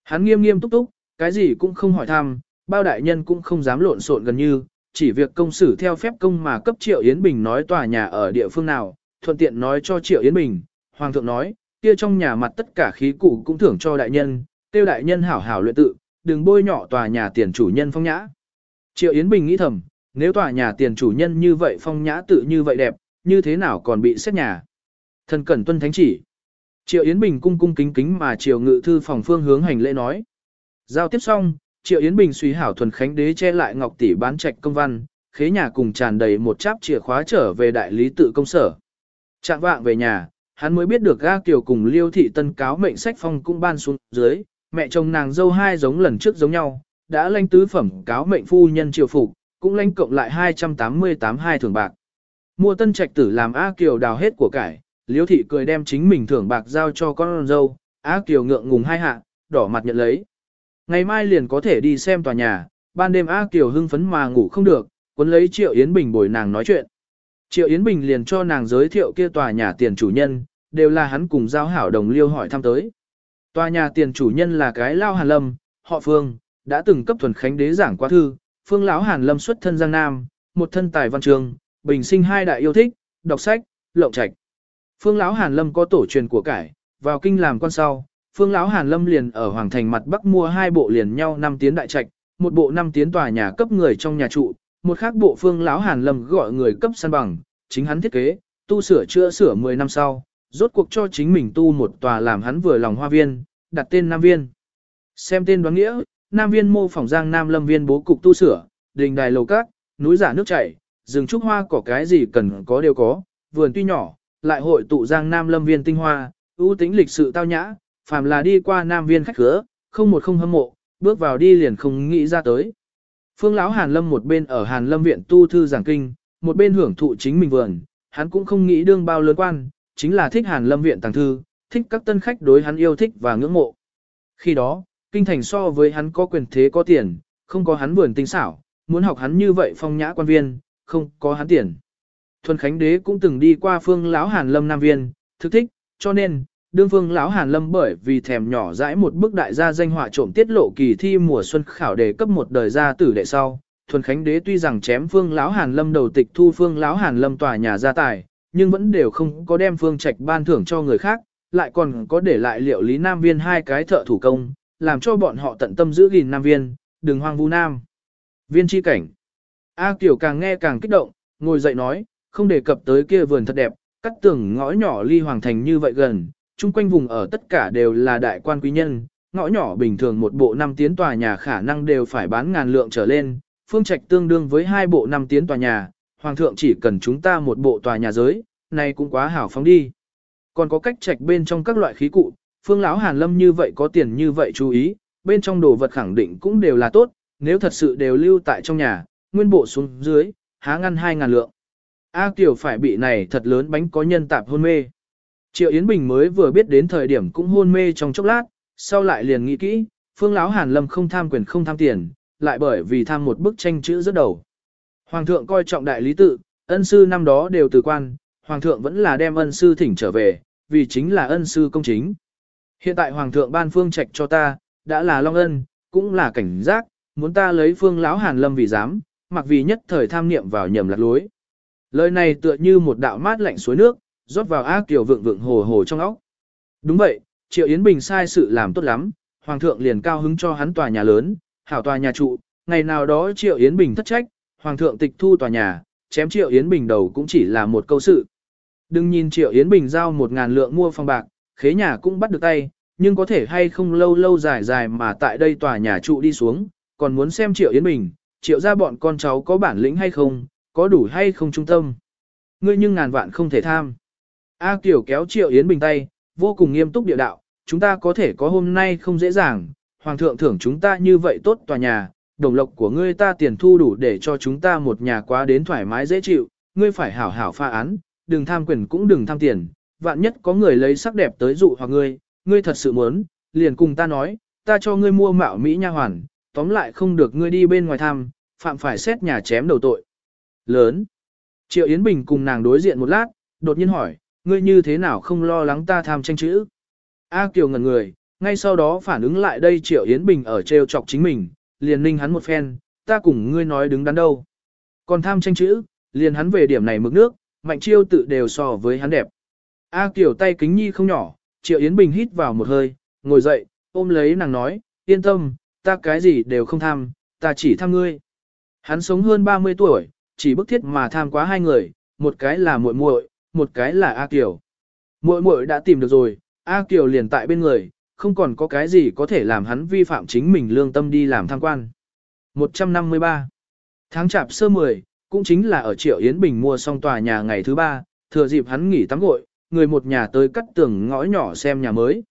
Hắn nghiêm nghiêm túc túc, cái gì cũng không hỏi thăm, bao đại nhân cũng không dám lộn xộn gần như, chỉ việc công xử theo phép công mà cấp Triệu Yến Bình nói tòa nhà ở địa phương nào, thuận tiện nói cho Triệu Yến Bình, Hoàng thượng nói, kia trong nhà mặt tất cả khí cụ cũng thưởng cho đại nhân, tiêu đại nhân hảo hảo luyện tự, đừng bôi nhọ tòa nhà tiền chủ nhân phong nhã. Triệu Yến Bình nghĩ thầm, nếu tòa nhà tiền chủ nhân như vậy phong nhã tự như vậy đẹp, như thế nào còn bị xét nhà. Thần cẩn tuân thánh chỉ. Triệu Yến Bình cung cung kính kính mà Triều Ngự thư phòng phương hướng hành lễ nói. Giao tiếp xong, Triệu Yến Bình suy hảo thuần khánh đế che lại ngọc tỷ bán trạch công văn, khế nhà cùng tràn đầy một cháp chìa khóa trở về đại lý tự công sở. Trạng vạng về nhà, hắn mới biết được ga kiều cùng liêu thị tân cáo mệnh sách phong cũng ban xuống dưới, mẹ chồng nàng dâu hai giống lần trước giống nhau, đã lãnh tứ phẩm cáo mệnh phu nhân triều phục, cũng lãnh cộng lại 288 hai thưởng bạc. Mua tân trạch tử làm A Kiều đào hết của cải, liêu thị cười đem chính mình thưởng bạc giao cho con dâu, A Kiều ngượng ngùng hai hạ, đỏ mặt nhận lấy. Ngày mai liền có thể đi xem tòa nhà, ban đêm A Kiều hưng phấn mà ngủ không được, cuốn lấy Triệu Yến Bình bồi nàng nói chuyện. Triệu Yến Bình liền cho nàng giới thiệu kia tòa nhà tiền chủ nhân, đều là hắn cùng giao hảo đồng liêu hỏi thăm tới. Tòa nhà tiền chủ nhân là cái Lao Hàn Lâm, họ Phương, đã từng cấp thuần khánh đế giảng qua thư, Phương lão Hàn Lâm xuất thân Giang Nam, một thân tài văn trường, bình sinh hai đại yêu thích, đọc sách, lộng trạch. Phương lão Hàn Lâm có tổ truyền của cải, vào kinh làm quan sau, Phương lão Hàn Lâm liền ở hoàng thành mặt Bắc mua hai bộ liền nhau năm tiến đại trạch, một bộ năm tiến tòa nhà cấp người trong nhà trụ, một khác bộ Phương lão Hàn Lâm gọi người cấp săn bằng, chính hắn thiết kế, tu sửa chữa sửa 10 năm sau, rốt cuộc cho chính mình tu một tòa làm hắn vừa lòng hoa viên, đặt tên Nam Viên. Xem tên đoán nghĩa, Nam Viên mô phỏng Giang Nam Lâm Viên bố cục tu sửa, đình đài lầu cát, núi giả nước chảy, rừng trúc hoa cỏ cái gì cần có đều có, vườn tuy nhỏ, lại hội tụ Giang Nam Lâm Viên tinh hoa, ưu tính lịch sự tao nhã, phàm là đi qua Nam Viên khách khứa, không một không hâm mộ, bước vào đi liền không nghĩ ra tới. Phương lão Hàn Lâm một bên ở Hàn Lâm viện tu thư giảng kinh, một bên hưởng thụ chính mình vườn, hắn cũng không nghĩ đương bao lớn quan, chính là thích Hàn Lâm viện tàng thư, thích các tân khách đối hắn yêu thích và ngưỡng mộ. Khi đó, kinh thành so với hắn có quyền thế có tiền, không có hắn vườn tinh xảo, muốn học hắn như vậy phong nhã quan viên, không có hắn tiền. Thuần Khánh Đế cũng từng đi qua phương lão Hàn Lâm Nam Viên, thực thích, cho nên, đương phương lão Hàn Lâm bởi vì thèm nhỏ dãi một bức đại gia danh họa trộm tiết lộ kỳ thi mùa xuân khảo đề cấp một đời gia tử đệ sau. Thuần Khánh Đế tuy rằng chém phương lão Hàn Lâm đầu tịch thu phương lão Hàn Lâm tòa nhà gia tài, nhưng vẫn đều không có đem phương trạch ban thưởng cho người khác, lại còn có để lại liệu lý Nam Viên hai cái thợ thủ công, làm cho bọn họ tận tâm giữ gìn Nam Viên, đừng hoang vu Nam. Viên chi cảnh. A tiểu càng nghe càng kích động, ngồi dậy nói, không đề cập tới kia vườn thật đẹp, cắt tường ngõ nhỏ ly hoàng thành như vậy gần, chung quanh vùng ở tất cả đều là đại quan quý nhân, ngõ nhỏ bình thường một bộ năm tiến tòa nhà khả năng đều phải bán ngàn lượng trở lên, phương trạch tương đương với hai bộ năm tiến tòa nhà, hoàng thượng chỉ cần chúng ta một bộ tòa nhà giới, này cũng quá hảo phóng đi. Còn có cách trạch bên trong các loại khí cụ, phương lão hàn lâm như vậy có tiền như vậy chú ý, bên trong đồ vật khẳng định cũng đều là tốt, nếu thật sự đều lưu tại trong nhà, nguyên bộ xuống dưới, há ngăn hai ngàn lượng. A Kiều phải bị này thật lớn bánh có nhân tạp hôn mê. Triệu Yến Bình mới vừa biết đến thời điểm cũng hôn mê trong chốc lát, sau lại liền nghĩ kỹ, phương lão Hàn Lâm không tham quyền không tham tiền, lại bởi vì tham một bức tranh chữ rất đầu. Hoàng thượng coi trọng đại lý tự, ân sư năm đó đều từ quan, hoàng thượng vẫn là đem ân sư thỉnh trở về, vì chính là ân sư công chính. Hiện tại hoàng thượng ban phương trạch cho ta, đã là long ân, cũng là cảnh giác, muốn ta lấy phương lão Hàn Lâm vì dám, mặc vì nhất thời tham niệm vào nhầm lạc lối. Lời này tựa như một đạo mát lạnh suối nước, rót vào ác kiểu vượng vượng hồ hồ trong óc. Đúng vậy, Triệu Yến Bình sai sự làm tốt lắm, Hoàng thượng liền cao hứng cho hắn tòa nhà lớn, hảo tòa nhà trụ, ngày nào đó Triệu Yến Bình thất trách, Hoàng thượng tịch thu tòa nhà, chém Triệu Yến Bình đầu cũng chỉ là một câu sự. Đừng nhìn Triệu Yến Bình giao một ngàn lượng mua phòng bạc, khế nhà cũng bắt được tay, nhưng có thể hay không lâu lâu dài dài mà tại đây tòa nhà trụ đi xuống, còn muốn xem Triệu Yến Bình, Triệu ra bọn con cháu có bản lĩnh hay không, có đủ hay không trung tâm. Ngươi nhưng ngàn vạn không thể tham. A Kiều kéo Triệu Yến Bình tay, vô cùng nghiêm túc địa đạo, chúng ta có thể có hôm nay không dễ dàng, Hoàng thượng thưởng chúng ta như vậy tốt tòa nhà, đồng lộc của ngươi ta tiền thu đủ để cho chúng ta một nhà quá đến thoải mái dễ chịu, ngươi phải hảo hảo pha án, đừng tham quyền cũng đừng tham tiền, vạn nhất có người lấy sắc đẹp tới dụ hoặc ngươi, ngươi thật sự muốn, liền cùng ta nói, ta cho ngươi mua mạo Mỹ nha hoàn, tóm lại không được ngươi đi bên ngoài tham, phạm phải xét nhà chém đầu tội. Lớn. Triệu Yến Bình cùng nàng đối diện một lát, đột nhiên hỏi, ngươi như thế nào không lo lắng ta tham tranh chữ? A Kiều ngẩn người, ngay sau đó phản ứng lại đây Triệu Yến Bình ở treo chọc chính mình, liền ninh hắn một phen, ta cùng ngươi nói đứng đắn đâu. Còn tham tranh chữ, liền hắn về điểm này mực nước, mạnh chiêu tự đều so với hắn đẹp. A Kiều tay kính nhi không nhỏ, Triệu Yến Bình hít vào một hơi, ngồi dậy, ôm lấy nàng nói, yên tâm, ta cái gì đều không tham, ta chỉ tham ngươi. Hắn sống hơn 30 tuổi, chỉ bức thiết mà tham quá hai người, một cái là muội muội, một cái là A Kiều. Muội muội đã tìm được rồi, A Kiều liền tại bên người, không còn có cái gì có thể làm hắn vi phạm chính mình lương tâm đi làm tham quan. 153. Tháng chạp sơ 10, cũng chính là ở Triệu Yến Bình mua xong tòa nhà ngày thứ ba, thừa dịp hắn nghỉ tắm gội, người một nhà tới cắt tường ngõ nhỏ xem nhà mới.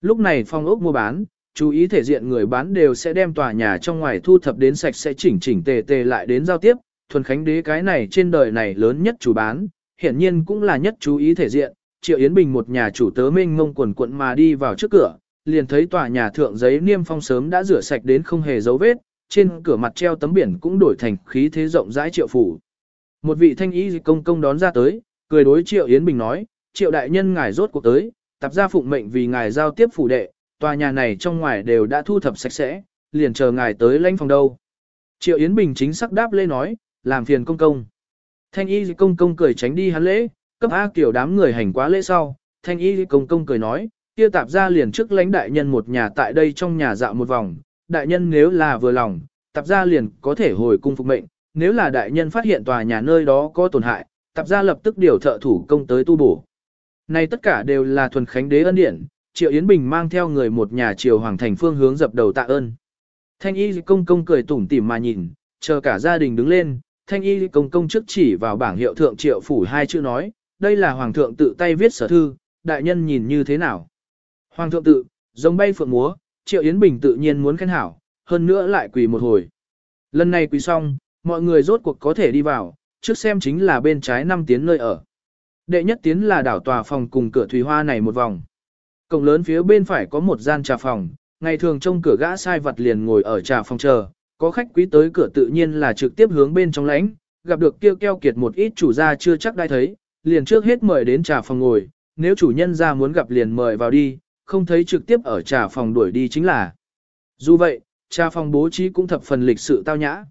Lúc này phong ốc mua bán, chú ý thể diện người bán đều sẽ đem tòa nhà trong ngoài thu thập đến sạch sẽ chỉnh chỉnh tề tề lại đến giao tiếp, thuần khánh đế cái này trên đời này lớn nhất chủ bán, hiển nhiên cũng là nhất chú ý thể diện, Triệu Yến Bình một nhà chủ tớ minh ngông quần quận mà đi vào trước cửa, liền thấy tòa nhà thượng giấy niêm phong sớm đã rửa sạch đến không hề dấu vết, trên cửa mặt treo tấm biển cũng đổi thành khí thế rộng rãi triệu phủ. Một vị thanh y công công đón ra tới, cười đối Triệu Yến Bình nói, Triệu đại nhân ngài rốt cuộc tới, tập gia phụng mệnh vì ngài giao tiếp phủ đệ, tòa nhà này trong ngoài đều đã thu thập sạch sẽ, liền chờ ngài tới lãnh phòng đâu. Triệu Yến Bình chính sắc đáp lê nói, làm phiền công công. Thanh y công công cười tránh đi hắn lễ, cấp A kiểu đám người hành quá lễ sau, thanh y công công cười nói, kia tạp ra liền trước lãnh đại nhân một nhà tại đây trong nhà dạo một vòng, đại nhân nếu là vừa lòng, tạp ra liền có thể hồi cung phục mệnh, nếu là đại nhân phát hiện tòa nhà nơi đó có tổn hại, tạp ra lập tức điều thợ thủ công tới tu bổ. Này tất cả đều là thuần khánh đế ân điển, Triệu Yến Bình mang theo người một nhà triều hoàng thành phương hướng dập đầu tạ ơn. Thanh y công công cười tủm tỉm mà nhìn, chờ cả gia đình đứng lên, thanh y công công trước chỉ vào bảng hiệu thượng triệu phủ hai chữ nói, đây là hoàng thượng tự tay viết sở thư, đại nhân nhìn như thế nào. Hoàng thượng tự, giống bay phượng múa, triệu Yến Bình tự nhiên muốn khen hảo, hơn nữa lại quỳ một hồi. Lần này quỳ xong, mọi người rốt cuộc có thể đi vào, trước xem chính là bên trái năm tiến nơi ở. Đệ nhất tiến là đảo tòa phòng cùng cửa thủy hoa này một vòng. Cổng lớn phía bên phải có một gian trà phòng, ngày thường trong cửa gã sai vật liền ngồi ở trà phòng chờ, có khách quý tới cửa tự nhiên là trực tiếp hướng bên trong lãnh, gặp được kêu keo kiệt một ít chủ gia chưa chắc đai thấy, liền trước hết mời đến trà phòng ngồi, nếu chủ nhân ra muốn gặp liền mời vào đi, không thấy trực tiếp ở trà phòng đuổi đi chính là. Dù vậy, trà phòng bố trí cũng thập phần lịch sự tao nhã.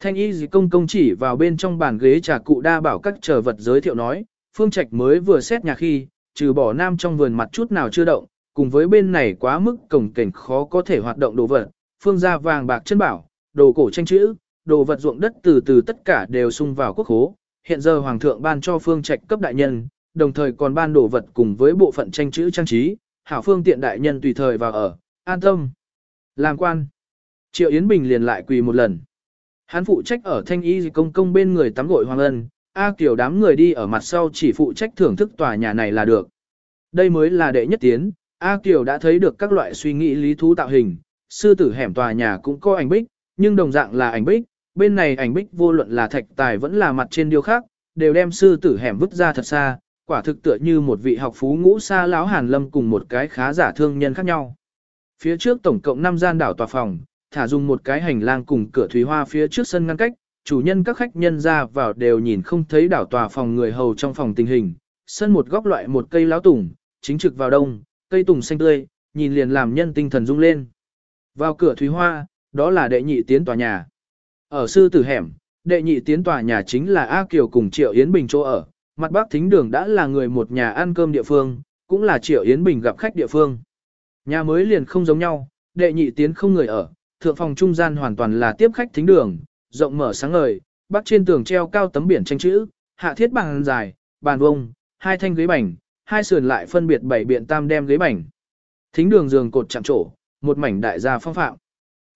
Thanh y dì công công chỉ vào bên trong bàn ghế trà cụ đa bảo các trở vật giới thiệu nói, Phương Trạch mới vừa xét nhà khi, trừ bỏ nam trong vườn mặt chút nào chưa động, cùng với bên này quá mức cổng cảnh khó có thể hoạt động đồ vật, phương gia vàng bạc chân bảo, đồ cổ tranh chữ, đồ vật ruộng đất từ từ tất cả đều sung vào quốc khố. Hiện giờ hoàng thượng ban cho phương trạch cấp đại nhân, đồng thời còn ban đồ vật cùng với bộ phận tranh chữ trang trí, hảo phương tiện đại nhân tùy thời vào ở, an tâm. Làm quan. Triệu Yến Bình liền lại quỳ một lần. Hắn phụ trách ở thanh y công công bên người tắm gội hoàng ân, A Kiều đám người đi ở mặt sau chỉ phụ trách thưởng thức tòa nhà này là được. Đây mới là đệ nhất tiến, A Kiều đã thấy được các loại suy nghĩ lý thú tạo hình, sư tử hẻm tòa nhà cũng có ảnh bích, nhưng đồng dạng là ảnh bích, bên này ảnh bích vô luận là thạch tài vẫn là mặt trên điêu khác, đều đem sư tử hẻm vứt ra thật xa, quả thực tựa như một vị học phú ngũ xa lão Hàn Lâm cùng một cái khá giả thương nhân khác nhau. Phía trước tổng cộng 5 gian đảo tòa phòng, thả dùng một cái hành lang cùng cửa thủy hoa phía trước sân ngăn cách, chủ nhân các khách nhân ra vào đều nhìn không thấy đảo tòa phòng người hầu trong phòng tình hình. Sân một góc loại một cây lão tùng, chính trực vào đông, cây tùng xanh tươi, nhìn liền làm nhân tinh thần rung lên. Vào cửa thủy hoa, đó là đệ nhị tiến tòa nhà. Ở sư tử hẻm, đệ nhị tiến tòa nhà chính là A Kiều cùng Triệu Yến Bình chỗ ở, mặt bắc thính đường đã là người một nhà ăn cơm địa phương, cũng là Triệu Yến Bình gặp khách địa phương. Nhà mới liền không giống nhau, đệ nhị tiến không người ở, thượng phòng trung gian hoàn toàn là tiếp khách thính đường, rộng mở sáng ngời, bắc trên tường treo cao tấm biển tranh chữ, hạ thiết bàn dài, bàn vông, hai thanh ghế bành, hai sườn lại phân biệt bảy biện tam đem ghế bành. Thính đường giường cột chạm trổ, một mảnh đại gia phong phạm.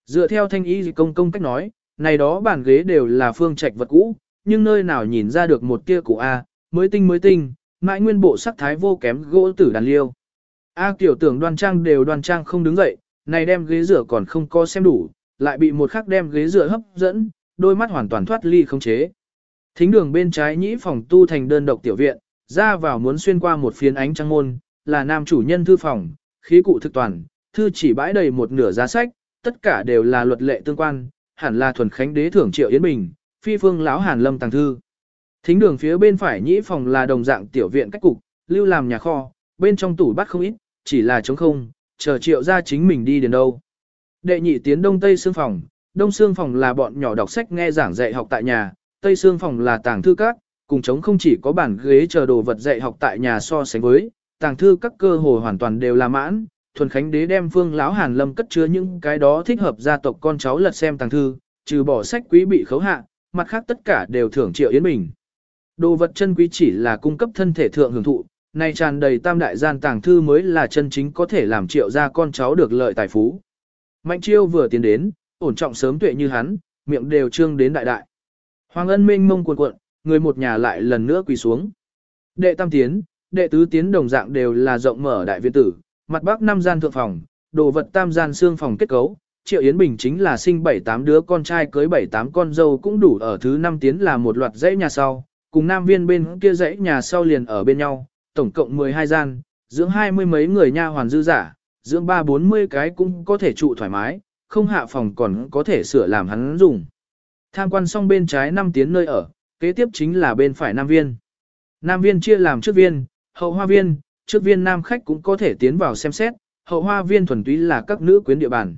Dựa theo thanh ý công công cách nói, này đó bàn ghế đều là phương trạch vật cũ, nhưng nơi nào nhìn ra được một tia cũ A, mới tinh mới tinh, mãi nguyên bộ sắc thái vô kém gỗ tử đàn liêu. A kiểu tưởng đoan trang đều đoan trang không đứng dậy, này đem ghế rửa còn không có xem đủ, lại bị một khắc đem ghế rửa hấp dẫn, đôi mắt hoàn toàn thoát ly không chế. Thính đường bên trái nhĩ phòng tu thành đơn độc tiểu viện, ra vào muốn xuyên qua một phiến ánh trăng môn, là nam chủ nhân thư phòng, khí cụ thực toàn, thư chỉ bãi đầy một nửa giá sách, tất cả đều là luật lệ tương quan, hẳn là thuần khánh đế thưởng triệu yến bình, phi phương lão hàn lâm tàng thư. Thính đường phía bên phải nhĩ phòng là đồng dạng tiểu viện cách cục, lưu làm nhà kho, bên trong tủ bắt không ít, chỉ là trống không, chờ triệu ra chính mình đi đến đâu. Đệ nhị tiến đông tây xương phòng, đông xương phòng là bọn nhỏ đọc sách nghe giảng dạy học tại nhà, tây xương phòng là tàng thư các, cùng trống không chỉ có bản ghế chờ đồ vật dạy học tại nhà so sánh với, tàng thư các cơ hồ hoàn toàn đều là mãn, thuần khánh đế đem phương lão hàn lâm cất chứa những cái đó thích hợp gia tộc con cháu lật xem tàng thư, trừ bỏ sách quý bị khấu hạ, mặt khác tất cả đều thưởng triệu yến bình. Đồ vật chân quý chỉ là cung cấp thân thể thượng hưởng thụ, nay tràn đầy tam đại gian tàng thư mới là chân chính có thể làm triệu gia con cháu được lợi tài phú. Mạnh chiêu vừa tiến đến, ổn trọng sớm tuệ như hắn, miệng đều trương đến đại đại. Hoàng ân minh mông cuộn cuộn, người một nhà lại lần nữa quỳ xuống. Đệ tam tiến, đệ tứ tiến đồng dạng đều là rộng mở đại viện tử, mặt bắc năm gian thượng phòng, đồ vật tam gian xương phòng kết cấu. Triệu Yến Bình chính là sinh bảy tám đứa con trai cưới bảy tám con dâu cũng đủ ở thứ năm tiến là một loạt dãy nhà sau, cùng nam viên bên kia dãy nhà sau liền ở bên nhau, tổng cộng 12 gian, dưỡng hai mươi mấy người nha hoàn dư giả, dưỡng ba bốn mươi cái cũng có thể trụ thoải mái, không hạ phòng còn có thể sửa làm hắn dùng. Tham quan xong bên trái năm tiến nơi ở, kế tiếp chính là bên phải nam viên. Nam viên chia làm trước viên, hậu hoa viên, trước viên nam khách cũng có thể tiến vào xem xét, hậu hoa viên thuần túy là các nữ quyến địa bàn.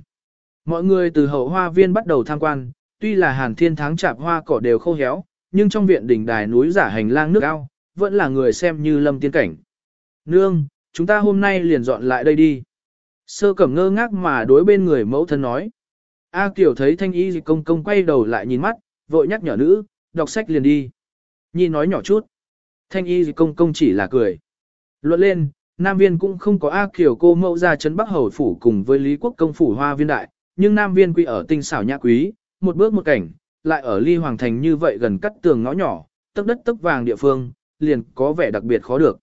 Mọi người từ hậu hoa viên bắt đầu tham quan, tuy là hàn thiên tháng chạp hoa cỏ đều khô héo, nhưng trong viện đỉnh đài núi giả hành lang nước ao, vẫn là người xem như lâm tiên cảnh. Nương, chúng ta hôm nay liền dọn lại đây đi. Sơ cẩm ngơ ngác mà đối bên người mẫu thân nói. A Kiều thấy thanh y công công quay đầu lại nhìn mắt, vội nhắc nhở nữ, đọc sách liền đi. Nhi nói nhỏ chút. Thanh y công công chỉ là cười. Luận lên, Nam Viên cũng không có A Kiều cô mẫu ra chấn Bắc Hầu Phủ cùng với Lý Quốc công phủ hoa viên đại, nhưng Nam Viên quy ở tinh xảo nhã quý, một bước một cảnh, lại ở ly hoàng thành như vậy gần cắt tường ngõ nhỏ, tấc đất tấc vàng địa phương, liền có vẻ đặc biệt khó được.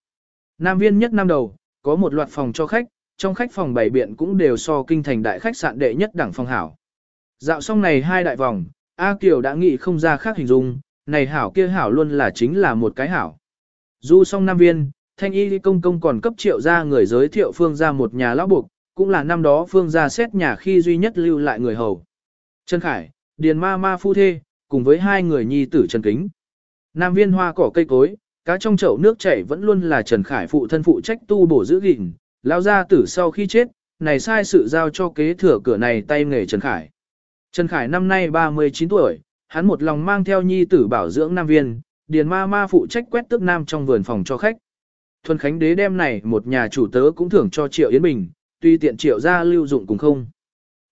Nam Viên nhất năm đầu, có một loạt phòng cho khách, trong khách phòng bảy biện cũng đều so kinh thành đại khách sạn đệ nhất đẳng phòng hảo. Dạo xong này hai đại vòng, A Kiều đã nghĩ không ra khác hình dung, này hảo kia hảo luôn là chính là một cái hảo. Du xong nam viên, thanh y công công còn cấp triệu ra người giới thiệu phương ra một nhà lão buộc, cũng là năm đó phương ra xét nhà khi duy nhất lưu lại người hầu. Trần Khải, Điền Ma Ma phu thê, cùng với hai người nhi tử Trần Kính. Nam viên hoa cỏ cây cối, cá trong chậu nước chảy vẫn luôn là Trần Khải phụ thân phụ trách tu bổ giữ gìn, lao ra tử sau khi chết, này sai sự giao cho kế thừa cửa này tay nghề Trần Khải. Trần Khải năm nay 39 tuổi, hắn một lòng mang theo nhi tử bảo dưỡng nam viên, điền ma ma phụ trách quét tước nam trong vườn phòng cho khách. Thuần Khánh đế đem này một nhà chủ tớ cũng thưởng cho Triệu Yến Bình, tuy tiện Triệu gia lưu dụng cùng không.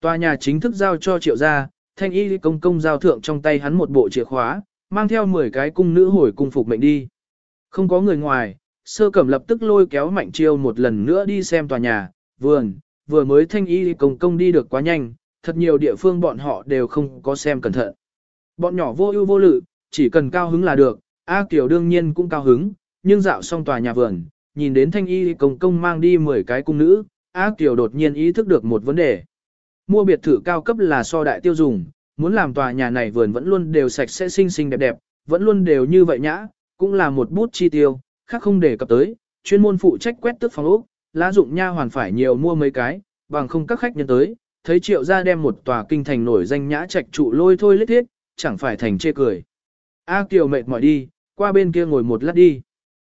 Tòa nhà chính thức giao cho Triệu gia, thanh y công công giao thượng trong tay hắn một bộ chìa khóa, mang theo 10 cái cung nữ hồi cung phục mệnh đi. Không có người ngoài, sơ cẩm lập tức lôi kéo mạnh chiêu một lần nữa đi xem tòa nhà, vườn, vừa mới thanh y công công đi được quá nhanh, thật nhiều địa phương bọn họ đều không có xem cẩn thận. Bọn nhỏ vô ưu vô lự, chỉ cần cao hứng là được, A Kiều đương nhiên cũng cao hứng, nhưng dạo xong tòa nhà vườn, nhìn đến thanh y công công mang đi 10 cái cung nữ, A Kiều đột nhiên ý thức được một vấn đề. Mua biệt thự cao cấp là so đại tiêu dùng, muốn làm tòa nhà này vườn vẫn luôn đều sạch sẽ xinh xinh đẹp đẹp, vẫn luôn đều như vậy nhã, cũng là một bút chi tiêu, khác không để cập tới, chuyên môn phụ trách quét tước phòng ốc, lá dụng nha hoàn phải nhiều mua mấy cái, bằng không các khách nhân tới, thấy triệu gia đem một tòa kinh thành nổi danh nhã trạch trụ lôi thôi lết thiết, chẳng phải thành chê cười. A Kiều mệt mỏi đi, qua bên kia ngồi một lát đi.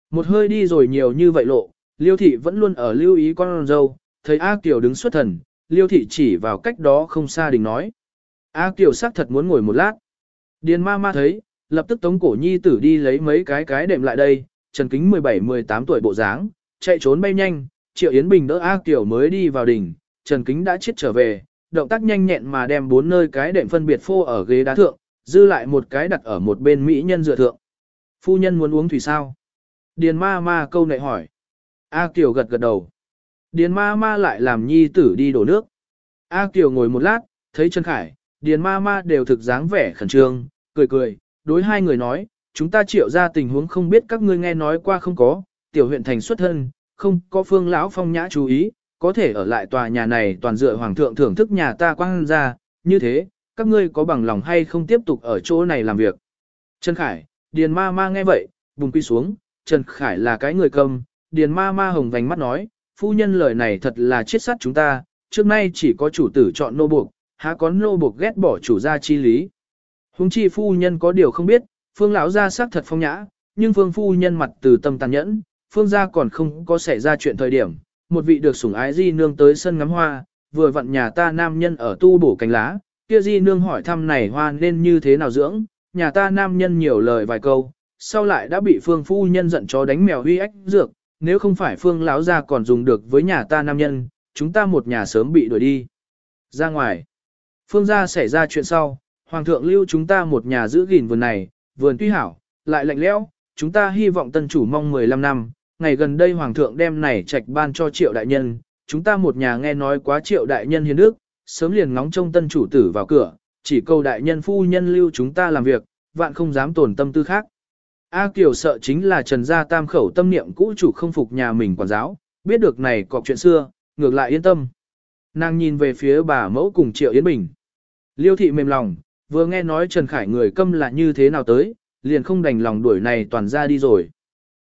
Một hơi đi rồi nhiều như vậy lộ, Liêu thị vẫn luôn ở lưu ý con dâu, thấy A Kiều đứng xuất thần, Liêu thị chỉ vào cách đó không xa đình nói. A Kiều xác thật muốn ngồi một lát. Điền ma ma thấy, lập tức tống cổ nhi tử đi lấy mấy cái cái đệm lại đây, Trần Kính 17-18 tuổi bộ dáng, chạy trốn bay nhanh, Triệu Yến Bình đỡ A Kiều mới đi vào đỉnh, Trần Kính đã chết trở về, động tác nhanh nhẹn mà đem bốn nơi cái đệm phân biệt phô ở ghế đá thượng, dư lại một cái đặt ở một bên mỹ nhân dựa thượng. Phu nhân muốn uống thủy sao? Điền ma ma câu nệ hỏi. A Kiều gật gật đầu. Điền ma ma lại làm nhi tử đi đổ nước. A Kiều ngồi một lát, thấy Trần Khải, Điền ma ma đều thực dáng vẻ khẩn trương, cười cười, đối hai người nói, chúng ta triệu ra tình huống không biết các ngươi nghe nói qua không có, tiểu huyện thành xuất thân, không có phương lão phong nhã chú ý, có thể ở lại tòa nhà này toàn dựa hoàng thượng thưởng thức nhà ta quang ra, như thế, các ngươi có bằng lòng hay không tiếp tục ở chỗ này làm việc. Trần Khải, Điền ma ma nghe vậy, bùng quy xuống, Trần Khải là cái người cầm, Điền ma ma hồng vành mắt nói, phu nhân lời này thật là chết sát chúng ta, trước nay chỉ có chủ tử chọn nô buộc, há có nô buộc ghét bỏ chủ gia chi lý. Hùng chi phu nhân có điều không biết, phương lão gia xác thật phong nhã, nhưng phương phu nhân mặt từ tâm tàn nhẫn, phương gia còn không có xảy ra chuyện thời điểm, một vị được sủng ái di nương tới sân ngắm hoa, vừa vặn nhà ta nam nhân ở tu bổ cánh lá, kia di nương hỏi thăm này hoa nên như thế nào dưỡng, nhà ta nam nhân nhiều lời vài câu, sau lại đã bị phương phu nhân giận chó đánh mèo huy ách dược, nếu không phải phương lão gia còn dùng được với nhà ta nam nhân, chúng ta một nhà sớm bị đuổi đi. Ra ngoài, phương gia xảy ra chuyện sau, hoàng thượng lưu chúng ta một nhà giữ gìn vườn này, vườn tuy hảo, lại lạnh lẽo, chúng ta hy vọng tân chủ mong 15 năm, ngày gần đây hoàng thượng đem này trạch ban cho triệu đại nhân, chúng ta một nhà nghe nói quá triệu đại nhân hiền đức, sớm liền ngóng trông tân chủ tử vào cửa, chỉ cầu đại nhân phu nhân lưu chúng ta làm việc, vạn không dám tổn tâm tư khác. A Kiều sợ chính là Trần Gia Tam khẩu tâm niệm cũ chủ không phục nhà mình quản giáo, biết được này cọc chuyện xưa, ngược lại yên tâm. Nàng nhìn về phía bà mẫu cùng Triệu Yến Bình. Liêu thị mềm lòng, vừa nghe nói Trần Khải người câm là như thế nào tới, liền không đành lòng đuổi này toàn ra đi rồi.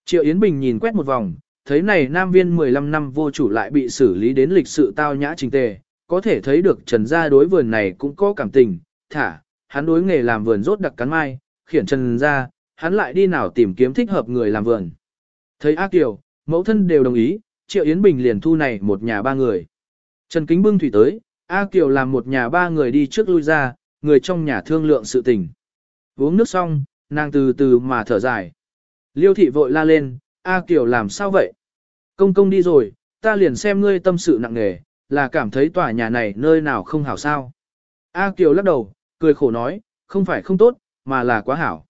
Triệu Yến Bình nhìn quét một vòng, thấy này nam viên 15 năm vô chủ lại bị xử lý đến lịch sự tao nhã trình tề, có thể thấy được Trần gia đối vườn này cũng có cảm tình, thả, hắn đối nghề làm vườn rốt đặc cắn mai, khiển Trần gia, hắn lại đi nào tìm kiếm thích hợp người làm vườn. Thấy A Kiều, mẫu thân đều đồng ý, Triệu Yến Bình liền thu này một nhà ba người. Trần Kính bưng thủy tới, A Kiều làm một nhà ba người đi trước lui ra, người trong nhà thương lượng sự tình. Uống nước xong, nàng từ từ mà thở dài. Liêu thị vội la lên, A Kiều làm sao vậy? Công công đi rồi, ta liền xem ngươi tâm sự nặng nề, là cảm thấy tòa nhà này nơi nào không hảo sao. A Kiều lắc đầu, cười khổ nói, không phải không tốt, mà là quá hảo.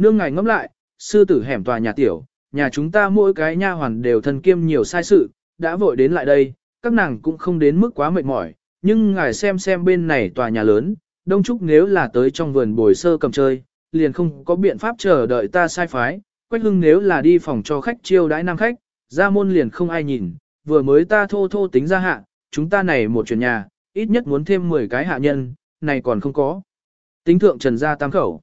Nương ngài ngẫm lại, sư tử hẻm tòa nhà tiểu, nhà chúng ta mỗi cái nha hoàn đều thân kiêm nhiều sai sự, đã vội đến lại đây, các nàng cũng không đến mức quá mệt mỏi, nhưng ngài xem xem bên này tòa nhà lớn, đông trúc nếu là tới trong vườn bồi sơ cầm chơi, liền không có biện pháp chờ đợi ta sai phái, quách hưng nếu là đi phòng cho khách chiêu đãi nam khách, ra môn liền không ai nhìn, vừa mới ta thô thô tính ra hạ, chúng ta này một chuyển nhà, ít nhất muốn thêm 10 cái hạ nhân, này còn không có. Tính thượng trần gia tam khẩu.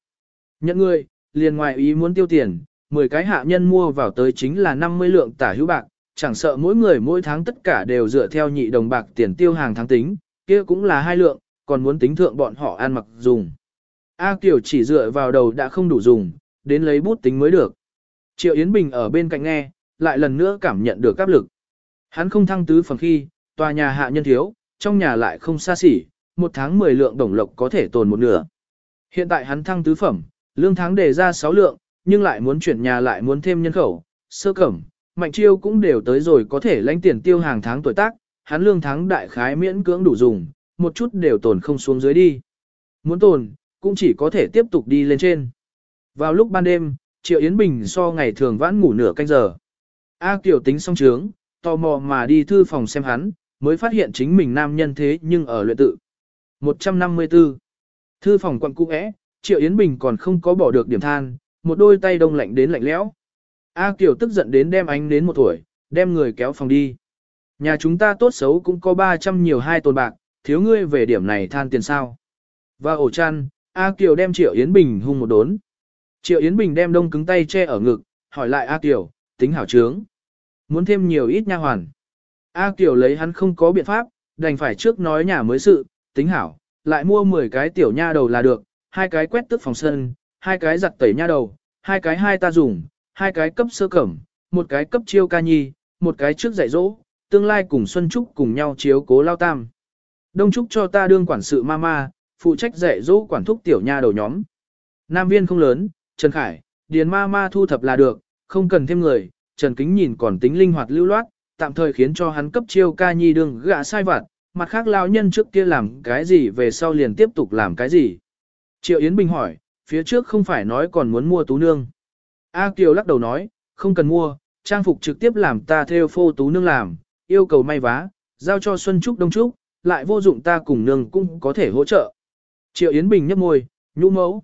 Nhận người, liền ngoài ý muốn tiêu tiền, 10 cái hạ nhân mua vào tới chính là 50 lượng tả hữu bạc, chẳng sợ mỗi người mỗi tháng tất cả đều dựa theo nhị đồng bạc tiền tiêu hàng tháng tính, kia cũng là hai lượng, còn muốn tính thượng bọn họ ăn mặc dùng. A Kiều chỉ dựa vào đầu đã không đủ dùng, đến lấy bút tính mới được. Triệu Yến Bình ở bên cạnh nghe, lại lần nữa cảm nhận được áp lực. Hắn không thăng tứ phần khi, tòa nhà hạ nhân thiếu, trong nhà lại không xa xỉ, một tháng 10 lượng đồng lộc có thể tồn một nửa. Hiện tại hắn thăng tứ phẩm, lương tháng đề ra 6 lượng, nhưng lại muốn chuyển nhà lại muốn thêm nhân khẩu, sơ cẩm, mạnh chiêu cũng đều tới rồi có thể lãnh tiền tiêu hàng tháng tuổi tác, hắn lương tháng đại khái miễn cưỡng đủ dùng, một chút đều tồn không xuống dưới đi. Muốn tồn, cũng chỉ có thể tiếp tục đi lên trên. Vào lúc ban đêm, Triệu Yến Bình so ngày thường vãn ngủ nửa canh giờ. A Kiều tính xong trướng, tò mò mà đi thư phòng xem hắn, mới phát hiện chính mình nam nhân thế nhưng ở luyện tự. 154. Thư phòng quận cũ é, Triệu Yến Bình còn không có bỏ được điểm than, một đôi tay đông lạnh đến lạnh lẽo. A Kiều tức giận đến đem ánh đến một tuổi, đem người kéo phòng đi. Nhà chúng ta tốt xấu cũng có 300 nhiều hai tồn bạc, thiếu ngươi về điểm này than tiền sao. Và ổ chăn, A Kiều đem Triệu Yến Bình hung một đốn. Triệu Yến Bình đem đông cứng tay che ở ngực, hỏi lại A Kiều, tính hảo trướng. Muốn thêm nhiều ít nha hoàn. A Kiều lấy hắn không có biện pháp, đành phải trước nói nhà mới sự, tính hảo, lại mua 10 cái tiểu nha đầu là được, hai cái quét tức phòng sân, hai cái giặt tẩy nha đầu, hai cái hai ta dùng, hai cái cấp sơ cẩm, một cái cấp chiêu ca nhi, một cái trước dạy dỗ, tương lai cùng Xuân Trúc cùng nhau chiếu cố lao tam. Đông Trúc cho ta đương quản sự mama, phụ trách dạy dỗ quản thúc tiểu nha đầu nhóm. Nam viên không lớn, Trần Khải, Điền mama thu thập là được, không cần thêm người, Trần Kính nhìn còn tính linh hoạt lưu loát, tạm thời khiến cho hắn cấp chiêu ca nhi đương gạ sai vặt, mặt khác lao nhân trước kia làm cái gì về sau liền tiếp tục làm cái gì. Triệu Yến Bình hỏi, phía trước không phải nói còn muốn mua tú nương. A Kiều lắc đầu nói, không cần mua, trang phục trực tiếp làm ta theo phô tú nương làm, yêu cầu may vá, giao cho Xuân Trúc Đông Trúc, lại vô dụng ta cùng nương cũng có thể hỗ trợ. Triệu Yến Bình nhấp môi, nhũ mẫu.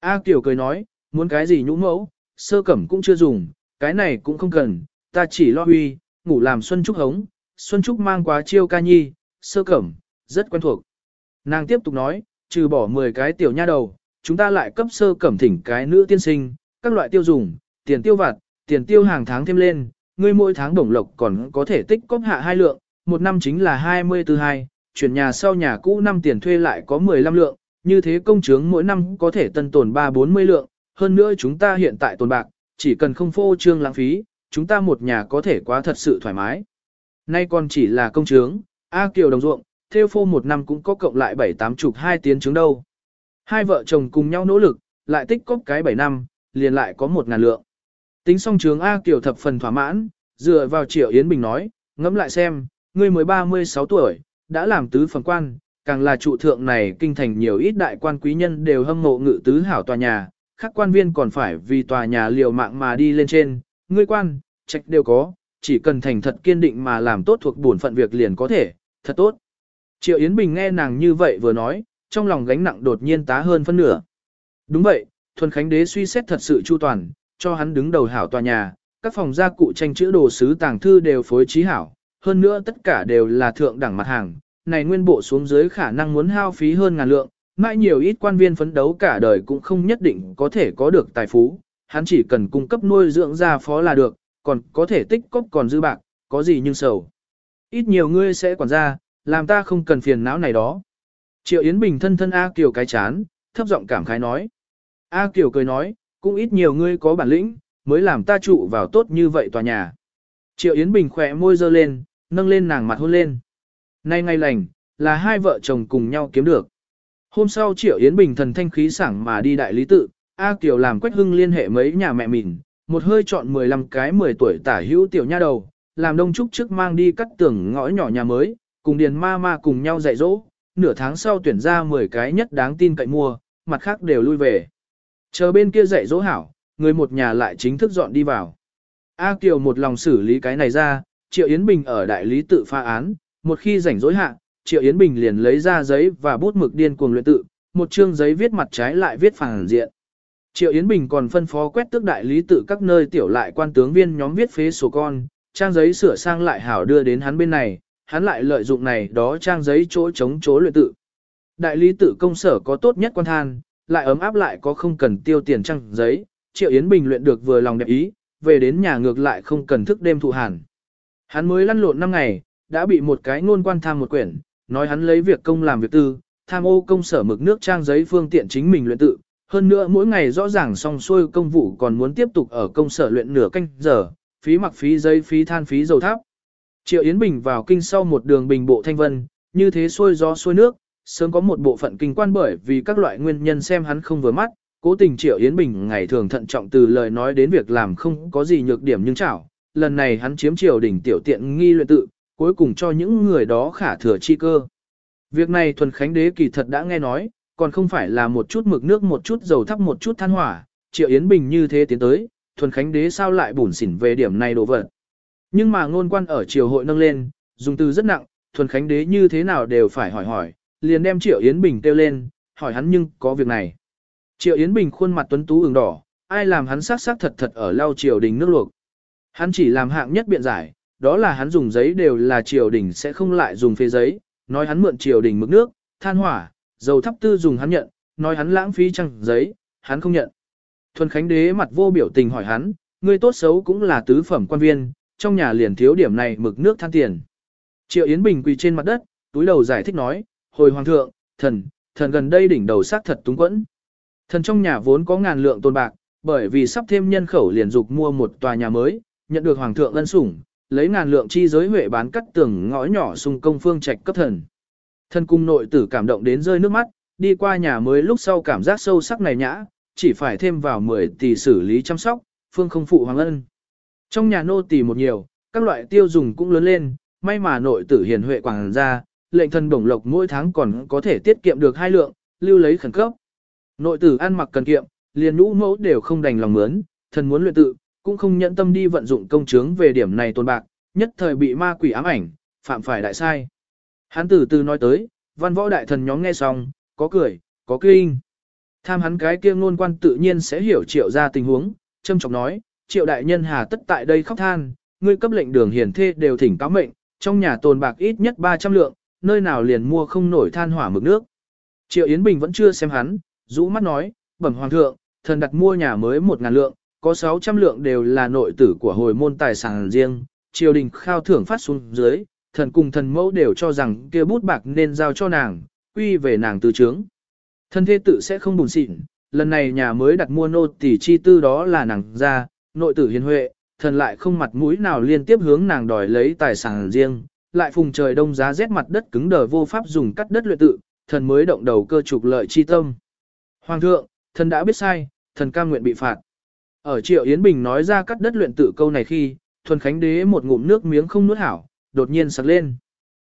A Kiều cười nói, muốn cái gì nhũ mẫu, sơ cẩm cũng chưa dùng, cái này cũng không cần, ta chỉ lo huy, ngủ làm Xuân Trúc hống, Xuân Trúc mang quá chiêu ca nhi, sơ cẩm, rất quen thuộc. Nàng tiếp tục nói, trừ bỏ 10 cái tiểu nha đầu, chúng ta lại cấp sơ cẩm thỉnh cái nữ tiên sinh, các loại tiêu dùng, tiền tiêu vặt, tiền tiêu hàng tháng thêm lên, ngươi mỗi tháng đồng lộc còn có thể tích cóp hạ hai lượng, một năm chính là 24 hai, chuyển nhà sau nhà cũ năm tiền thuê lại có 15 lượng, như thế công chướng mỗi năm có thể tân tồn 3-40 lượng, hơn nữa chúng ta hiện tại tồn bạc, chỉ cần không phô trương lãng phí, chúng ta một nhà có thể quá thật sự thoải mái. Nay còn chỉ là công chướng, A Kiều đồng ruộng, theo phô một năm cũng có cộng lại 7-8 chục hai tiến chứng đâu. Hai vợ chồng cùng nhau nỗ lực, lại tích cóp cái 7 năm, liền lại có một ngàn lượng. Tính xong trướng A Kiều thập phần thỏa mãn, dựa vào Triệu Yến Bình nói, ngẫm lại xem, ngươi mới 36 tuổi, đã làm tứ phần quan, càng là trụ thượng này kinh thành nhiều ít đại quan quý nhân đều hâm mộ ngự tứ hảo tòa nhà, các quan viên còn phải vì tòa nhà liều mạng mà đi lên trên, ngươi quan, trách đều có, chỉ cần thành thật kiên định mà làm tốt thuộc bổn phận việc liền có thể, thật tốt. Triệu Yến Bình nghe nàng như vậy vừa nói, trong lòng gánh nặng đột nhiên tá hơn phân nửa. Đúng vậy, Thuần Khánh Đế suy xét thật sự chu toàn, cho hắn đứng đầu hảo tòa nhà, các phòng gia cụ tranh chữ đồ sứ tàng thư đều phối trí hảo, hơn nữa tất cả đều là thượng đẳng mặt hàng, này nguyên bộ xuống dưới khả năng muốn hao phí hơn ngàn lượng, mãi nhiều ít quan viên phấn đấu cả đời cũng không nhất định có thể có được tài phú, hắn chỉ cần cung cấp nuôi dưỡng gia phó là được, còn có thể tích cóp còn dư bạc, có gì nhưng sầu. Ít nhiều ngươi sẽ quản gia, làm ta không cần phiền não này đó. Triệu Yến Bình thân thân A Kiều cái chán, thấp giọng cảm khái nói. A Kiều cười nói, cũng ít nhiều ngươi có bản lĩnh, mới làm ta trụ vào tốt như vậy tòa nhà. Triệu Yến Bình khỏe môi dơ lên, nâng lên nàng mặt hôn lên. Nay ngày lành, là hai vợ chồng cùng nhau kiếm được. Hôm sau Triệu Yến Bình thần thanh khí sảng mà đi đại lý tự, A Kiều làm Quách Hưng liên hệ mấy nhà mẹ mình, một hơi chọn 15 cái 10 tuổi tả hữu tiểu nha đầu, làm đông trúc trước mang đi cắt tường ngõ nhỏ nhà mới, cùng điền ma ma cùng nhau dạy dỗ, nửa tháng sau tuyển ra 10 cái nhất đáng tin cậy mua, mặt khác đều lui về. Chờ bên kia dạy dỗ hảo, người một nhà lại chính thức dọn đi vào. A Kiều một lòng xử lý cái này ra, Triệu Yến Bình ở đại lý tự pha án, một khi rảnh rỗi hạ, Triệu Yến Bình liền lấy ra giấy và bút mực điên cuồng luyện tự, một chương giấy viết mặt trái lại viết phản diện. Triệu Yến Bình còn phân phó quét tước đại lý tự các nơi tiểu lại quan tướng viên nhóm viết phế sổ con, trang giấy sửa sang lại hảo đưa đến hắn bên này, hắn lại lợi dụng này đó trang giấy chỗ chống chỗ luyện tự. Đại lý tự công sở có tốt nhất quan than, lại ấm áp lại có không cần tiêu tiền trang giấy, Triệu Yến Bình luyện được vừa lòng đẹp ý, về đến nhà ngược lại không cần thức đêm thụ hàn. Hắn mới lăn lộn 5 ngày, đã bị một cái ngôn quan tham một quyển, nói hắn lấy việc công làm việc tư, tham ô công sở mực nước trang giấy phương tiện chính mình luyện tự, hơn nữa mỗi ngày rõ ràng xong xuôi công vụ còn muốn tiếp tục ở công sở luyện nửa canh giờ, phí mặc phí giấy phí than phí dầu tháp. Triệu Yến Bình vào kinh sau một đường bình bộ thanh vân, như thế xuôi gió xuôi nước, sớm có một bộ phận kinh quan bởi vì các loại nguyên nhân xem hắn không vừa mắt, cố tình Triệu Yến Bình ngày thường thận trọng từ lời nói đến việc làm không có gì nhược điểm nhưng chảo, lần này hắn chiếm triều đỉnh tiểu tiện nghi luyện tự, cuối cùng cho những người đó khả thừa chi cơ. Việc này thuần khánh đế kỳ thật đã nghe nói, còn không phải là một chút mực nước một chút dầu thắp một chút than hỏa, Triệu Yến Bình như thế tiến tới, thuần khánh đế sao lại bủn xỉn về điểm này đồ vật. Nhưng mà ngôn quan ở triều hội nâng lên, dùng từ rất nặng, thuần khánh đế như thế nào đều phải hỏi hỏi, liền đem Triệu Yến Bình kêu lên, hỏi hắn nhưng có việc này. Triệu Yến Bình khuôn mặt tuấn tú ửng đỏ, ai làm hắn sát sát thật thật ở lau triều đình nước luộc. Hắn chỉ làm hạng nhất biện giải, đó là hắn dùng giấy đều là triều đình sẽ không lại dùng phê giấy, nói hắn mượn triều đình mực nước, than hỏa, dầu thắp tư dùng hắn nhận, nói hắn lãng phí trăng giấy, hắn không nhận. Thuần Khánh Đế mặt vô biểu tình hỏi hắn, ngươi tốt xấu cũng là tứ phẩm quan viên, trong nhà liền thiếu điểm này mực nước than tiền. Triệu Yến Bình quỳ trên mặt đất, túi đầu giải thích nói, hồi hoàng thượng, thần, thần gần đây đỉnh đầu xác thật túng quẫn. Thần trong nhà vốn có ngàn lượng tôn bạc, bởi vì sắp thêm nhân khẩu liền dục mua một tòa nhà mới, nhận được hoàng thượng ân sủng, lấy ngàn lượng chi giới huệ bán cắt tường ngõ nhỏ xung công phương trạch cấp thần. Thần cung nội tử cảm động đến rơi nước mắt, đi qua nhà mới lúc sau cảm giác sâu sắc này nhã, chỉ phải thêm vào 10 tỷ xử lý chăm sóc, phương không phụ hoàng ân. Trong nhà nô tỳ một nhiều, các loại tiêu dùng cũng lớn lên, may mà nội tử hiền huệ quảng ra, lệnh thần bổng lộc mỗi tháng còn có thể tiết kiệm được hai lượng, lưu lấy khẩn cấp. Nội tử ăn mặc cần kiệm, liền nhũ mẫu đều không đành lòng mướn, thần muốn luyện tự, cũng không nhẫn tâm đi vận dụng công chướng về điểm này tồn bạc, nhất thời bị ma quỷ ám ảnh, phạm phải đại sai. Hắn từ từ nói tới, văn võ đại thần nhóm nghe xong, có cười, có kinh. Tham hắn cái kia ngôn quan tự nhiên sẽ hiểu triệu ra tình huống, châm trọng nói, triệu đại nhân hà tất tại đây khóc than, ngươi cấp lệnh đường hiển thê đều thỉnh cáo mệnh, trong nhà tồn bạc ít nhất 300 lượng, nơi nào liền mua không nổi than hỏa mực nước. Triệu Yến Bình vẫn chưa xem hắn, rũ mắt nói, bẩm hoàng thượng, thần đặt mua nhà mới 1.000 lượng, có 600 lượng đều là nội tử của hồi môn tài sản riêng, triều đình khao thưởng phát xuống dưới, thần cùng thần mẫu đều cho rằng kia bút bạc nên giao cho nàng, quy về nàng từ trướng. Thân thế tự sẽ không bùn xịn, lần này nhà mới đặt mua nô tỷ chi tư đó là nàng ra, nội tử hiền huệ, thần lại không mặt mũi nào liên tiếp hướng nàng đòi lấy tài sản riêng, lại phùng trời đông giá rét mặt đất cứng đờ vô pháp dùng cắt đất luyện tự, thần mới động đầu cơ trục lợi chi tâm. Hoàng thượng, thần đã biết sai, thần cam nguyện bị phạt. Ở Triệu Yến Bình nói ra cắt đất luyện tự câu này khi, thuần khánh đế một ngụm nước miếng không nuốt hảo, đột nhiên sặc lên.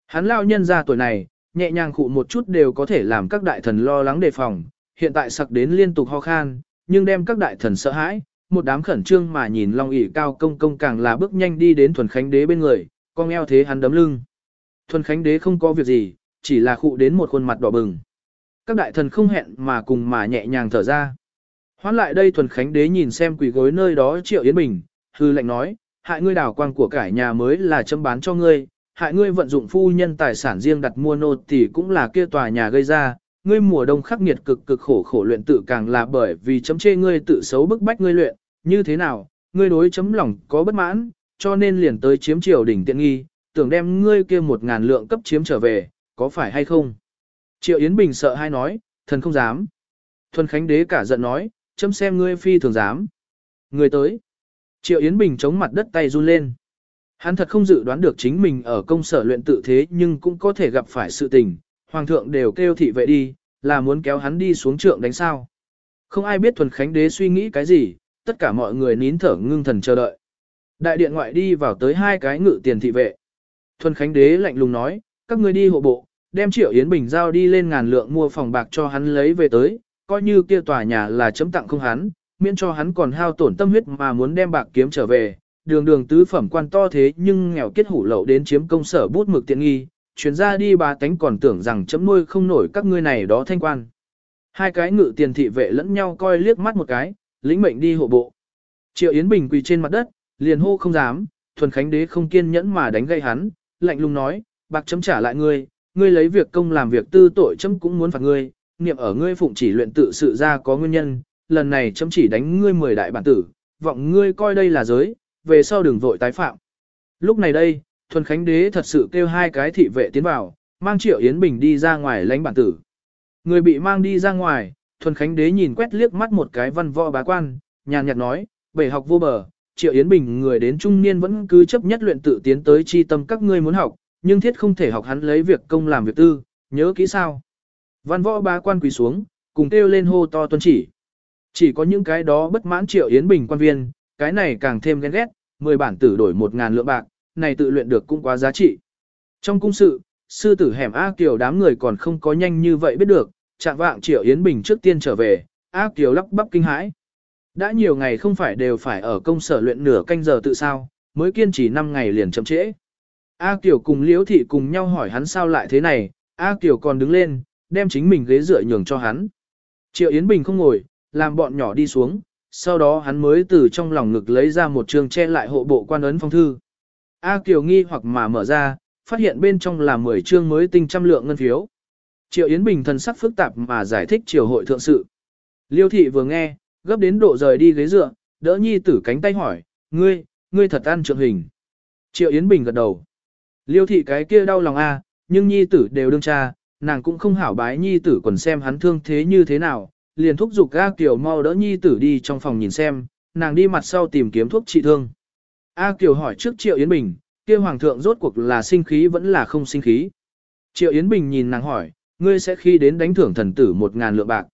Hắn lao nhân ra tuổi này, nhẹ nhàng khụ một chút đều có thể làm các đại thần lo lắng đề phòng, hiện tại sặc đến liên tục ho khan, nhưng đem các đại thần sợ hãi, một đám khẩn trương mà nhìn Long ỷ cao công công càng là bước nhanh đi đến thuần khánh đế bên người, con eo thế hắn đấm lưng. Thuần khánh đế không có việc gì, chỉ là khụ đến một khuôn mặt đỏ bừng. Các đại thần không hẹn mà cùng mà nhẹ nhàng thở ra. Hoán lại đây thuần khánh đế nhìn xem quỷ gối nơi đó triệu Yến Bình, hư lệnh nói, hại ngươi đảo quang của cải nhà mới là châm bán cho ngươi, hại ngươi vận dụng phu nhân tài sản riêng đặt mua nô thì cũng là kia tòa nhà gây ra, ngươi mùa đông khắc nghiệt cực cực khổ khổ luyện tự càng là bởi vì chấm chê ngươi tự xấu bức bách ngươi luyện, như thế nào, ngươi đối chấm lòng có bất mãn, cho nên liền tới chiếm triều đỉnh tiện nghi, tưởng đem ngươi kia một ngàn lượng cấp chiếm trở về, có phải hay không? Triệu Yến Bình sợ hai nói, thần không dám. Thuần Khánh Đế cả giận nói, chấm xem ngươi phi thường dám. Người tới. Triệu Yến Bình chống mặt đất tay run lên. Hắn thật không dự đoán được chính mình ở công sở luyện tự thế nhưng cũng có thể gặp phải sự tình. Hoàng thượng đều kêu thị vệ đi, là muốn kéo hắn đi xuống trượng đánh sao. Không ai biết thuần khánh đế suy nghĩ cái gì, tất cả mọi người nín thở ngưng thần chờ đợi. Đại điện ngoại đi vào tới hai cái ngự tiền thị vệ. Thuần khánh đế lạnh lùng nói, các ngươi đi hộ bộ, đem triệu Yến Bình giao đi lên ngàn lượng mua phòng bạc cho hắn lấy về tới, coi như kia tòa nhà là chấm tặng không hắn, miễn cho hắn còn hao tổn tâm huyết mà muốn đem bạc kiếm trở về, đường đường tứ phẩm quan to thế nhưng nghèo kết hủ lậu đến chiếm công sở bút mực tiện nghi, chuyến ra đi bà tánh còn tưởng rằng chấm nuôi không nổi các ngươi này đó thanh quan. Hai cái ngự tiền thị vệ lẫn nhau coi liếc mắt một cái, lĩnh mệnh đi hộ bộ. Triệu Yến Bình quỳ trên mặt đất, liền hô không dám, thuần khánh đế không kiên nhẫn mà đánh gây hắn, lạnh lùng nói, bạc chấm trả lại ngươi, ngươi lấy việc công làm việc tư tội chấm cũng muốn phạt ngươi, niệm ở ngươi phụng chỉ luyện tự sự ra có nguyên nhân, lần này chấm chỉ đánh ngươi mười đại bản tử, vọng ngươi coi đây là giới, về sau đừng vội tái phạm. Lúc này đây, thuần khánh đế thật sự kêu hai cái thị vệ tiến vào, mang triệu Yến Bình đi ra ngoài lãnh bản tử. Người bị mang đi ra ngoài, thuần khánh đế nhìn quét liếc mắt một cái văn võ bá quan, nhàn nhạt nói, bể học vô bờ, triệu Yến Bình người đến trung niên vẫn cứ chấp nhất luyện tự tiến tới chi tâm các ngươi muốn học, nhưng thiết không thể học hắn lấy việc công làm việc tư, nhớ kỹ sao. Văn võ bá quan quỳ xuống, cùng kêu lên hô to tuân chỉ. Chỉ có những cái đó bất mãn triệu Yến Bình quan viên, cái này càng thêm ghen ghét, 10 bản tử đổi một ngàn lượng bạc, này tự luyện được cũng quá giá trị. Trong cung sự, sư tử hẻm A Kiều đám người còn không có nhanh như vậy biết được, chạm vạng triệu Yến Bình trước tiên trở về, A Kiều lắp bắp kinh hãi. Đã nhiều ngày không phải đều phải ở công sở luyện nửa canh giờ tự sao, mới kiên trì 5 ngày liền chậm trễ. A Kiều cùng Liễu Thị cùng nhau hỏi hắn sao lại thế này, A Kiều còn đứng lên, đem chính mình ghế dựa nhường cho hắn. Triệu Yến Bình không ngồi, làm bọn nhỏ đi xuống, sau đó hắn mới từ trong lòng ngực lấy ra một trường che lại hộ bộ quan ấn phong thư. A Kiều nghi hoặc mà mở ra, phát hiện bên trong là 10 chương mới tinh trăm lượng ngân phiếu. Triệu Yến Bình thần sắc phức tạp mà giải thích triều hội thượng sự. Liêu thị vừa nghe, gấp đến độ rời đi ghế dựa, đỡ nhi tử cánh tay hỏi, ngươi, ngươi thật ăn trượng hình. Triệu Yến Bình gật đầu. Liêu thị cái kia đau lòng a, nhưng nhi tử đều đương cha, nàng cũng không hảo bái nhi tử còn xem hắn thương thế như thế nào, liền thúc giục A Kiều mau đỡ nhi tử đi trong phòng nhìn xem, nàng đi mặt sau tìm kiếm thuốc trị thương. A Kiều hỏi trước Triệu Yến Bình, kia hoàng thượng rốt cuộc là sinh khí vẫn là không sinh khí. Triệu Yến Bình nhìn nàng hỏi, ngươi sẽ khi đến đánh thưởng thần tử một ngàn lượng bạc.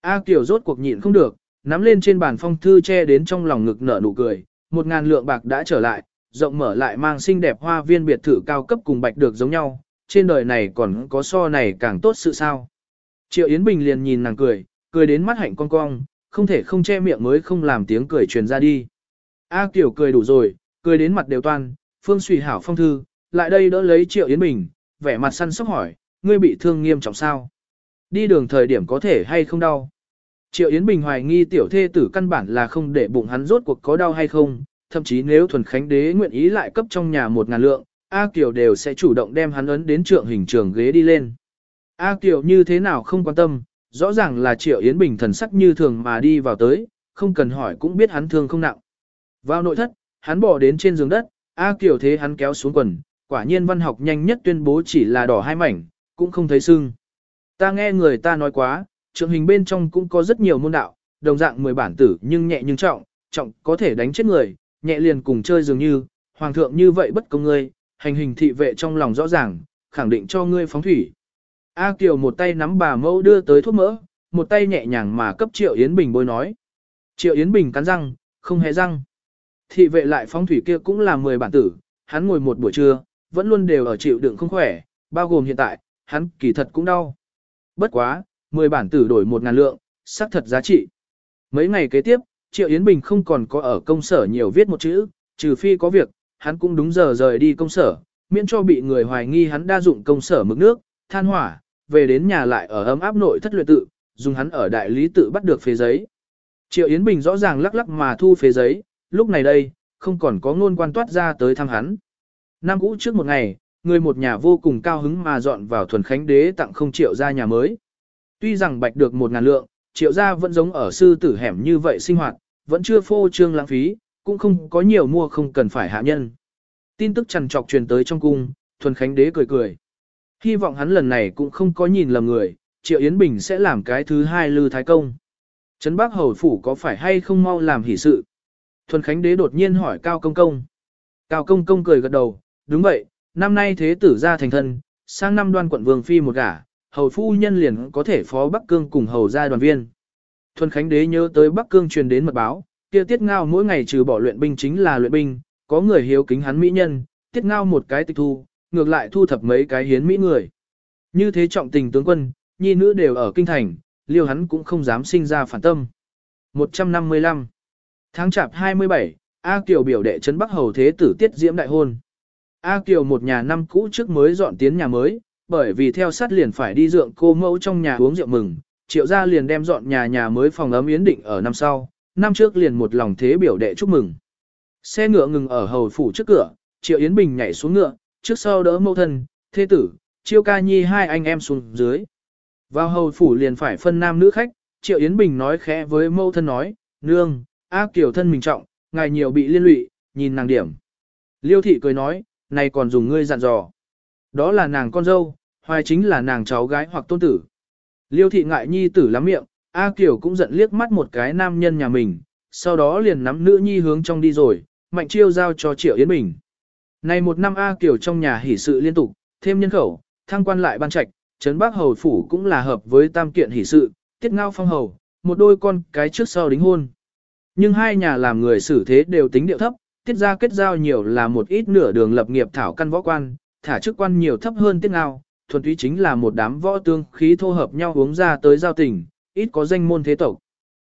A Kiều rốt cuộc nhịn không được, nắm lên trên bàn phong thư che đến trong lòng ngực nở nụ cười, một ngàn lượng bạc đã trở lại, rộng mở lại mang xinh đẹp hoa viên biệt thự cao cấp cùng bạch được giống nhau, trên đời này còn có so này càng tốt sự sao. Triệu Yến Bình liền nhìn nàng cười, cười đến mắt hạnh cong cong, không thể không che miệng mới không làm tiếng cười truyền ra đi. A Kiều cười đủ rồi, cười đến mặt đều toan, Phương Suy hảo phong thư, lại đây đỡ lấy Triệu Yến Bình, vẻ mặt săn sóc hỏi, ngươi bị thương nghiêm trọng sao? Đi đường thời điểm có thể hay không đau? Triệu Yến Bình hoài nghi tiểu thê tử căn bản là không để bụng hắn rốt cuộc có đau hay không, thậm chí nếu thuần khánh đế nguyện ý lại cấp trong nhà một ngàn lượng, A Kiều đều sẽ chủ động đem hắn ấn đến trượng hình trường ghế đi lên. A Kiều như thế nào không quan tâm, rõ ràng là Triệu Yến Bình thần sắc như thường mà đi vào tới, không cần hỏi cũng biết hắn thương không nặng. Vào nội thất, hắn bỏ đến trên giường đất, A Kiều thế hắn kéo xuống quần, quả nhiên văn học nhanh nhất tuyên bố chỉ là đỏ hai mảnh, cũng không thấy sưng. Ta nghe người ta nói quá, trường hình bên trong cũng có rất nhiều môn đạo, đồng dạng 10 bản tử nhưng nhẹ nhưng trọng, trọng có thể đánh chết người, nhẹ liền cùng chơi dường như, hoàng thượng như vậy bất công ngươi, hành hình thị vệ trong lòng rõ ràng, khẳng định cho ngươi phóng thủy. A Kiều một tay nắm bà mẫu đưa tới thuốc mỡ, một tay nhẹ nhàng mà cấp Triệu Yến Bình bôi nói. Triệu Yến Bình cắn răng, không hề răng. Thị vệ lại phóng thủy kia cũng là 10 bản tử, hắn ngồi một buổi trưa, vẫn luôn đều ở chịu đựng không khỏe, bao gồm hiện tại, hắn kỳ thật cũng đau. Bất quá, 10 bản tử đổi một ngàn lượng, xác thật giá trị. Mấy ngày kế tiếp, Triệu Yến Bình không còn có ở công sở nhiều viết một chữ, trừ phi có việc, hắn cũng đúng giờ rời đi công sở, miễn cho bị người hoài nghi hắn đa dụng công sở mực nước, than hỏa, về đến nhà lại ở ấm áp nội thất luyện tự, dùng hắn ở đại lý tự bắt được phế giấy. Triệu Yến Bình rõ ràng lắc lắc mà thu phế giấy, lúc này đây, không còn có ngôn quan toát ra tới thăm hắn. Năm cũ trước một ngày, người một nhà vô cùng cao hứng mà dọn vào thuần khánh đế tặng không triệu ra nhà mới. Tuy rằng bạch được một ngàn lượng, triệu gia vẫn giống ở sư tử hẻm như vậy sinh hoạt, vẫn chưa phô trương lãng phí, cũng không có nhiều mua không cần phải hạ nhân. Tin tức trằn trọc truyền tới trong cung, thuần khánh đế cười cười. Hy vọng hắn lần này cũng không có nhìn lầm người, triệu Yến Bình sẽ làm cái thứ hai lư thái công. Trấn Bắc Hầu Phủ có phải hay không mau làm hỷ sự? Thuần Khánh Đế đột nhiên hỏi Cao Công Công. Cao Công Công cười gật đầu, đúng vậy, năm nay thế tử ra thành thân, sang năm đoan quận Vương Phi một gả, hầu phu nhân liền có thể phó Bắc Cương cùng hầu gia đoàn viên. Thuần Khánh Đế nhớ tới Bắc Cương truyền đến mật báo, kia Tiết Ngao mỗi ngày trừ bỏ luyện binh chính là luyện binh, có người hiếu kính hắn mỹ nhân, Tiết Ngao một cái tịch thu, ngược lại thu thập mấy cái hiến mỹ người. Như thế trọng tình tướng quân, nhi nữ đều ở kinh thành, liêu hắn cũng không dám sinh ra phản tâm. 155 Tháng chạp 27, A Kiều biểu đệ trấn Bắc Hầu Thế tử tiết diễm đại hôn. A Kiều một nhà năm cũ trước mới dọn tiến nhà mới, bởi vì theo sát liền phải đi dượng cô mẫu trong nhà uống rượu mừng, triệu gia liền đem dọn nhà nhà mới phòng ấm yến định ở năm sau, năm trước liền một lòng thế biểu đệ chúc mừng. Xe ngựa ngừng ở hầu phủ trước cửa, triệu Yến Bình nhảy xuống ngựa, trước sau đỡ mẫu thân, thế tử, chiêu ca nhi hai anh em xuống dưới. Vào hầu phủ liền phải phân nam nữ khách, Triệu Yến Bình nói khẽ với mẫu thân nói, nương, A Kiều thân mình trọng, ngài nhiều bị liên lụy, nhìn nàng điểm. Liêu thị cười nói, này còn dùng ngươi dặn dò. Đó là nàng con dâu, hoài chính là nàng cháu gái hoặc tôn tử. Liêu thị ngại nhi tử lắm miệng, A Kiều cũng giận liếc mắt một cái nam nhân nhà mình, sau đó liền nắm nữ nhi hướng trong đi rồi, mạnh chiêu giao cho Triệu Yến Bình. Này một năm A Kiều trong nhà hỷ sự liên tục, thêm nhân khẩu, thăng quan lại ban trạch, Trấn bác Hầu Phủ cũng là hợp với tam kiện hỷ sự, tiết ngao phong hầu, một đôi con cái trước sau đính hôn. Nhưng hai nhà làm người xử thế đều tính điệu thấp, tiết ra kết giao nhiều là một ít nửa đường lập nghiệp thảo căn võ quan, thả chức quan nhiều thấp hơn tiết ngao, thuần túy chính là một đám võ tương khí thô hợp nhau uống ra tới giao tình, ít có danh môn thế tộc.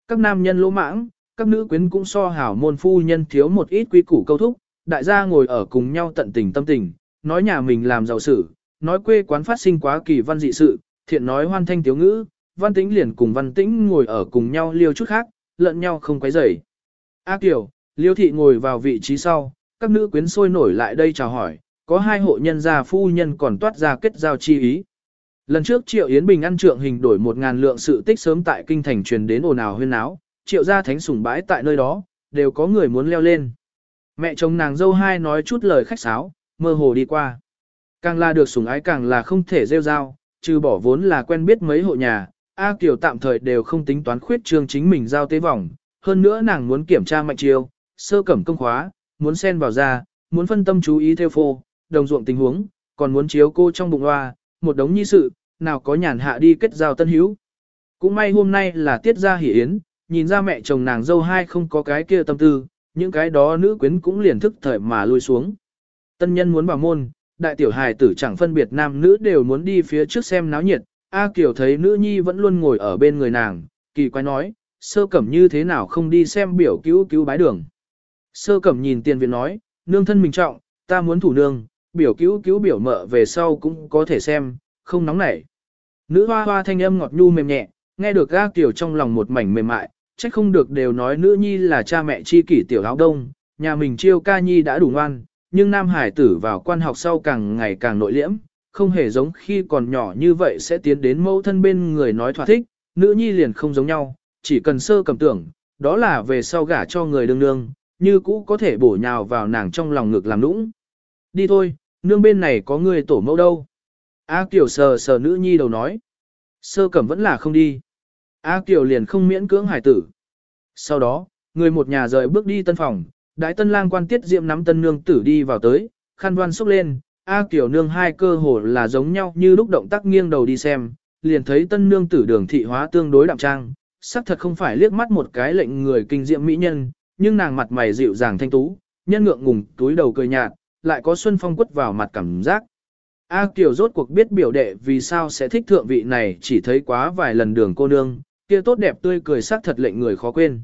Các nam nhân lỗ mãng, các nữ quyến cũng so hảo môn phu nhân thiếu một ít quy củ câu thúc, đại gia ngồi ở cùng nhau tận tình tâm tình, nói nhà mình làm giàu sự, nói quê quán phát sinh quá kỳ văn dị sự, thiện nói hoan thanh tiếu ngữ, văn tĩnh liền cùng văn tĩnh ngồi ở cùng nhau liêu chút khác, lẫn nhau không quấy rầy. A Kiều, liêu thị ngồi vào vị trí sau, các nữ quyến sôi nổi lại đây chào hỏi, có hai hộ nhân gia phu nhân còn toát ra kết giao chi ý. Lần trước Triệu Yến Bình ăn trượng hình đổi một ngàn lượng sự tích sớm tại kinh thành truyền đến ồn ào huyên náo, Triệu gia thánh sủng bãi tại nơi đó, đều có người muốn leo lên. Mẹ chồng nàng dâu hai nói chút lời khách sáo, mơ hồ đi qua. Càng là được sủng ái càng là không thể rêu rao, trừ bỏ vốn là quen biết mấy hộ nhà, A Kiều tạm thời đều không tính toán khuyết trương chính mình giao tế vòng, hơn nữa nàng muốn kiểm tra mạnh chiêu, sơ cẩm công khóa, muốn xen vào ra, muốn phân tâm chú ý theo phô, đồng ruộng tình huống, còn muốn chiếu cô trong bụng hoa, một đống nhi sự, nào có nhàn hạ đi kết giao tân hữu. Cũng may hôm nay là tiết gia hỷ yến, nhìn ra mẹ chồng nàng dâu hai không có cái kia tâm tư, những cái đó nữ quyến cũng liền thức thời mà lui xuống. Tân nhân muốn vào môn, đại tiểu hài tử chẳng phân biệt nam nữ đều muốn đi phía trước xem náo nhiệt, A Kiều thấy nữ nhi vẫn luôn ngồi ở bên người nàng, kỳ quái nói, sơ cẩm như thế nào không đi xem biểu cứu cứu bái đường. Sơ cẩm nhìn tiền viện nói, nương thân mình trọng, ta muốn thủ nương, biểu cứu cứu biểu mợ về sau cũng có thể xem, không nóng nảy. Nữ hoa hoa thanh âm ngọt nhu mềm nhẹ, nghe được gác tiểu trong lòng một mảnh mềm mại, trách không được đều nói nữ nhi là cha mẹ chi kỷ tiểu áo đông, nhà mình chiêu ca nhi đã đủ ngoan, nhưng nam hải tử vào quan học sau càng ngày càng nội liễm, không hề giống khi còn nhỏ như vậy sẽ tiến đến mẫu thân bên người nói thỏa thích, nữ nhi liền không giống nhau, chỉ cần sơ cầm tưởng, đó là về sau gả cho người đương đương như cũ có thể bổ nhào vào nàng trong lòng ngực làm nũng. Đi thôi, nương bên này có người tổ mẫu đâu. A Kiều sờ sờ nữ nhi đầu nói. Sơ cẩm vẫn là không đi. A Kiều liền không miễn cưỡng hải tử. Sau đó, người một nhà rời bước đi tân phòng, đại tân lang quan tiết diệm nắm tân nương tử đi vào tới, khăn đoan xúc lên, A Kiều nương hai cơ hồ là giống nhau như lúc động tác nghiêng đầu đi xem, liền thấy tân nương tử đường thị hóa tương đối đạm trang, sắc thật không phải liếc mắt một cái lệnh người kinh diệm mỹ nhân, nhưng nàng mặt mày dịu dàng thanh tú, nhân ngượng ngùng túi đầu cười nhạt, lại có xuân phong quất vào mặt cảm giác. A Kiều rốt cuộc biết biểu đệ vì sao sẽ thích thượng vị này chỉ thấy quá vài lần đường cô nương, kia tốt đẹp tươi cười sắc thật lệnh người khó quên.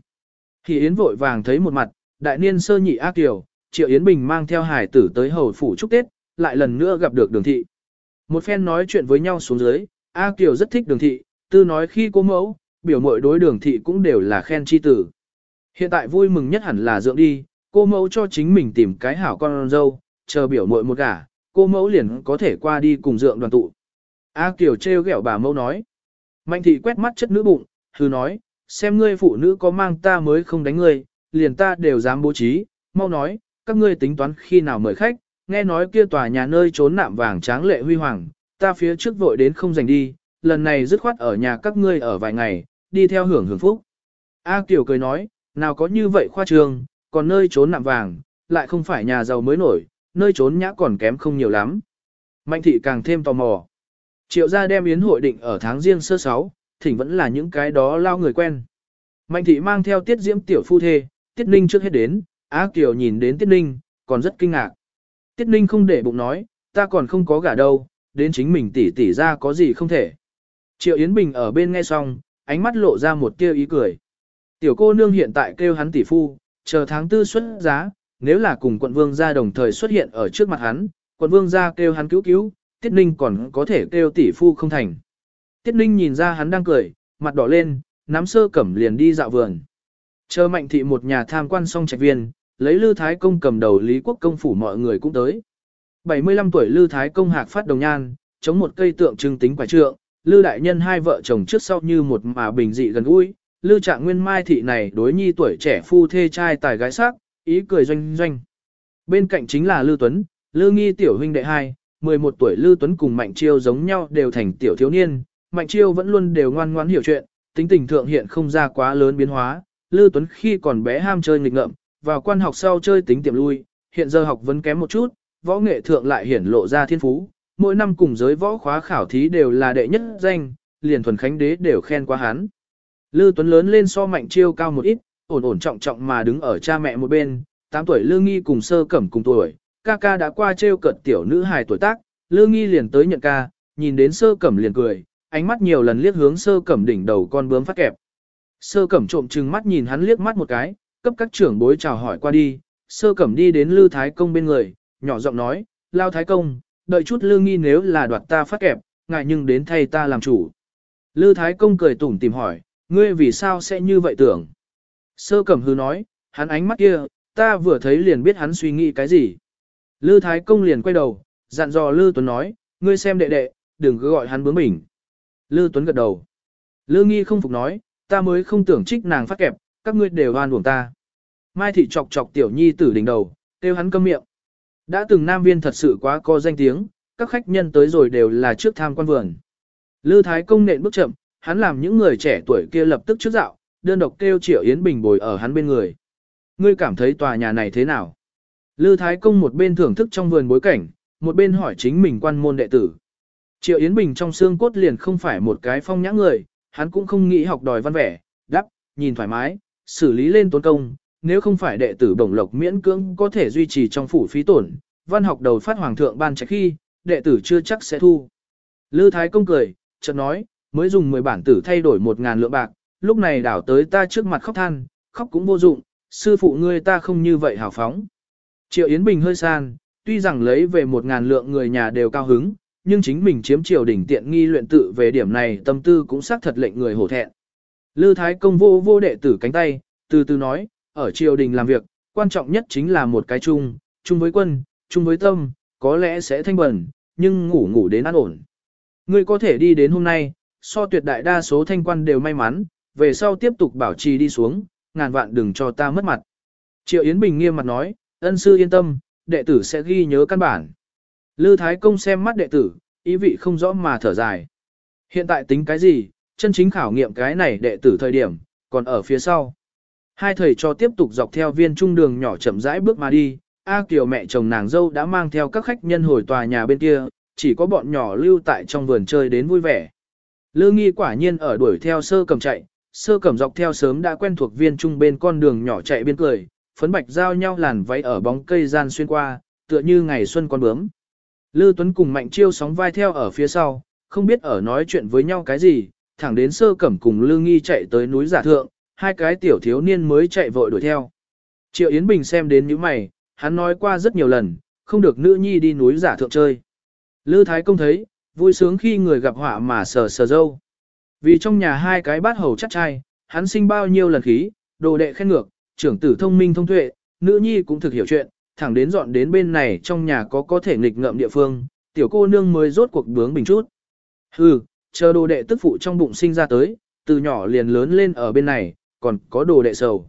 Thì Yến vội vàng thấy một mặt, đại niên sơ nhị A Kiều, Triệu Yến Bình mang theo hải tử tới hầu phủ chúc Tết, lại lần nữa gặp được đường thị. Một phen nói chuyện với nhau xuống dưới, A Kiều rất thích đường thị, tư nói khi cô mẫu, biểu mội đối đường thị cũng đều là khen chi tử. Hiện tại vui mừng nhất hẳn là dưỡng đi, cô mẫu cho chính mình tìm cái hảo con dâu, chờ biểu muội một gả, cô mẫu liền có thể qua đi cùng dượng đoàn tụ. A Kiều trêu ghẹo bà mẫu nói. Mạnh thị quét mắt chất nữ bụng, hư nói, xem ngươi phụ nữ có mang ta mới không đánh ngươi, liền ta đều dám bố trí, mau nói, các ngươi tính toán khi nào mời khách, nghe nói kia tòa nhà nơi trốn nạm vàng tráng lệ huy hoàng, ta phía trước vội đến không dành đi, lần này dứt khoát ở nhà các ngươi ở vài ngày, đi theo hưởng hưởng phúc. A Kiều cười nói, nào có như vậy khoa trương, còn nơi trốn nạm vàng, lại không phải nhà giàu mới nổi, nơi trốn nhã còn kém không nhiều lắm. Mạnh thị càng thêm tò mò. Triệu gia đem yến hội định ở tháng riêng sơ sáu, thỉnh vẫn là những cái đó lao người quen. Mạnh thị mang theo tiết diễm tiểu phu thê, tiết ninh trước hết đến, Á Kiều nhìn đến tiết ninh, còn rất kinh ngạc. Tiết ninh không để bụng nói, ta còn không có gả đâu, đến chính mình tỉ tỉ ra có gì không thể. Triệu Yến Bình ở bên nghe xong, ánh mắt lộ ra một tia ý cười. Tiểu cô nương hiện tại kêu hắn tỷ phu, chờ tháng tư xuất giá, nếu là cùng quận vương gia đồng thời xuất hiện ở trước mặt hắn, quận vương gia kêu hắn cứu cứu, tiết ninh còn có thể kêu tỷ phu không thành. Tiết ninh nhìn ra hắn đang cười, mặt đỏ lên, nắm sơ cẩm liền đi dạo vườn. Chờ mạnh thị một nhà tham quan xong trạch viên, lấy Lư Thái Công cầm đầu Lý Quốc Công phủ mọi người cũng tới. 75 tuổi Lư Thái Công hạc phát đồng nhan, chống một cây tượng trưng tính quả trượng, Lư đại nhân hai vợ chồng trước sau như một mà bình dị gần gũi, Lưu Trạng Nguyên Mai thị này đối nhi tuổi trẻ phu thê trai tài gái sắc, ý cười doanh doanh. Bên cạnh chính là Lưu Tuấn, Lưu Nghi tiểu huynh đệ hai, 11 tuổi Lưu Tuấn cùng Mạnh Chiêu giống nhau đều thành tiểu thiếu niên, Mạnh Chiêu vẫn luôn đều ngoan ngoãn hiểu chuyện, tính tình thượng hiện không ra quá lớn biến hóa, Lưu Tuấn khi còn bé ham chơi nghịch ngợm, vào quan học sau chơi tính tiệm lui, hiện giờ học vẫn kém một chút, võ nghệ thượng lại hiển lộ ra thiên phú, mỗi năm cùng giới võ khóa khảo thí đều là đệ nhất danh, liền thuần khánh đế đều khen qua hắn. Lư Tuấn lớn lên so mạnh chiêu cao một ít, ổn ổn trọng trọng mà đứng ở cha mẹ một bên, 8 tuổi Lư Nghi cùng sơ cẩm cùng tuổi, ca ca đã qua trêu cợt tiểu nữ hài tuổi tác, Lư Nghi liền tới nhận ca, nhìn đến sơ cẩm liền cười, ánh mắt nhiều lần liếc hướng sơ cẩm đỉnh đầu con bướm phát kẹp. Sơ cẩm trộm trừng mắt nhìn hắn liếc mắt một cái, cấp các trưởng bối chào hỏi qua đi, sơ cẩm đi đến Lư Thái Công bên người, nhỏ giọng nói, Lao Thái Công, đợi chút Lư Nghi nếu là đoạt ta phát kẹp, ngại nhưng đến thay ta làm chủ. Lư Thái Công cười tủm tìm hỏi, ngươi vì sao sẽ như vậy tưởng? Sơ cẩm hư nói, hắn ánh mắt kia, ta vừa thấy liền biết hắn suy nghĩ cái gì. Lư Thái Công liền quay đầu, dặn dò Lư Tuấn nói, ngươi xem đệ đệ, đừng cứ gọi hắn bướng bỉnh. Lư Tuấn gật đầu. Lư Nghi không phục nói, ta mới không tưởng trích nàng phát kẹp, các ngươi đều oan uổng ta. Mai thị chọc chọc tiểu nhi tử đỉnh đầu, kêu hắn câm miệng. Đã từng nam viên thật sự quá có danh tiếng, các khách nhân tới rồi đều là trước tham quan vườn. Lư Thái Công nện bước chậm, hắn làm những người trẻ tuổi kia lập tức trước dạo, đơn độc kêu Triệu Yến Bình bồi ở hắn bên người. Ngươi cảm thấy tòa nhà này thế nào? Lư Thái Công một bên thưởng thức trong vườn bối cảnh, một bên hỏi chính mình quan môn đệ tử. Triệu Yến Bình trong xương cốt liền không phải một cái phong nhã người, hắn cũng không nghĩ học đòi văn vẻ, đắp, nhìn thoải mái, xử lý lên tốn công, nếu không phải đệ tử bổng lộc miễn cưỡng có thể duy trì trong phủ phí tổn, văn học đầu phát hoàng thượng ban trạch khi, đệ tử chưa chắc sẽ thu. Lư Thái Công cười, chợt nói, mới dùng 10 bản tử thay đổi 1.000 lượng bạc, lúc này đảo tới ta trước mặt khóc than, khóc cũng vô dụng, sư phụ ngươi ta không như vậy hào phóng. Triệu Yến Bình hơi san, tuy rằng lấy về 1.000 lượng người nhà đều cao hứng, nhưng chính mình chiếm triều đỉnh tiện nghi luyện tự về điểm này tâm tư cũng xác thật lệnh người hổ thẹn. Lư Thái Công vô vô đệ tử cánh tay, từ từ nói, ở triều đình làm việc, quan trọng nhất chính là một cái chung, chung với quân, chung với tâm, có lẽ sẽ thanh bẩn, nhưng ngủ ngủ đến an ổn. Ngươi có thể đi đến hôm nay, so tuyệt đại đa số thanh quan đều may mắn, về sau tiếp tục bảo trì đi xuống, ngàn vạn đừng cho ta mất mặt. Triệu Yến Bình nghiêm mặt nói, ân sư yên tâm, đệ tử sẽ ghi nhớ căn bản. Lư Thái Công xem mắt đệ tử, ý vị không rõ mà thở dài. Hiện tại tính cái gì, chân chính khảo nghiệm cái này đệ tử thời điểm, còn ở phía sau. Hai thầy cho tiếp tục dọc theo viên trung đường nhỏ chậm rãi bước mà đi, A Kiều mẹ chồng nàng dâu đã mang theo các khách nhân hồi tòa nhà bên kia, chỉ có bọn nhỏ lưu tại trong vườn chơi đến vui vẻ. Lư nghi quả nhiên ở đuổi theo sơ cầm chạy, sơ cầm dọc theo sớm đã quen thuộc viên trung bên con đường nhỏ chạy biên cười, phấn bạch giao nhau làn váy ở bóng cây gian xuyên qua, tựa như ngày xuân con bướm. Lư Tuấn cùng Mạnh Chiêu sóng vai theo ở phía sau, không biết ở nói chuyện với nhau cái gì, thẳng đến sơ cẩm cùng Lư Nghi chạy tới núi giả thượng, hai cái tiểu thiếu niên mới chạy vội đuổi theo. Triệu Yến Bình xem đến những mày, hắn nói qua rất nhiều lần, không được nữ nhi đi núi giả thượng chơi. Lư Thái Công thấy, vui sướng khi người gặp họa mà sờ sờ dâu. Vì trong nhà hai cái bát hầu chắc trai, hắn sinh bao nhiêu lần khí, đồ đệ khen ngược, trưởng tử thông minh thông tuệ, nữ nhi cũng thực hiểu chuyện, thẳng đến dọn đến bên này trong nhà có có thể nghịch ngợm địa phương, tiểu cô nương mới rốt cuộc bướng bình chút. Hừ, chờ đồ đệ tức phụ trong bụng sinh ra tới, từ nhỏ liền lớn lên ở bên này, còn có đồ đệ sầu.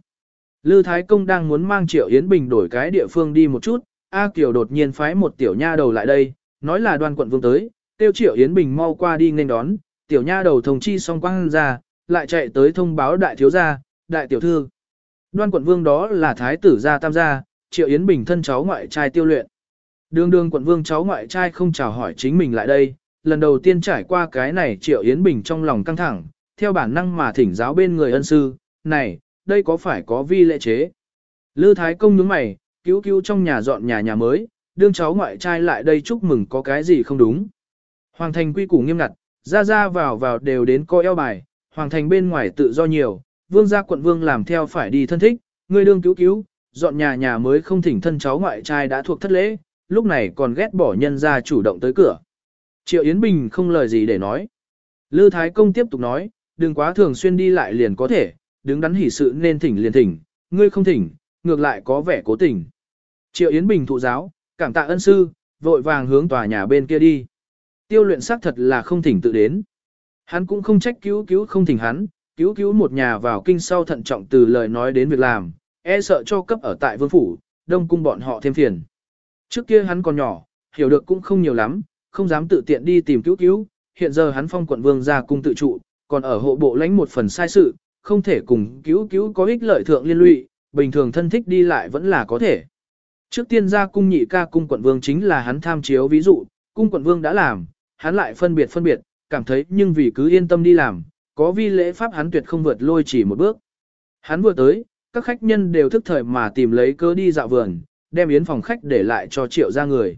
Lư Thái Công đang muốn mang Triệu Yến Bình đổi cái địa phương đi một chút, A Kiều đột nhiên phái một tiểu nha đầu lại đây, nói là đoan quận vương tới, tiêu Triệu Yến Bình mau qua đi nên đón, tiểu nha đầu thông chi xong quang ra, lại chạy tới thông báo đại thiếu gia, đại tiểu thư. Đoan quận vương đó là thái tử gia tam gia, Triệu Yến Bình thân cháu ngoại trai tiêu luyện. Đường đường quận vương cháu ngoại trai không chào hỏi chính mình lại đây, lần đầu tiên trải qua cái này Triệu Yến Bình trong lòng căng thẳng, theo bản năng mà thỉnh giáo bên người ân sư, này, đây có phải có vi lệ chế? Lư Thái Công nhướng mày, cứu cứu trong nhà dọn nhà nhà mới, đương cháu ngoại trai lại đây chúc mừng có cái gì không đúng. Hoàng thành quy củ nghiêm ngặt, ra ra vào vào đều đến coi eo bài, hoàng thành bên ngoài tự do nhiều, vương gia quận vương làm theo phải đi thân thích, người đương cứu cứu, dọn nhà nhà mới không thỉnh thân cháu ngoại trai đã thuộc thất lễ, lúc này còn ghét bỏ nhân ra chủ động tới cửa. Triệu Yến Bình không lời gì để nói. Lư Thái Công tiếp tục nói, đừng quá thường xuyên đi lại liền có thể, đứng đắn hỉ sự nên thỉnh liền thỉnh, ngươi không thỉnh, ngược lại có vẻ cố tình. Triệu Yến Bình thụ giáo, cảm tạ ân sư, vội vàng hướng tòa nhà bên kia đi. Tiêu luyện xác thật là không thỉnh tự đến. Hắn cũng không trách cứu cứu không thỉnh hắn, cứu cứu một nhà vào kinh sau thận trọng từ lời nói đến việc làm, e sợ cho cấp ở tại vương phủ, đông cung bọn họ thêm phiền. Trước kia hắn còn nhỏ, hiểu được cũng không nhiều lắm, không dám tự tiện đi tìm cứu cứu, hiện giờ hắn phong quận vương ra cung tự trụ, còn ở hộ bộ lãnh một phần sai sự, không thể cùng cứu cứu có ích lợi thượng liên lụy, bình thường thân thích đi lại vẫn là có thể. Trước tiên ra cung nhị ca cung quận vương chính là hắn tham chiếu ví dụ, cung quận vương đã làm, hắn lại phân biệt phân biệt, cảm thấy nhưng vì cứ yên tâm đi làm, có vi lễ pháp hắn tuyệt không vượt lôi chỉ một bước. Hắn vừa tới, các khách nhân đều thức thời mà tìm lấy cơ đi dạo vườn, đem yến phòng khách để lại cho triệu ra người.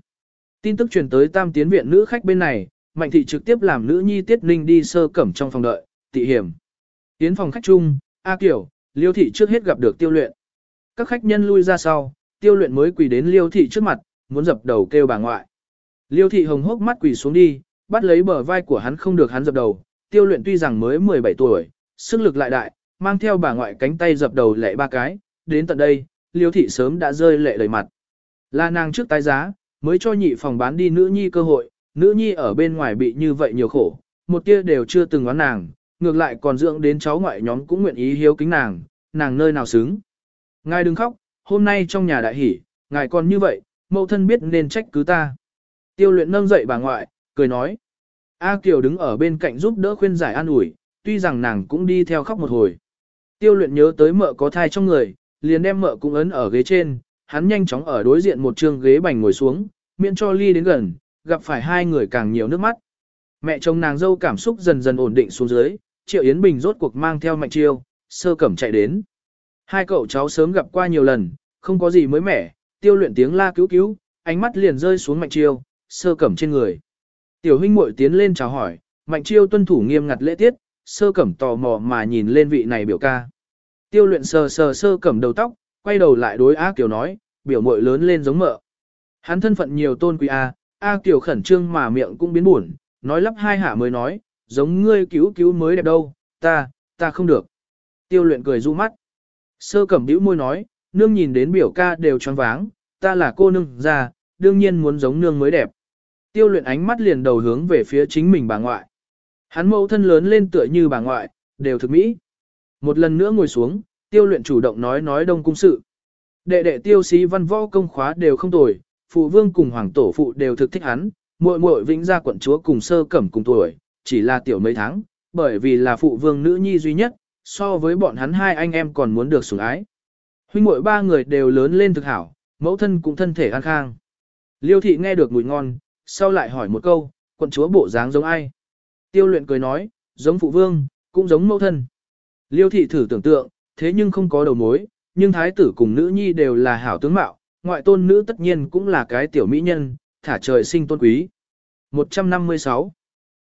Tin tức truyền tới tam tiến viện nữ khách bên này, Mạnh thị trực tiếp làm nữ nhi Tiết Ninh đi sơ cẩm trong phòng đợi, tị hiểm. Tiến phòng khách chung, A Kiểu, Liêu thị trước hết gặp được tiêu luyện. Các khách nhân lui ra sau, tiêu luyện mới quỳ đến Liêu thị trước mặt, muốn dập đầu kêu bà ngoại. Liêu thị hồng hốc mắt quỳ xuống đi, bắt lấy bờ vai của hắn không được hắn dập đầu. Tiêu luyện tuy rằng mới 17 tuổi, sức lực lại đại, mang theo bà ngoại cánh tay dập đầu lệ ba cái. Đến tận đây, Liêu thị sớm đã rơi lệ đầy mặt. Là nàng trước tái giá, mới cho nhị phòng bán đi nữ nhi cơ hội, nữ nhi ở bên ngoài bị như vậy nhiều khổ, một tia đều chưa từng oán nàng, ngược lại còn dưỡng đến cháu ngoại nhóm cũng nguyện ý hiếu kính nàng, nàng nơi nào xứng. Ngài đừng khóc, hôm nay trong nhà đại hỷ, ngài còn như vậy, mẫu thân biết nên trách cứ ta. Tiêu luyện nâng dậy bà ngoại, cười nói. A Kiều đứng ở bên cạnh giúp đỡ khuyên giải an ủi, tuy rằng nàng cũng đi theo khóc một hồi. Tiêu luyện nhớ tới mợ có thai trong người, liền đem mợ cũng ấn ở ghế trên, hắn nhanh chóng ở đối diện một trường ghế bành ngồi xuống, miễn cho ly đến gần, gặp phải hai người càng nhiều nước mắt. Mẹ chồng nàng dâu cảm xúc dần dần ổn định xuống dưới, Triệu Yến Bình rốt cuộc mang theo Mạnh Chiêu, sơ cẩm chạy đến. Hai cậu cháu sớm gặp qua nhiều lần, không có gì mới mẻ, tiêu luyện tiếng la cứu cứu, ánh mắt liền rơi xuống Mạnh Chiêu, sơ cẩm trên người. Tiểu huynh muội tiến lên chào hỏi, Mạnh Chiêu tuân thủ nghiêm ngặt lễ tiết, sơ cẩm tò mò mà nhìn lên vị này biểu ca. Tiêu luyện sờ sờ sơ cẩm đầu tóc, quay đầu lại đối A Kiều nói, biểu muội lớn lên giống mợ. Hắn thân phận nhiều tôn quý A, A Kiều khẩn trương mà miệng cũng biến buồn, nói lắp hai hạ mới nói, giống ngươi cứu cứu mới đẹp đâu, ta, ta không được. Tiêu luyện cười du mắt. Sơ cẩm bĩu môi nói, nương nhìn đến biểu ca đều choáng váng, ta là cô nương già, đương nhiên muốn giống nương mới đẹp. Tiêu luyện ánh mắt liền đầu hướng về phía chính mình bà ngoại. Hắn mẫu thân lớn lên tựa như bà ngoại, đều thực mỹ. Một lần nữa ngồi xuống, tiêu luyện chủ động nói nói đông cung sự. Đệ đệ tiêu sĩ văn võ công khóa đều không tồi, phụ vương cùng hoàng tổ phụ đều thực thích hắn, muội muội vĩnh gia quận chúa cùng sơ cẩm cùng tuổi, chỉ là tiểu mấy tháng, bởi vì là phụ vương nữ nhi duy nhất, so với bọn hắn hai anh em còn muốn được sủng ái. Huynh muội ba người đều lớn lên thực hảo, mẫu thân cũng thân thể an khang. Liêu thị nghe được mùi ngon, sau lại hỏi một câu, quận chúa bộ dáng giống ai? Tiêu luyện cười nói, giống phụ vương, cũng giống mẫu thân. Liêu thị thử tưởng tượng, thế nhưng không có đầu mối, nhưng thái tử cùng nữ nhi đều là hảo tướng mạo, ngoại tôn nữ tất nhiên cũng là cái tiểu mỹ nhân, thả trời sinh tôn quý. 156.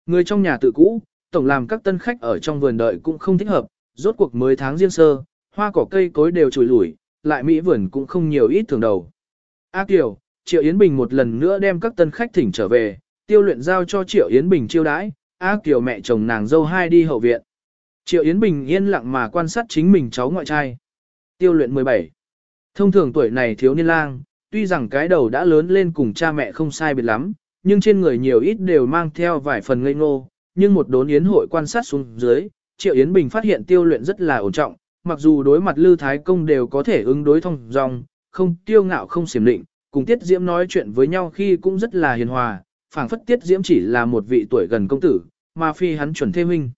Người trong nhà tự cũ, tổng làm các tân khách ở trong vườn đợi cũng không thích hợp, rốt cuộc mới tháng riêng sơ, hoa cỏ cây cối đều trùi lủi, lại mỹ vườn cũng không nhiều ít thường đầu. A Kiều, Triệu Yến Bình một lần nữa đem các tân khách thỉnh trở về, tiêu luyện giao cho Triệu Yến Bình chiêu đãi, A Kiều mẹ chồng nàng dâu hai đi hậu viện. Triệu Yến Bình yên lặng mà quan sát chính mình cháu ngoại trai. Tiêu luyện 17. Thông thường tuổi này thiếu niên lang, tuy rằng cái đầu đã lớn lên cùng cha mẹ không sai biệt lắm, nhưng trên người nhiều ít đều mang theo vài phần ngây ngô, nhưng một đốn yến hội quan sát xuống dưới, Triệu Yến Bình phát hiện tiêu luyện rất là ổn trọng, mặc dù đối mặt Lư Thái Công đều có thể ứng đối thông dòng, không tiêu ngạo không xiểm định, cùng Tiết Diễm nói chuyện với nhau khi cũng rất là hiền hòa, phảng phất Tiết Diễm chỉ là một vị tuổi gần công tử, mà phi hắn chuẩn thê huynh.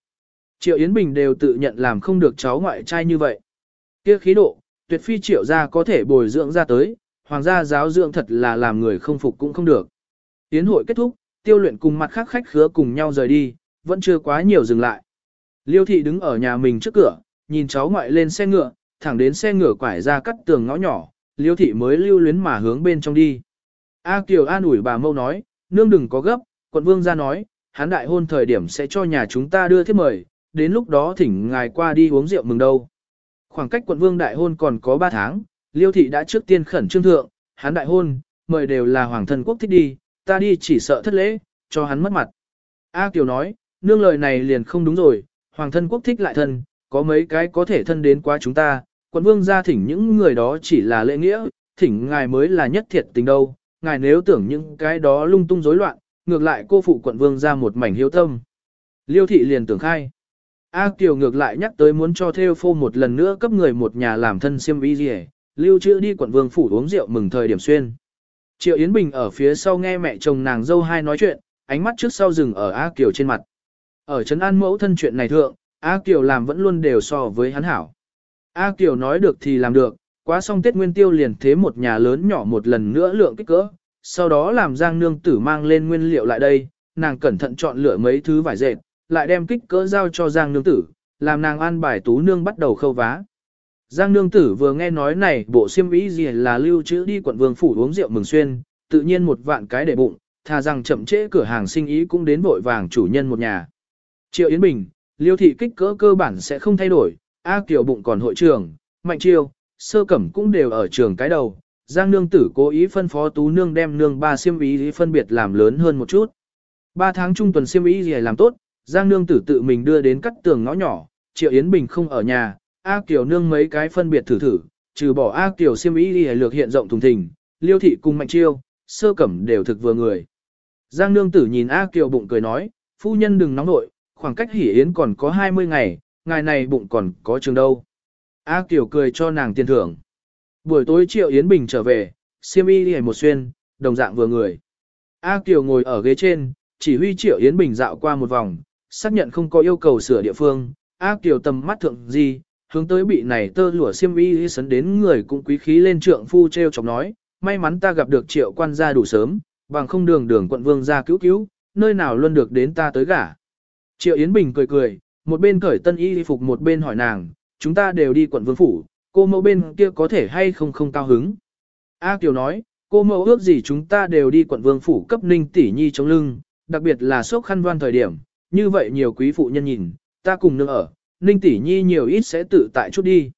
Triệu Yến Bình đều tự nhận làm không được cháu ngoại trai như vậy. Kia khí độ, tuyệt phi triệu gia có thể bồi dưỡng ra tới, hoàng gia giáo dưỡng thật là làm người không phục cũng không được. Yến hội kết thúc, tiêu luyện cùng mặt khác khách khứa cùng nhau rời đi, vẫn chưa quá nhiều dừng lại. Liêu thị đứng ở nhà mình trước cửa, nhìn cháu ngoại lên xe ngựa, thẳng đến xe ngựa quải ra cắt tường ngõ nhỏ, liêu thị mới lưu luyến mà hướng bên trong đi. A Kiều an ủi bà mâu nói, nương đừng có gấp, quận vương ra nói, hắn đại hôn thời điểm sẽ cho nhà chúng ta đưa thiết mời, đến lúc đó thỉnh ngài qua đi uống rượu mừng đâu. Khoảng cách quận vương đại hôn còn có 3 tháng, liêu thị đã trước tiên khẩn trương thượng, hắn đại hôn, mời đều là hoàng thân quốc thích đi, ta đi chỉ sợ thất lễ, cho hắn mất mặt. A Kiều nói, nương lời này liền không đúng rồi, hoàng thân quốc thích lại thân, có mấy cái có thể thân đến quá chúng ta, quận vương gia thỉnh những người đó chỉ là lễ nghĩa, thỉnh ngài mới là nhất thiệt tình đâu, ngài nếu tưởng những cái đó lung tung rối loạn, ngược lại cô phụ quận vương ra một mảnh hiếu tâm. Liêu thị liền tưởng khai. A Kiều ngược lại nhắc tới muốn cho theo phô một lần nữa cấp người một nhà làm thân siêm y gì lưu trữ đi quận vương phủ uống rượu mừng thời điểm xuyên. Triệu Yến Bình ở phía sau nghe mẹ chồng nàng dâu hai nói chuyện, ánh mắt trước sau dừng ở A Kiều trên mặt. Ở Trấn An mẫu thân chuyện này thượng, A Kiều làm vẫn luôn đều so với hắn hảo. A Kiều nói được thì làm được, quá xong Tết Nguyên Tiêu liền thế một nhà lớn nhỏ một lần nữa lượng kích cỡ, sau đó làm Giang Nương Tử mang lên nguyên liệu lại đây, nàng cẩn thận chọn lựa mấy thứ vải dệt, lại đem kích cỡ giao cho Giang Nương Tử, làm nàng an bài tú nương bắt đầu khâu vá. Giang Nương Tử vừa nghe nói này bộ xiêm y gì là lưu trữ đi quận vương phủ uống rượu mừng xuyên, tự nhiên một vạn cái để bụng, thà rằng chậm trễ cửa hàng sinh ý cũng đến vội vàng chủ nhân một nhà. Triệu Yến Bình, liêu thị kích cỡ cơ bản sẽ không thay đổi, A Kiều bụng còn hội trưởng, Mạnh Chiêu, Sơ Cẩm cũng đều ở trường cái đầu. Giang nương tử cố ý phân phó tú nương đem nương ba siêm ý phân biệt làm lớn hơn một chút. Ba tháng trung tuần siêm ý gì làm tốt, Giang nương tử tự mình đưa đến cắt tường ngõ nhỏ, Triệu Yến Bình không ở nhà, A Kiều nương mấy cái phân biệt thử thử, trừ bỏ A Kiều siêm ý gì lược hiện rộng thùng thình, Liêu thị cùng Mạnh Chiêu, Sơ Cẩm đều thực vừa người. Giang nương tử nhìn A Kiều bụng cười nói, phu nhân đừng nóng nội, khoảng cách hỉ yến còn có 20 ngày, ngày này bụng còn có trường đâu. A Kiều cười cho nàng tiền thưởng. Buổi tối Triệu Yến Bình trở về, siêm y đi một xuyên, đồng dạng vừa người. A Kiều ngồi ở ghế trên, chỉ huy Triệu Yến Bình dạo qua một vòng, xác nhận không có yêu cầu sửa địa phương. A Kiều tầm mắt thượng gì, hướng tới bị này tơ lụa siêm y sấn đến người cũng quý khí lên trượng phu treo chọc nói, may mắn ta gặp được Triệu quan gia đủ sớm, bằng không đường đường quận vương gia cứu cứu, nơi nào luôn được đến ta tới gả. Triệu Yến Bình cười cười, một bên cởi tân y phục một bên hỏi nàng, chúng ta đều đi quận vương phủ, cô mẫu bên kia có thể hay không không cao hứng. A Kiều nói, cô mẫu ước gì chúng ta đều đi quận vương phủ cấp ninh tỷ nhi chống lưng, đặc biệt là sốc khăn đoan thời điểm, như vậy nhiều quý phụ nhân nhìn, ta cùng nương ở, ninh tỷ nhi nhiều ít sẽ tự tại chút đi.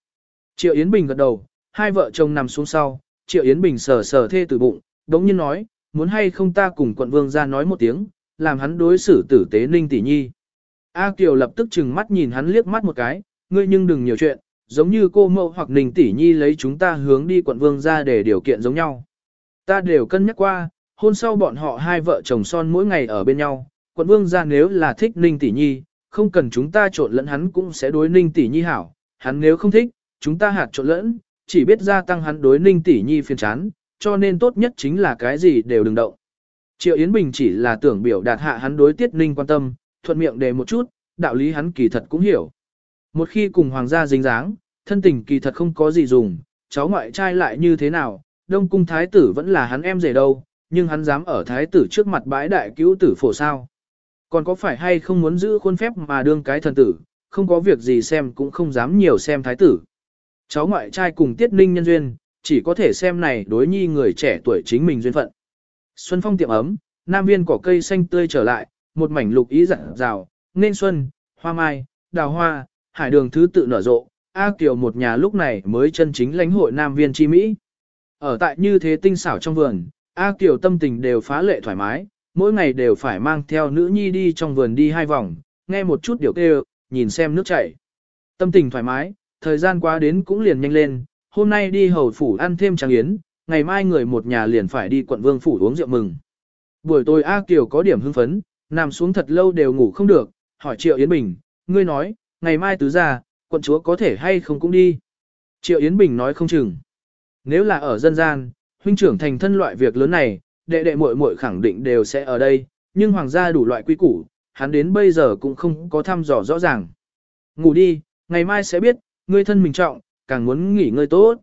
Triệu Yến Bình gật đầu, hai vợ chồng nằm xuống sau, Triệu Yến Bình sờ sờ thê từ bụng, đống nhiên nói, muốn hay không ta cùng quận vương ra nói một tiếng, làm hắn đối xử tử tế ninh tỷ nhi. A Kiều lập tức chừng mắt nhìn hắn liếc mắt một cái, ngươi nhưng đừng nhiều chuyện, giống như cô mẫu hoặc Ninh tỷ nhi lấy chúng ta hướng đi quận vương ra để điều kiện giống nhau. Ta đều cân nhắc qua, hôn sau bọn họ hai vợ chồng son mỗi ngày ở bên nhau, quận vương ra nếu là thích Ninh tỷ nhi, không cần chúng ta trộn lẫn hắn cũng sẽ đối Ninh tỷ nhi hảo, hắn nếu không thích, chúng ta hạt trộn lẫn, chỉ biết gia tăng hắn đối Ninh tỷ nhi phiền chán, cho nên tốt nhất chính là cái gì đều đừng động. Triệu Yến Bình chỉ là tưởng biểu đạt hạ hắn đối Tiết Ninh quan tâm, thuận miệng đề một chút, đạo lý hắn kỳ thật cũng hiểu. Một khi cùng hoàng gia dính dáng, thân tình kỳ thật không có gì dùng, cháu ngoại trai lại như thế nào, đông cung thái tử vẫn là hắn em rể đâu, nhưng hắn dám ở thái tử trước mặt bãi đại cứu tử phổ sao. Còn có phải hay không muốn giữ khuôn phép mà đương cái thần tử, không có việc gì xem cũng không dám nhiều xem thái tử. Cháu ngoại trai cùng tiết ninh nhân duyên, chỉ có thể xem này đối nhi người trẻ tuổi chính mình duyên phận. Xuân phong tiệm ấm, nam viên cỏ cây xanh tươi trở lại, một mảnh lục ý rạng rào, nên xuân, hoa mai, đào hoa, hải đường thứ tự nở rộ, A Kiều một nhà lúc này mới chân chính lãnh hội Nam Viên chi Mỹ. Ở tại như thế tinh xảo trong vườn, A Kiều tâm tình đều phá lệ thoải mái, mỗi ngày đều phải mang theo nữ nhi đi trong vườn đi hai vòng, nghe một chút điều kêu, nhìn xem nước chảy. Tâm tình thoải mái, thời gian qua đến cũng liền nhanh lên, hôm nay đi hầu phủ ăn thêm tràng yến, ngày mai người một nhà liền phải đi quận vương phủ uống rượu mừng. Buổi tối A Kiều có điểm hưng phấn, nằm xuống thật lâu đều ngủ không được, hỏi Triệu Yến Bình, ngươi nói, ngày mai tứ ra, quận chúa có thể hay không cũng đi. Triệu Yến Bình nói không chừng. Nếu là ở dân gian, huynh trưởng thành thân loại việc lớn này, đệ đệ muội muội khẳng định đều sẽ ở đây, nhưng hoàng gia đủ loại quy củ, hắn đến bây giờ cũng không có thăm dò rõ ràng. Ngủ đi, ngày mai sẽ biết, ngươi thân mình trọng, càng muốn nghỉ ngơi tốt.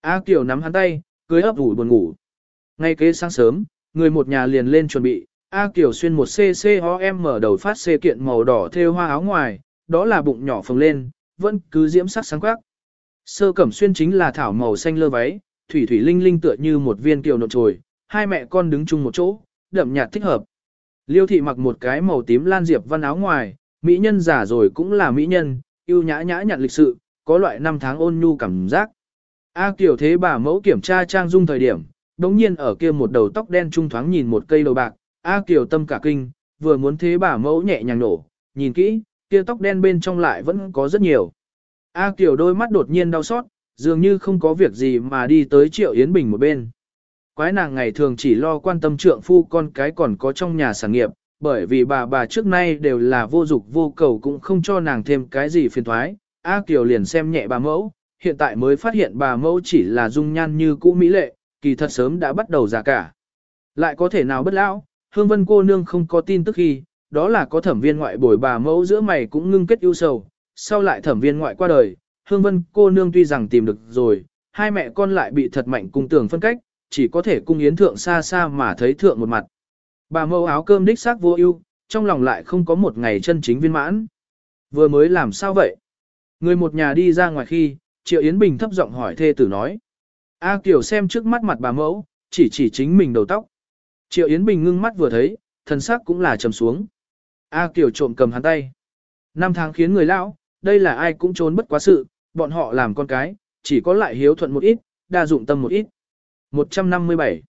A Kiều nắm hắn tay, cưới ấp ủ buồn ngủ. Ngay kế sáng sớm, người một nhà liền lên chuẩn bị, A Kiều xuyên một cc ho em mở đầu phát xê kiện màu đỏ thêu hoa áo ngoài, đó là bụng nhỏ phồng lên, vẫn cứ diễm sắc sáng quắc. Sơ cẩm xuyên chính là thảo màu xanh lơ váy, thủy thủy linh linh tựa như một viên kiều nộn trồi, hai mẹ con đứng chung một chỗ, đậm nhạt thích hợp. Liêu thị mặc một cái màu tím lan diệp văn áo ngoài, mỹ nhân giả rồi cũng là mỹ nhân, yêu nhã nhã nhặn lịch sự, có loại năm tháng ôn nhu cảm giác. A Kiều thế bà mẫu kiểm tra trang dung thời điểm, đống nhiên ở kia một đầu tóc đen trung thoáng nhìn một cây đầu bạc, A Kiều tâm cả kinh, vừa muốn thế bà mẫu nhẹ nhàng nổ, nhìn kỹ, kia tóc đen bên trong lại vẫn có rất nhiều. A Kiều đôi mắt đột nhiên đau xót, dường như không có việc gì mà đi tới Triệu Yến Bình một bên. Quái nàng ngày thường chỉ lo quan tâm trượng phu con cái còn có trong nhà sản nghiệp, bởi vì bà bà trước nay đều là vô dục vô cầu cũng không cho nàng thêm cái gì phiền thoái. A Kiều liền xem nhẹ bà mẫu, hiện tại mới phát hiện bà mẫu chỉ là dung nhan như cũ mỹ lệ, kỳ thật sớm đã bắt đầu già cả. Lại có thể nào bất lão, hương vân cô nương không có tin tức khi, đó là có thẩm viên ngoại bồi bà mẫu giữa mày cũng ngưng kết ưu sầu, sau lại thẩm viên ngoại qua đời, hương vân cô nương tuy rằng tìm được rồi, hai mẹ con lại bị thật mạnh cung tường phân cách, chỉ có thể cung yến thượng xa xa mà thấy thượng một mặt. Bà mẫu áo cơm đích xác vô ưu, trong lòng lại không có một ngày chân chính viên mãn. Vừa mới làm sao vậy? Người một nhà đi ra ngoài khi, Triệu Yến Bình thấp giọng hỏi thê tử nói. A Kiều xem trước mắt mặt bà mẫu, chỉ chỉ chính mình đầu tóc. Triệu Yến Bình ngưng mắt vừa thấy, thần sắc cũng là trầm xuống. A Kiều trộm cầm hắn tay. Năm tháng khiến người lão, đây là ai cũng trốn bất quá sự, bọn họ làm con cái, chỉ có lại hiếu thuận một ít, đa dụng tâm một ít. 157.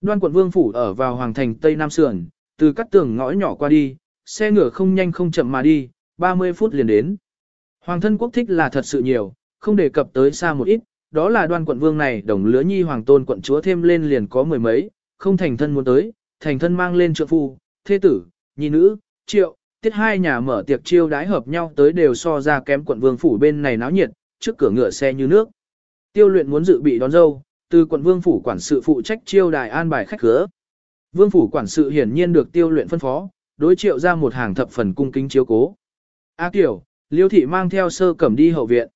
Đoan quận Vương Phủ ở vào Hoàng Thành Tây Nam Sườn, từ các tường ngõ nhỏ qua đi, xe ngựa không nhanh không chậm mà đi, 30 phút liền đến. Hoàng thân quốc thích là thật sự nhiều, không đề cập tới xa một ít, đó là đoan quận vương này đồng lứa nhi hoàng tôn quận chúa thêm lên liền có mười mấy, không thành thân muốn tới, thành thân mang lên trượng phu, thế tử, nhi nữ, triệu, tiết hai nhà mở tiệc chiêu đái hợp nhau tới đều so ra kém quận vương phủ bên này náo nhiệt, trước cửa ngựa xe như nước. Tiêu luyện muốn dự bị đón dâu, từ quận vương phủ quản sự phụ trách chiêu đài an bài khách khứa. Vương phủ quản sự hiển nhiên được tiêu luyện phân phó, đối triệu ra một hàng thập phần cung kính chiếu cố. A Kiều, Liêu thị mang theo sơ cẩm đi hậu viện.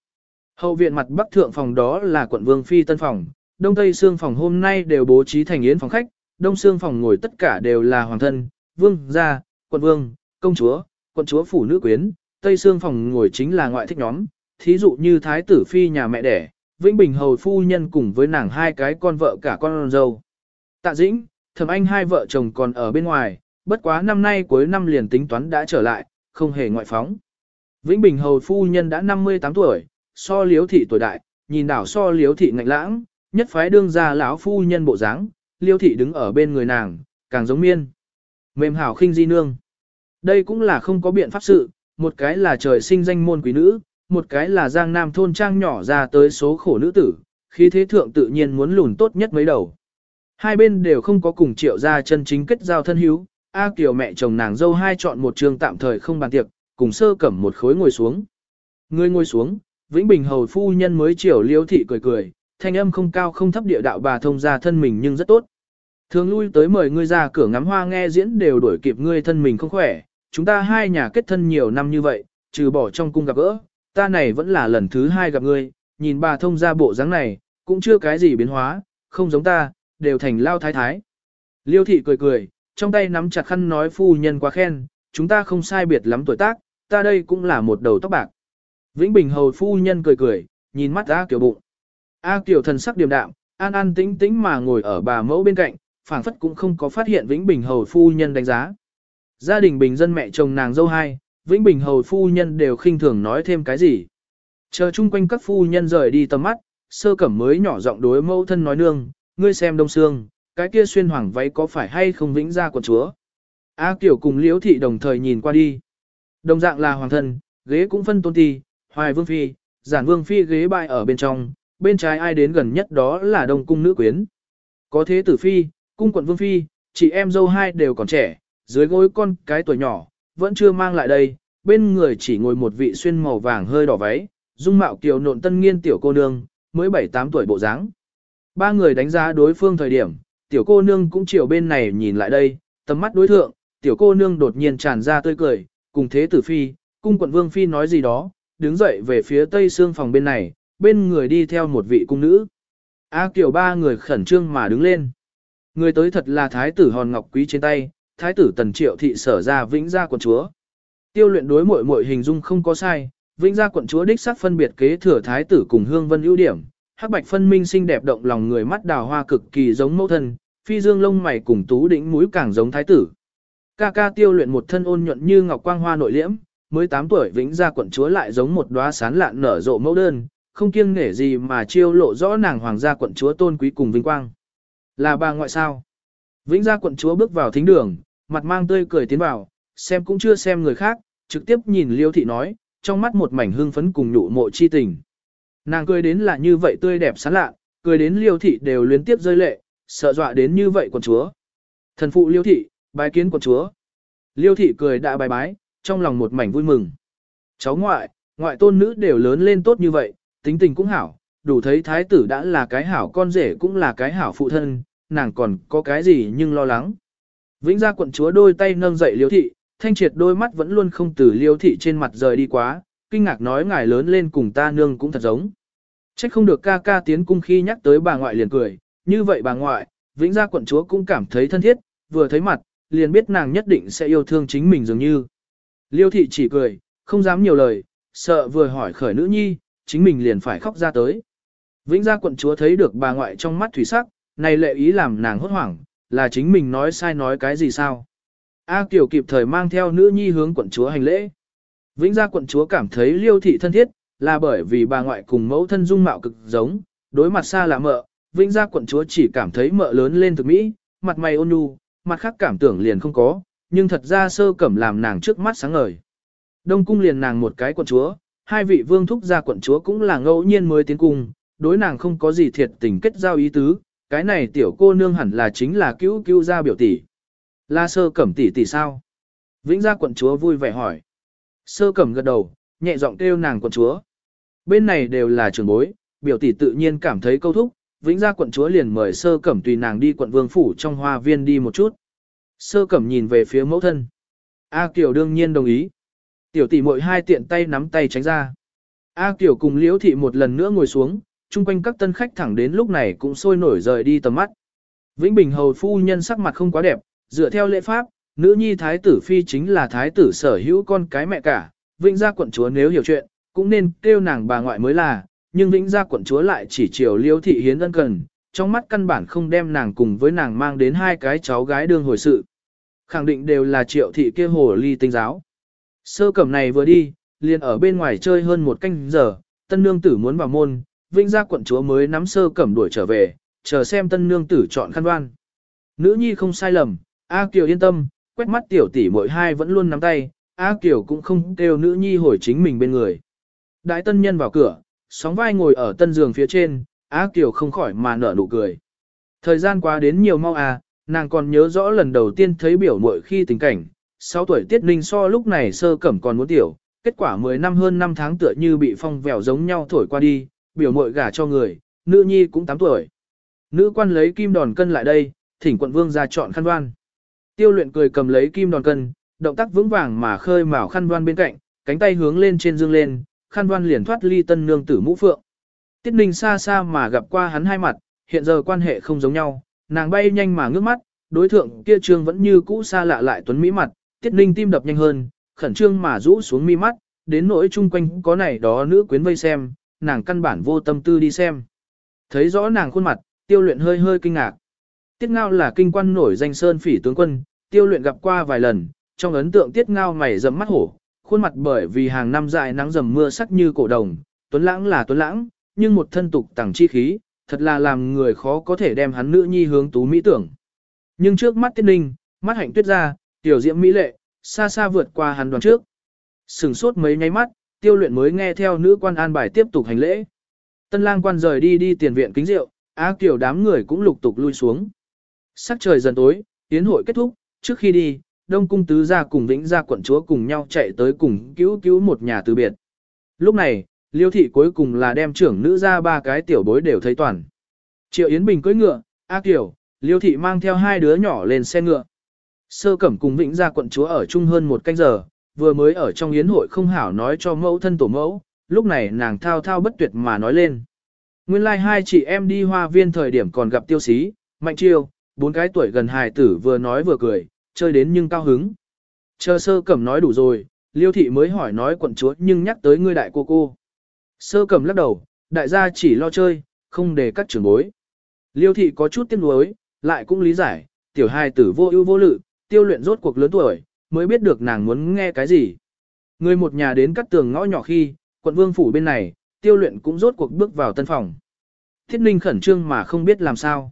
Hậu viện mặt bắc thượng phòng đó là quận vương phi tân phòng, đông tây xương phòng hôm nay đều bố trí thành yến phòng khách, đông xương phòng ngồi tất cả đều là hoàng thân, vương gia, quận vương, công chúa, quận chúa phủ nữ quyến, tây xương phòng ngồi chính là ngoại thích nhóm, thí dụ như thái tử phi nhà mẹ đẻ, Vĩnh Bình hầu phu nhân cùng với nàng hai cái con vợ cả con dâu. Tạ Dĩnh, Thẩm Anh hai vợ chồng còn ở bên ngoài, bất quá năm nay cuối năm liền tính toán đã trở lại, không hề ngoại phóng. Vĩnh Bình hầu phu nhân đã 58 tuổi, so liếu thị tuổi đại, nhìn đảo so liếu thị ngạnh lãng, nhất phái đương ra lão phu nhân bộ dáng, liêu thị đứng ở bên người nàng, càng giống miên. Mềm hảo khinh di nương. Đây cũng là không có biện pháp sự, một cái là trời sinh danh môn quý nữ, một cái là giang nam thôn trang nhỏ ra tới số khổ nữ tử, khí thế thượng tự nhiên muốn lùn tốt nhất mấy đầu. Hai bên đều không có cùng triệu ra chân chính kết giao thân hữu, A Kiều mẹ chồng nàng dâu hai chọn một trường tạm thời không bàn tiệc, cùng sơ cẩm một khối ngồi xuống. Người ngồi xuống, Vĩnh Bình hầu phu nhân mới chiều liêu thị cười cười, thanh âm không cao không thấp địa đạo bà thông ra thân mình nhưng rất tốt. Thường lui tới mời ngươi ra cửa ngắm hoa nghe diễn đều đuổi kịp ngươi thân mình không khỏe, chúng ta hai nhà kết thân nhiều năm như vậy, trừ bỏ trong cung gặp gỡ, ta này vẫn là lần thứ hai gặp ngươi, nhìn bà thông ra bộ dáng này, cũng chưa cái gì biến hóa, không giống ta, đều thành lao thái thái. Liêu thị cười cười, trong tay nắm chặt khăn nói phu nhân quá khen, chúng ta không sai biệt lắm tuổi tác, ta đây cũng là một đầu tóc bạc. Vĩnh Bình hầu phu nhân cười cười, nhìn mắt ra kiểu bụng. A Kiều thần sắc điềm đạm, an an tĩnh tĩnh mà ngồi ở bà mẫu bên cạnh, phảng phất cũng không có phát hiện Vĩnh Bình hầu phu nhân đánh giá. Gia đình bình dân mẹ chồng nàng dâu hai, Vĩnh Bình hầu phu nhân đều khinh thường nói thêm cái gì. Chờ chung quanh các phu nhân rời đi tầm mắt, sơ cẩm mới nhỏ giọng đối mẫu thân nói nương, ngươi xem đông xương, cái kia xuyên hoàng váy có phải hay không vĩnh ra quần chúa. A Kiều cùng Liễu thị đồng thời nhìn qua đi. Đồng dạng là hoàng thân, ghế cũng phân tôn ti, hoài vương phi, giản vương phi ghế bại ở bên trong, bên trái ai đến gần nhất đó là đông cung nữ quyến. Có thế tử phi, cung quận vương phi, chị em dâu hai đều còn trẻ, dưới gối con cái tuổi nhỏ, vẫn chưa mang lại đây, bên người chỉ ngồi một vị xuyên màu vàng hơi đỏ váy, dung mạo kiều nộn tân nghiên tiểu cô nương, mới 7-8 tuổi bộ dáng. Ba người đánh giá đối phương thời điểm, tiểu cô nương cũng chiều bên này nhìn lại đây, tầm mắt đối thượng, tiểu cô nương đột nhiên tràn ra tươi cười, cùng thế tử phi, cung quận vương phi nói gì đó, đứng dậy về phía tây xương phòng bên này, bên người đi theo một vị cung nữ. A Kiều ba người khẩn trương mà đứng lên. Người tới thật là thái tử hòn ngọc quý trên tay, thái tử tần triệu thị sở ra vĩnh gia quận chúa. Tiêu luyện đối muội muội hình dung không có sai, vĩnh gia quận chúa đích sắc phân biệt kế thừa thái tử cùng hương vân ưu điểm. Hắc bạch phân minh xinh đẹp động lòng người mắt đào hoa cực kỳ giống mẫu thân, phi dương lông mày cùng tú đỉnh mũi càng giống thái tử. Ca ca tiêu luyện một thân ôn nhuận như ngọc quang hoa nội liễm, mới 8 tuổi vĩnh gia quận chúa lại giống một đóa sán lạn nở rộ mẫu đơn, không kiêng nể gì mà chiêu lộ rõ nàng hoàng gia quận chúa tôn quý cùng vinh quang. Là bà ngoại sao? Vĩnh gia quận chúa bước vào thính đường, mặt mang tươi cười tiến vào, xem cũng chưa xem người khác, trực tiếp nhìn liêu thị nói, trong mắt một mảnh hương phấn cùng nhụ mộ chi tình. Nàng cười đến là như vậy tươi đẹp sán lạ, cười đến liêu thị đều liên tiếp rơi lệ, sợ dọa đến như vậy quận chúa. Thần phụ liêu thị, bái kiến quận chúa. liêu thị cười đã bài bái, trong lòng một mảnh vui mừng. Cháu ngoại, ngoại tôn nữ đều lớn lên tốt như vậy, tính tình cũng hảo, đủ thấy thái tử đã là cái hảo con rể cũng là cái hảo phụ thân, nàng còn có cái gì nhưng lo lắng. Vĩnh gia quận chúa đôi tay nâng dậy liêu thị, thanh triệt đôi mắt vẫn luôn không từ liêu thị trên mặt rời đi quá, kinh ngạc nói ngài lớn lên cùng ta nương cũng thật giống. Trách không được ca ca tiến cung khi nhắc tới bà ngoại liền cười, như vậy bà ngoại, vĩnh gia quận chúa cũng cảm thấy thân thiết, vừa thấy mặt, liền biết nàng nhất định sẽ yêu thương chính mình dường như. Liêu thị chỉ cười, không dám nhiều lời, sợ vừa hỏi khởi nữ nhi, chính mình liền phải khóc ra tới. Vĩnh gia quận chúa thấy được bà ngoại trong mắt thủy sắc, này lệ ý làm nàng hốt hoảng, là chính mình nói sai nói cái gì sao. A Kiều kịp thời mang theo nữ nhi hướng quận chúa hành lễ. Vĩnh gia quận chúa cảm thấy liêu thị thân thiết, là bởi vì bà ngoại cùng mẫu thân dung mạo cực giống, đối mặt xa là mợ, Vĩnh gia quận chúa chỉ cảm thấy mợ lớn lên thực mỹ, mặt mày ôn nhu, mặt khác cảm tưởng liền không có, nhưng thật ra sơ cẩm làm nàng trước mắt sáng ngời. Đông cung liền nàng một cái quận chúa, hai vị vương thúc gia quận chúa cũng là ngẫu nhiên mới tiến cung, đối nàng không có gì thiệt tình kết giao ý tứ, cái này tiểu cô nương hẳn là chính là cứu cứu gia biểu tỷ. La sơ cẩm tỷ tỷ sao? Vĩnh gia quận chúa vui vẻ hỏi. Sơ cẩm gật đầu, nhẹ giọng kêu nàng quận chúa. Bên này đều là trường bối, biểu tỷ tự nhiên cảm thấy câu thúc, vĩnh gia quận chúa liền mời sơ cẩm tùy nàng đi quận vương phủ trong hoa viên đi một chút. Sơ cẩm nhìn về phía mẫu thân. A Kiều đương nhiên đồng ý. Tiểu tỷ muội hai tiện tay nắm tay tránh ra. A Kiều cùng Liễu thị một lần nữa ngồi xuống, chung quanh các tân khách thẳng đến lúc này cũng sôi nổi rời đi tầm mắt. Vĩnh Bình hầu phu nhân sắc mặt không quá đẹp, dựa theo lễ pháp, nữ nhi thái tử phi chính là thái tử sở hữu con cái mẹ cả, Vĩnh gia quận chúa nếu hiểu chuyện, cũng nên kêu nàng bà ngoại mới là, nhưng Vĩnh gia quận chúa lại chỉ chiều Liễu thị hiến ân cần, trong mắt căn bản không đem nàng cùng với nàng mang đến hai cái cháu gái đương hồi sự. Khẳng định đều là triệu thị kia hồ ly tinh giáo. Sơ cẩm này vừa đi, liền ở bên ngoài chơi hơn một canh giờ, tân nương tử muốn vào môn, Vinh gia quận chúa mới nắm sơ cẩm đuổi trở về, chờ xem tân nương tử chọn khăn đoan. Nữ nhi không sai lầm, A Kiều yên tâm, quét mắt tiểu tỷ mỗi hai vẫn luôn nắm tay, A Kiều cũng không kêu nữ nhi hồi chính mình bên người. Đại tân nhân vào cửa, sóng vai ngồi ở tân giường phía trên, A Kiều không khỏi mà nở nụ cười. Thời gian qua đến nhiều mau à, nàng còn nhớ rõ lần đầu tiên thấy biểu muội khi tình cảnh, 6 tuổi tiết ninh so lúc này sơ cẩm còn muốn tiểu, kết quả 10 năm hơn 5 tháng tựa như bị phong vèo giống nhau thổi qua đi, biểu muội gả cho người, nữ nhi cũng 8 tuổi. Nữ quan lấy kim đòn cân lại đây, thỉnh quận vương ra chọn khăn đoan. Tiêu luyện cười cầm lấy kim đòn cân, động tác vững vàng mà khơi mào khăn đoan bên cạnh, cánh tay hướng lên trên dương lên, khăn đoan liền thoát ly tân nương tử mũ phượng. Tiết ninh xa xa mà gặp qua hắn hai mặt, hiện giờ quan hệ không giống nhau, nàng bay nhanh mà ngước mắt, đối thượng kia trương vẫn như cũ xa lạ lại tuấn mỹ mặt, tiết ninh tim đập nhanh hơn, khẩn trương mà rũ xuống mi mắt, đến nỗi chung quanh có này đó nữ quyến vây xem, nàng căn bản vô tâm tư đi xem. Thấy rõ nàng khuôn mặt, tiêu luyện hơi hơi kinh ngạc. Tiết ngao là kinh quan nổi danh sơn phỉ tướng quân, tiêu luyện gặp qua vài lần, trong ấn tượng tiết ngao mày rậm mắt hổ, khuôn mặt bởi vì hàng năm dài nắng dầm mưa sắc như cổ đồng, tuấn lãng là tuấn lãng, nhưng một thân tục tẳng chi khí, thật là làm người khó có thể đem hắn nữ nhi hướng tú mỹ tưởng. Nhưng trước mắt tiết ninh, mắt hạnh tuyết ra, tiểu diễm mỹ lệ, xa xa vượt qua hắn đoàn trước. Sừng sốt mấy nháy mắt, tiêu luyện mới nghe theo nữ quan an bài tiếp tục hành lễ. Tân lang quan rời đi đi tiền viện kính rượu, á kiểu đám người cũng lục tục lui xuống. Sắc trời dần tối, tiến hội kết thúc, trước khi đi, Đông Cung Tứ gia cùng Vĩnh gia quận chúa cùng nhau chạy tới cùng cứu cứu một nhà từ biệt. Lúc này, Liêu thị cuối cùng là đem trưởng nữ ra ba cái tiểu bối đều thấy toàn. Triệu Yến Bình cưỡi ngựa, A Kiều, Liêu thị mang theo hai đứa nhỏ lên xe ngựa. Sơ Cẩm cùng Vĩnh gia quận chúa ở chung hơn một canh giờ, vừa mới ở trong yến hội không hảo nói cho mẫu thân tổ mẫu, lúc này nàng thao thao bất tuyệt mà nói lên. Nguyên lai like hai chị em đi hoa viên thời điểm còn gặp tiêu Xí, mạnh chiêu, bốn cái tuổi gần hài tử vừa nói vừa cười, chơi đến nhưng cao hứng. Chờ sơ cẩm nói đủ rồi, liêu thị mới hỏi nói quận chúa nhưng nhắc tới ngươi đại cô cô. Sơ cẩm lắc đầu, đại gia chỉ lo chơi, không để các trưởng bối. Liêu thị có chút tiếc nuối, lại cũng lý giải, tiểu hài tử vô ưu vô lự, tiêu luyện rốt cuộc lớn tuổi, mới biết được nàng muốn nghe cái gì. Người một nhà đến cắt tường ngõ nhỏ khi, quận vương phủ bên này, tiêu luyện cũng rốt cuộc bước vào tân phòng. Thiết ninh khẩn trương mà không biết làm sao.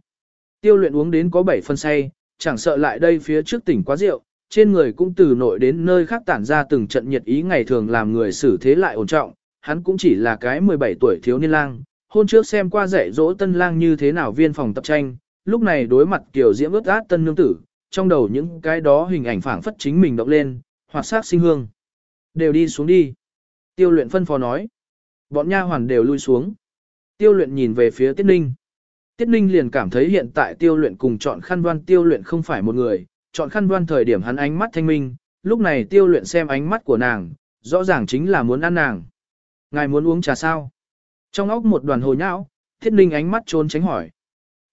Tiêu luyện uống đến có 7 phân say, chẳng sợ lại đây phía trước tỉnh quá rượu, trên người cũng từ nội đến nơi khác tản ra từng trận nhiệt ý ngày thường làm người xử thế lại ổn trọng, hắn cũng chỉ là cái 17 tuổi thiếu niên lang, hôn trước xem qua dạy dỗ tân lang như thế nào viên phòng tập tranh, lúc này đối mặt kiểu diễm ướt át tân nương tử, trong đầu những cái đó hình ảnh phảng phất chính mình động lên, hoặc sát sinh hương. Đều đi xuống đi. Tiêu luyện phân phó nói. Bọn nha hoàn đều lui xuống. Tiêu luyện nhìn về phía Tiết Ninh. Tiết Ninh liền cảm thấy hiện tại tiêu luyện cùng chọn khăn đoan tiêu luyện không phải một người, chọn khăn đoan thời điểm hắn ánh mắt thanh minh, lúc này tiêu luyện xem ánh mắt của nàng, rõ ràng chính là muốn ăn nàng. Ngài muốn uống trà sao? Trong óc một đoàn hồ nhão, Tiết Ninh ánh mắt trốn tránh hỏi.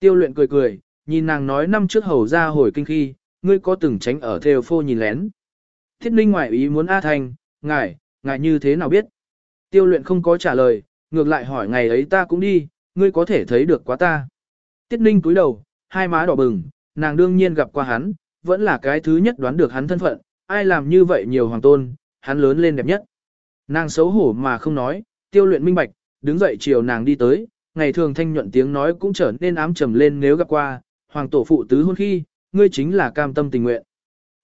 Tiêu luyện cười cười, nhìn nàng nói năm trước hầu ra hồi kinh khi, ngươi có từng tránh ở theo phô nhìn lén. Thiết ninh ngoại ý muốn A Thành, ngài, ngài như thế nào biết? Tiêu luyện không có trả lời, ngược lại hỏi ngày ấy ta cũng đi, ngươi có thể thấy được quá ta. Tiết ninh cúi đầu, hai má đỏ bừng, nàng đương nhiên gặp qua hắn, vẫn là cái thứ nhất đoán được hắn thân phận, ai làm như vậy nhiều hoàng tôn, hắn lớn lên đẹp nhất. Nàng xấu hổ mà không nói, tiêu luyện minh bạch, đứng dậy chiều nàng đi tới, ngày thường thanh nhuận tiếng nói cũng trở nên ám trầm lên nếu gặp qua, hoàng tổ phụ tứ hôn khi, ngươi chính là cam tâm tình nguyện.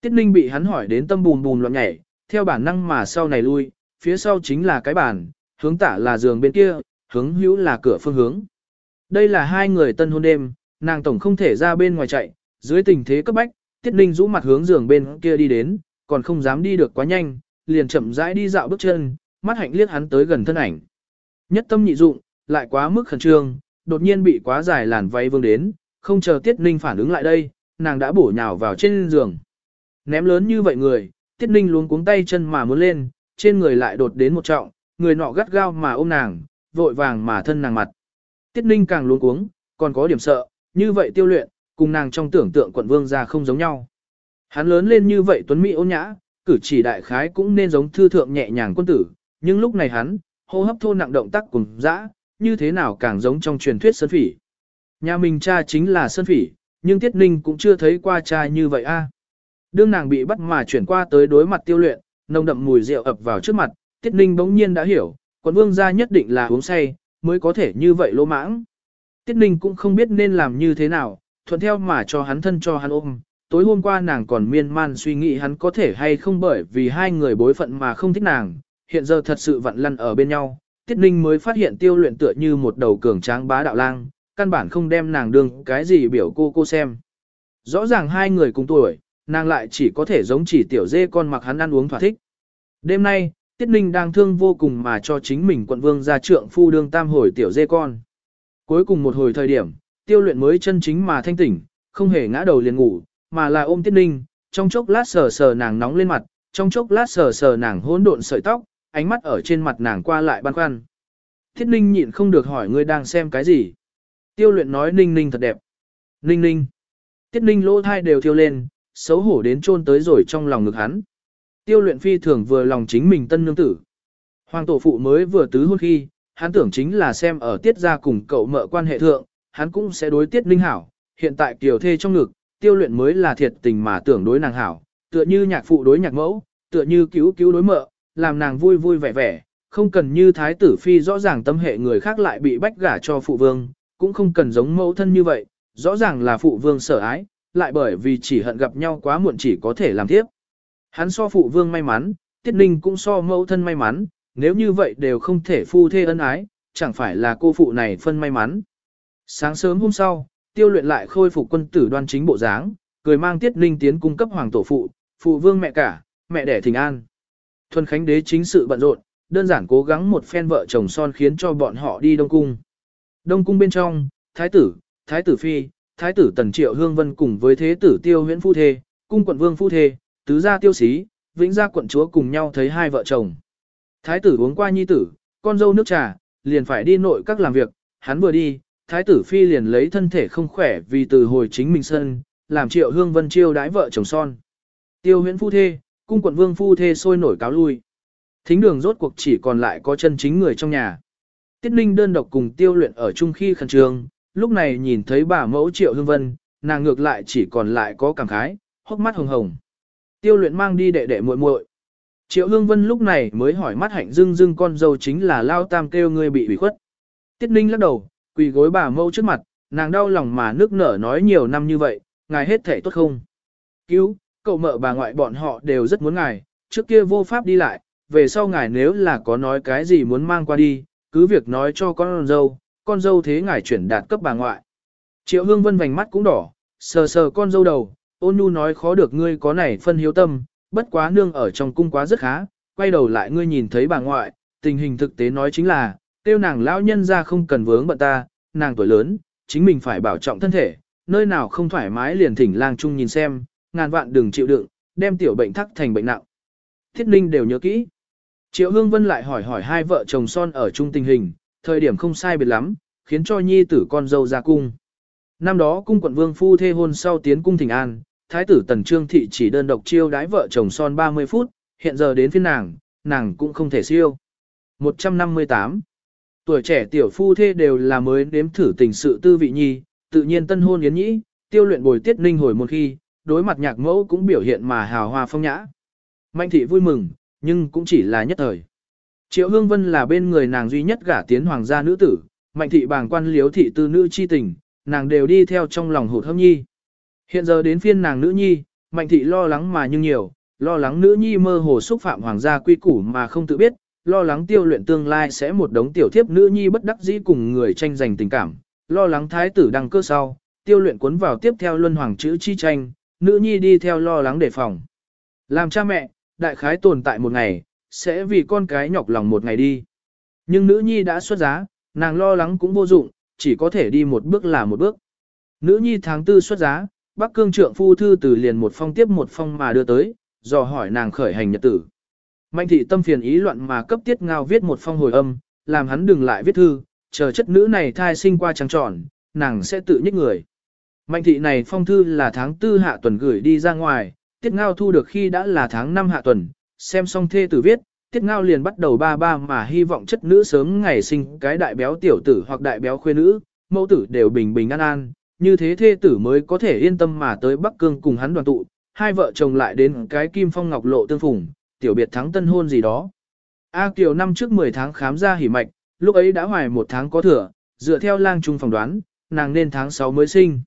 Tiết Ninh bị hắn hỏi đến tâm bùn bùn loạn nhảy, theo bản năng mà sau này lui, phía sau chính là cái bàn, hướng tả là giường bên kia, hướng hữu là cửa phương hướng. Đây là hai người tân hôn đêm, nàng tổng không thể ra bên ngoài chạy, dưới tình thế cấp bách, Tiết Ninh rũ mặt hướng giường bên kia đi đến, còn không dám đi được quá nhanh, liền chậm rãi đi dạo bước chân, mắt hạnh liếc hắn tới gần thân ảnh. Nhất tâm nhị dụng, lại quá mức khẩn trương, đột nhiên bị quá dài làn váy vương đến, không chờ Tiết Ninh phản ứng lại đây, nàng đã bổ nhào vào trên giường. Ném lớn như vậy người, Tiết Ninh luống cuống tay chân mà muốn lên, trên người lại đột đến một trọng, người nọ gắt gao mà ôm nàng, vội vàng mà thân nàng mặt. Tiết Ninh càng luống cuống, còn có điểm sợ, như vậy tiêu luyện, cùng nàng trong tưởng tượng quận vương ra không giống nhau. Hắn lớn lên như vậy tuấn mỹ ôn nhã, cử chỉ đại khái cũng nên giống thư thượng nhẹ nhàng quân tử, nhưng lúc này hắn, hô hấp thô nặng động tác cùng dã, như thế nào càng giống trong truyền thuyết sơn phỉ. Nhà mình cha chính là sơn phỉ, nhưng Tiết Ninh cũng chưa thấy qua cha như vậy a. Đương nàng bị bắt mà chuyển qua tới đối mặt tiêu luyện, nồng đậm mùi rượu ập vào trước mặt, Tiết Ninh bỗng nhiên đã hiểu, quận vương gia nhất định là uống say, mới có thể như vậy lỗ mãng. Tiết Ninh cũng không biết nên làm như thế nào, thuận theo mà cho hắn thân cho hắn ôm. Tối hôm qua nàng còn miên man suy nghĩ hắn có thể hay không bởi vì hai người bối phận mà không thích nàng, hiện giờ thật sự vặn lăn ở bên nhau. Tiết Ninh mới phát hiện tiêu luyện tựa như một đầu cường tráng bá đạo lang, căn bản không đem nàng đương cái gì biểu cô cô xem. Rõ ràng hai người cùng tuổi, nàng lại chỉ có thể giống chỉ tiểu dê con mặc hắn ăn uống thỏa thích. Đêm nay, Tiết Ninh đang thương vô cùng mà cho chính mình quận vương ra trượng phu đương tam hồi tiểu dê con. Cuối cùng một hồi thời điểm, tiêu luyện mới chân chính mà thanh tỉnh, không hề ngã đầu liền ngủ, mà là ôm Tiết Ninh, trong chốc lát sờ sờ nàng nóng lên mặt, trong chốc lát sờ sờ nàng hỗn độn sợi tóc, ánh mắt ở trên mặt nàng qua lại băn khoăn. Tiết Ninh nhịn không được hỏi ngươi đang xem cái gì. Tiêu luyện nói Ninh Ninh thật đẹp. Ninh Ninh. Tiết Ninh lỗ thai đều thiêu lên, xấu hổ đến chôn tới rồi trong lòng ngực hắn. Tiêu luyện phi thường vừa lòng chính mình tân nương tử. Hoàng tổ phụ mới vừa tứ hôn khi, hắn tưởng chính là xem ở tiết gia cùng cậu mợ quan hệ thượng, hắn cũng sẽ đối tiết ninh hảo. Hiện tại kiều thê trong ngực, tiêu luyện mới là thiệt tình mà tưởng đối nàng hảo, tựa như nhạc phụ đối nhạc mẫu, tựa như cứu cứu đối mợ, làm nàng vui vui vẻ vẻ, không cần như thái tử phi rõ ràng tâm hệ người khác lại bị bách gả cho phụ vương, cũng không cần giống mẫu thân như vậy, rõ ràng là phụ vương sở ái, lại bởi vì chỉ hận gặp nhau quá muộn chỉ có thể làm tiếp. Hắn so phụ vương may mắn, tiết ninh cũng so mẫu thân may mắn, nếu như vậy đều không thể phu thê ân ái, chẳng phải là cô phụ này phân may mắn. Sáng sớm hôm sau, tiêu luyện lại khôi phục quân tử đoan chính bộ dáng, cười mang tiết ninh tiến cung cấp hoàng tổ phụ, phụ vương mẹ cả, mẹ đẻ thình an. Thuần Khánh đế chính sự bận rộn, đơn giản cố gắng một phen vợ chồng son khiến cho bọn họ đi Đông Cung. Đông Cung bên trong, Thái tử, Thái tử Phi, Thái tử Tần Triệu Hương Vân cùng với Thế tử Tiêu Huyễn Phu Thê, Cung quận Vương Phu Thê, Tứ gia Tiêu Xí, Vĩnh gia quận chúa cùng nhau thấy hai vợ chồng. Thái tử uống qua nhi tử, con dâu nước trà, liền phải đi nội các làm việc, hắn vừa đi, Thái tử Phi liền lấy thân thể không khỏe vì từ hồi chính mình sân, làm Triệu Hương Vân chiêu đái vợ chồng son. Tiêu Huyễn Phu Thê, Cung quận Vương Phu Thê sôi nổi cáo lui. Thính đường rốt cuộc chỉ còn lại có chân chính người trong nhà. Tiết Ninh đơn độc cùng tiêu luyện ở chung khi khẩn trương, lúc này nhìn thấy bà mẫu Triệu Hương Vân, nàng ngược lại chỉ còn lại có cảm khái, hốc mắt hồng hồng. Tiêu luyện mang đi đệ đệ muội muội. Triệu Hương Vân lúc này mới hỏi mắt hạnh dưng dưng con dâu chính là Lao Tam kêu người bị ủy khuất. Tiết Ninh lắc đầu, quỳ gối bà mẫu trước mặt, nàng đau lòng mà nước nở nói nhiều năm như vậy, ngài hết thể tốt không? Cứu, cậu mợ bà ngoại bọn họ đều rất muốn ngài, trước kia vô pháp đi lại, về sau ngài nếu là có nói cái gì muốn mang qua đi, cứ việc nói cho con dâu, con dâu thế ngài chuyển đạt cấp bà ngoại. Triệu Hương Vân vành mắt cũng đỏ, sờ sờ con dâu đầu, ôn nhu nói khó được ngươi có này phân hiếu tâm, bất quá nương ở trong cung quá rất khá, quay đầu lại ngươi nhìn thấy bà ngoại, tình hình thực tế nói chính là, tiêu nàng lão nhân ra không cần vướng bận ta, nàng tuổi lớn, chính mình phải bảo trọng thân thể, nơi nào không thoải mái liền thỉnh lang chung nhìn xem, ngàn vạn đừng chịu đựng, đem tiểu bệnh thắc thành bệnh nặng. Thiết ninh đều nhớ kỹ. Triệu Hương Vân lại hỏi hỏi hai vợ chồng son ở chung tình hình, thời điểm không sai biệt lắm, khiến cho nhi tử con dâu ra cung. Năm đó cung quận vương phu thê hôn sau tiến cung thỉnh an, thái tử tần trương thị chỉ đơn độc chiêu đái vợ chồng son 30 phút, hiện giờ đến phiên nàng, nàng cũng không thể siêu. 158. Tuổi trẻ tiểu phu thê đều là mới nếm thử tình sự tư vị nhi, tự nhiên tân hôn yến nhĩ, tiêu luyện bồi tiết ninh hồi một khi, đối mặt nhạc mẫu cũng biểu hiện mà hào hoa phong nhã. Mạnh thị vui mừng, nhưng cũng chỉ là nhất thời. Triệu Hương Vân là bên người nàng duy nhất gả tiến hoàng gia nữ tử, mạnh thị bàng quan liếu thị tư nữ chi tình, nàng đều đi theo trong lòng hụt hâm nhi. Hiện giờ đến phiên nàng nữ nhi, mạnh thị lo lắng mà nhưng nhiều, lo lắng nữ nhi mơ hồ xúc phạm hoàng gia quy củ mà không tự biết, lo lắng tiêu luyện tương lai sẽ một đống tiểu thiếp nữ nhi bất đắc dĩ cùng người tranh giành tình cảm, lo lắng thái tử đăng cơ sau, tiêu luyện cuốn vào tiếp theo luân hoàng chữ chi tranh, nữ nhi đi theo lo lắng đề phòng. Làm cha mẹ, đại khái tồn tại một ngày, sẽ vì con cái nhọc lòng một ngày đi. Nhưng nữ nhi đã xuất giá, nàng lo lắng cũng vô dụng, chỉ có thể đi một bước là một bước. Nữ nhi tháng tư xuất giá, Bắc Cương trượng phu thư từ liền một phong tiếp một phong mà đưa tới, dò hỏi nàng khởi hành nhật tử. Mạnh thị tâm phiền ý loạn mà cấp tiết ngao viết một phong hồi âm, làm hắn đừng lại viết thư, chờ chất nữ này thai sinh qua trăng tròn, nàng sẽ tự nhích người. Mạnh thị này phong thư là tháng tư hạ tuần gửi đi ra ngoài, tiết ngao thu được khi đã là tháng năm hạ tuần, xem xong thê tử viết, tiết ngao liền bắt đầu ba ba mà hy vọng chất nữ sớm ngày sinh cái đại béo tiểu tử hoặc đại béo khuê nữ, mẫu tử đều bình bình an an, như thế thê tử mới có thể yên tâm mà tới Bắc Cương cùng hắn đoàn tụ, hai vợ chồng lại đến cái kim phong ngọc lộ tương phùng, tiểu biệt thắng tân hôn gì đó. A Kiều năm trước 10 tháng khám ra hỉ mạch, lúc ấy đã hoài một tháng có thừa, dựa theo lang trung phỏng đoán, nàng nên tháng 6 mới sinh.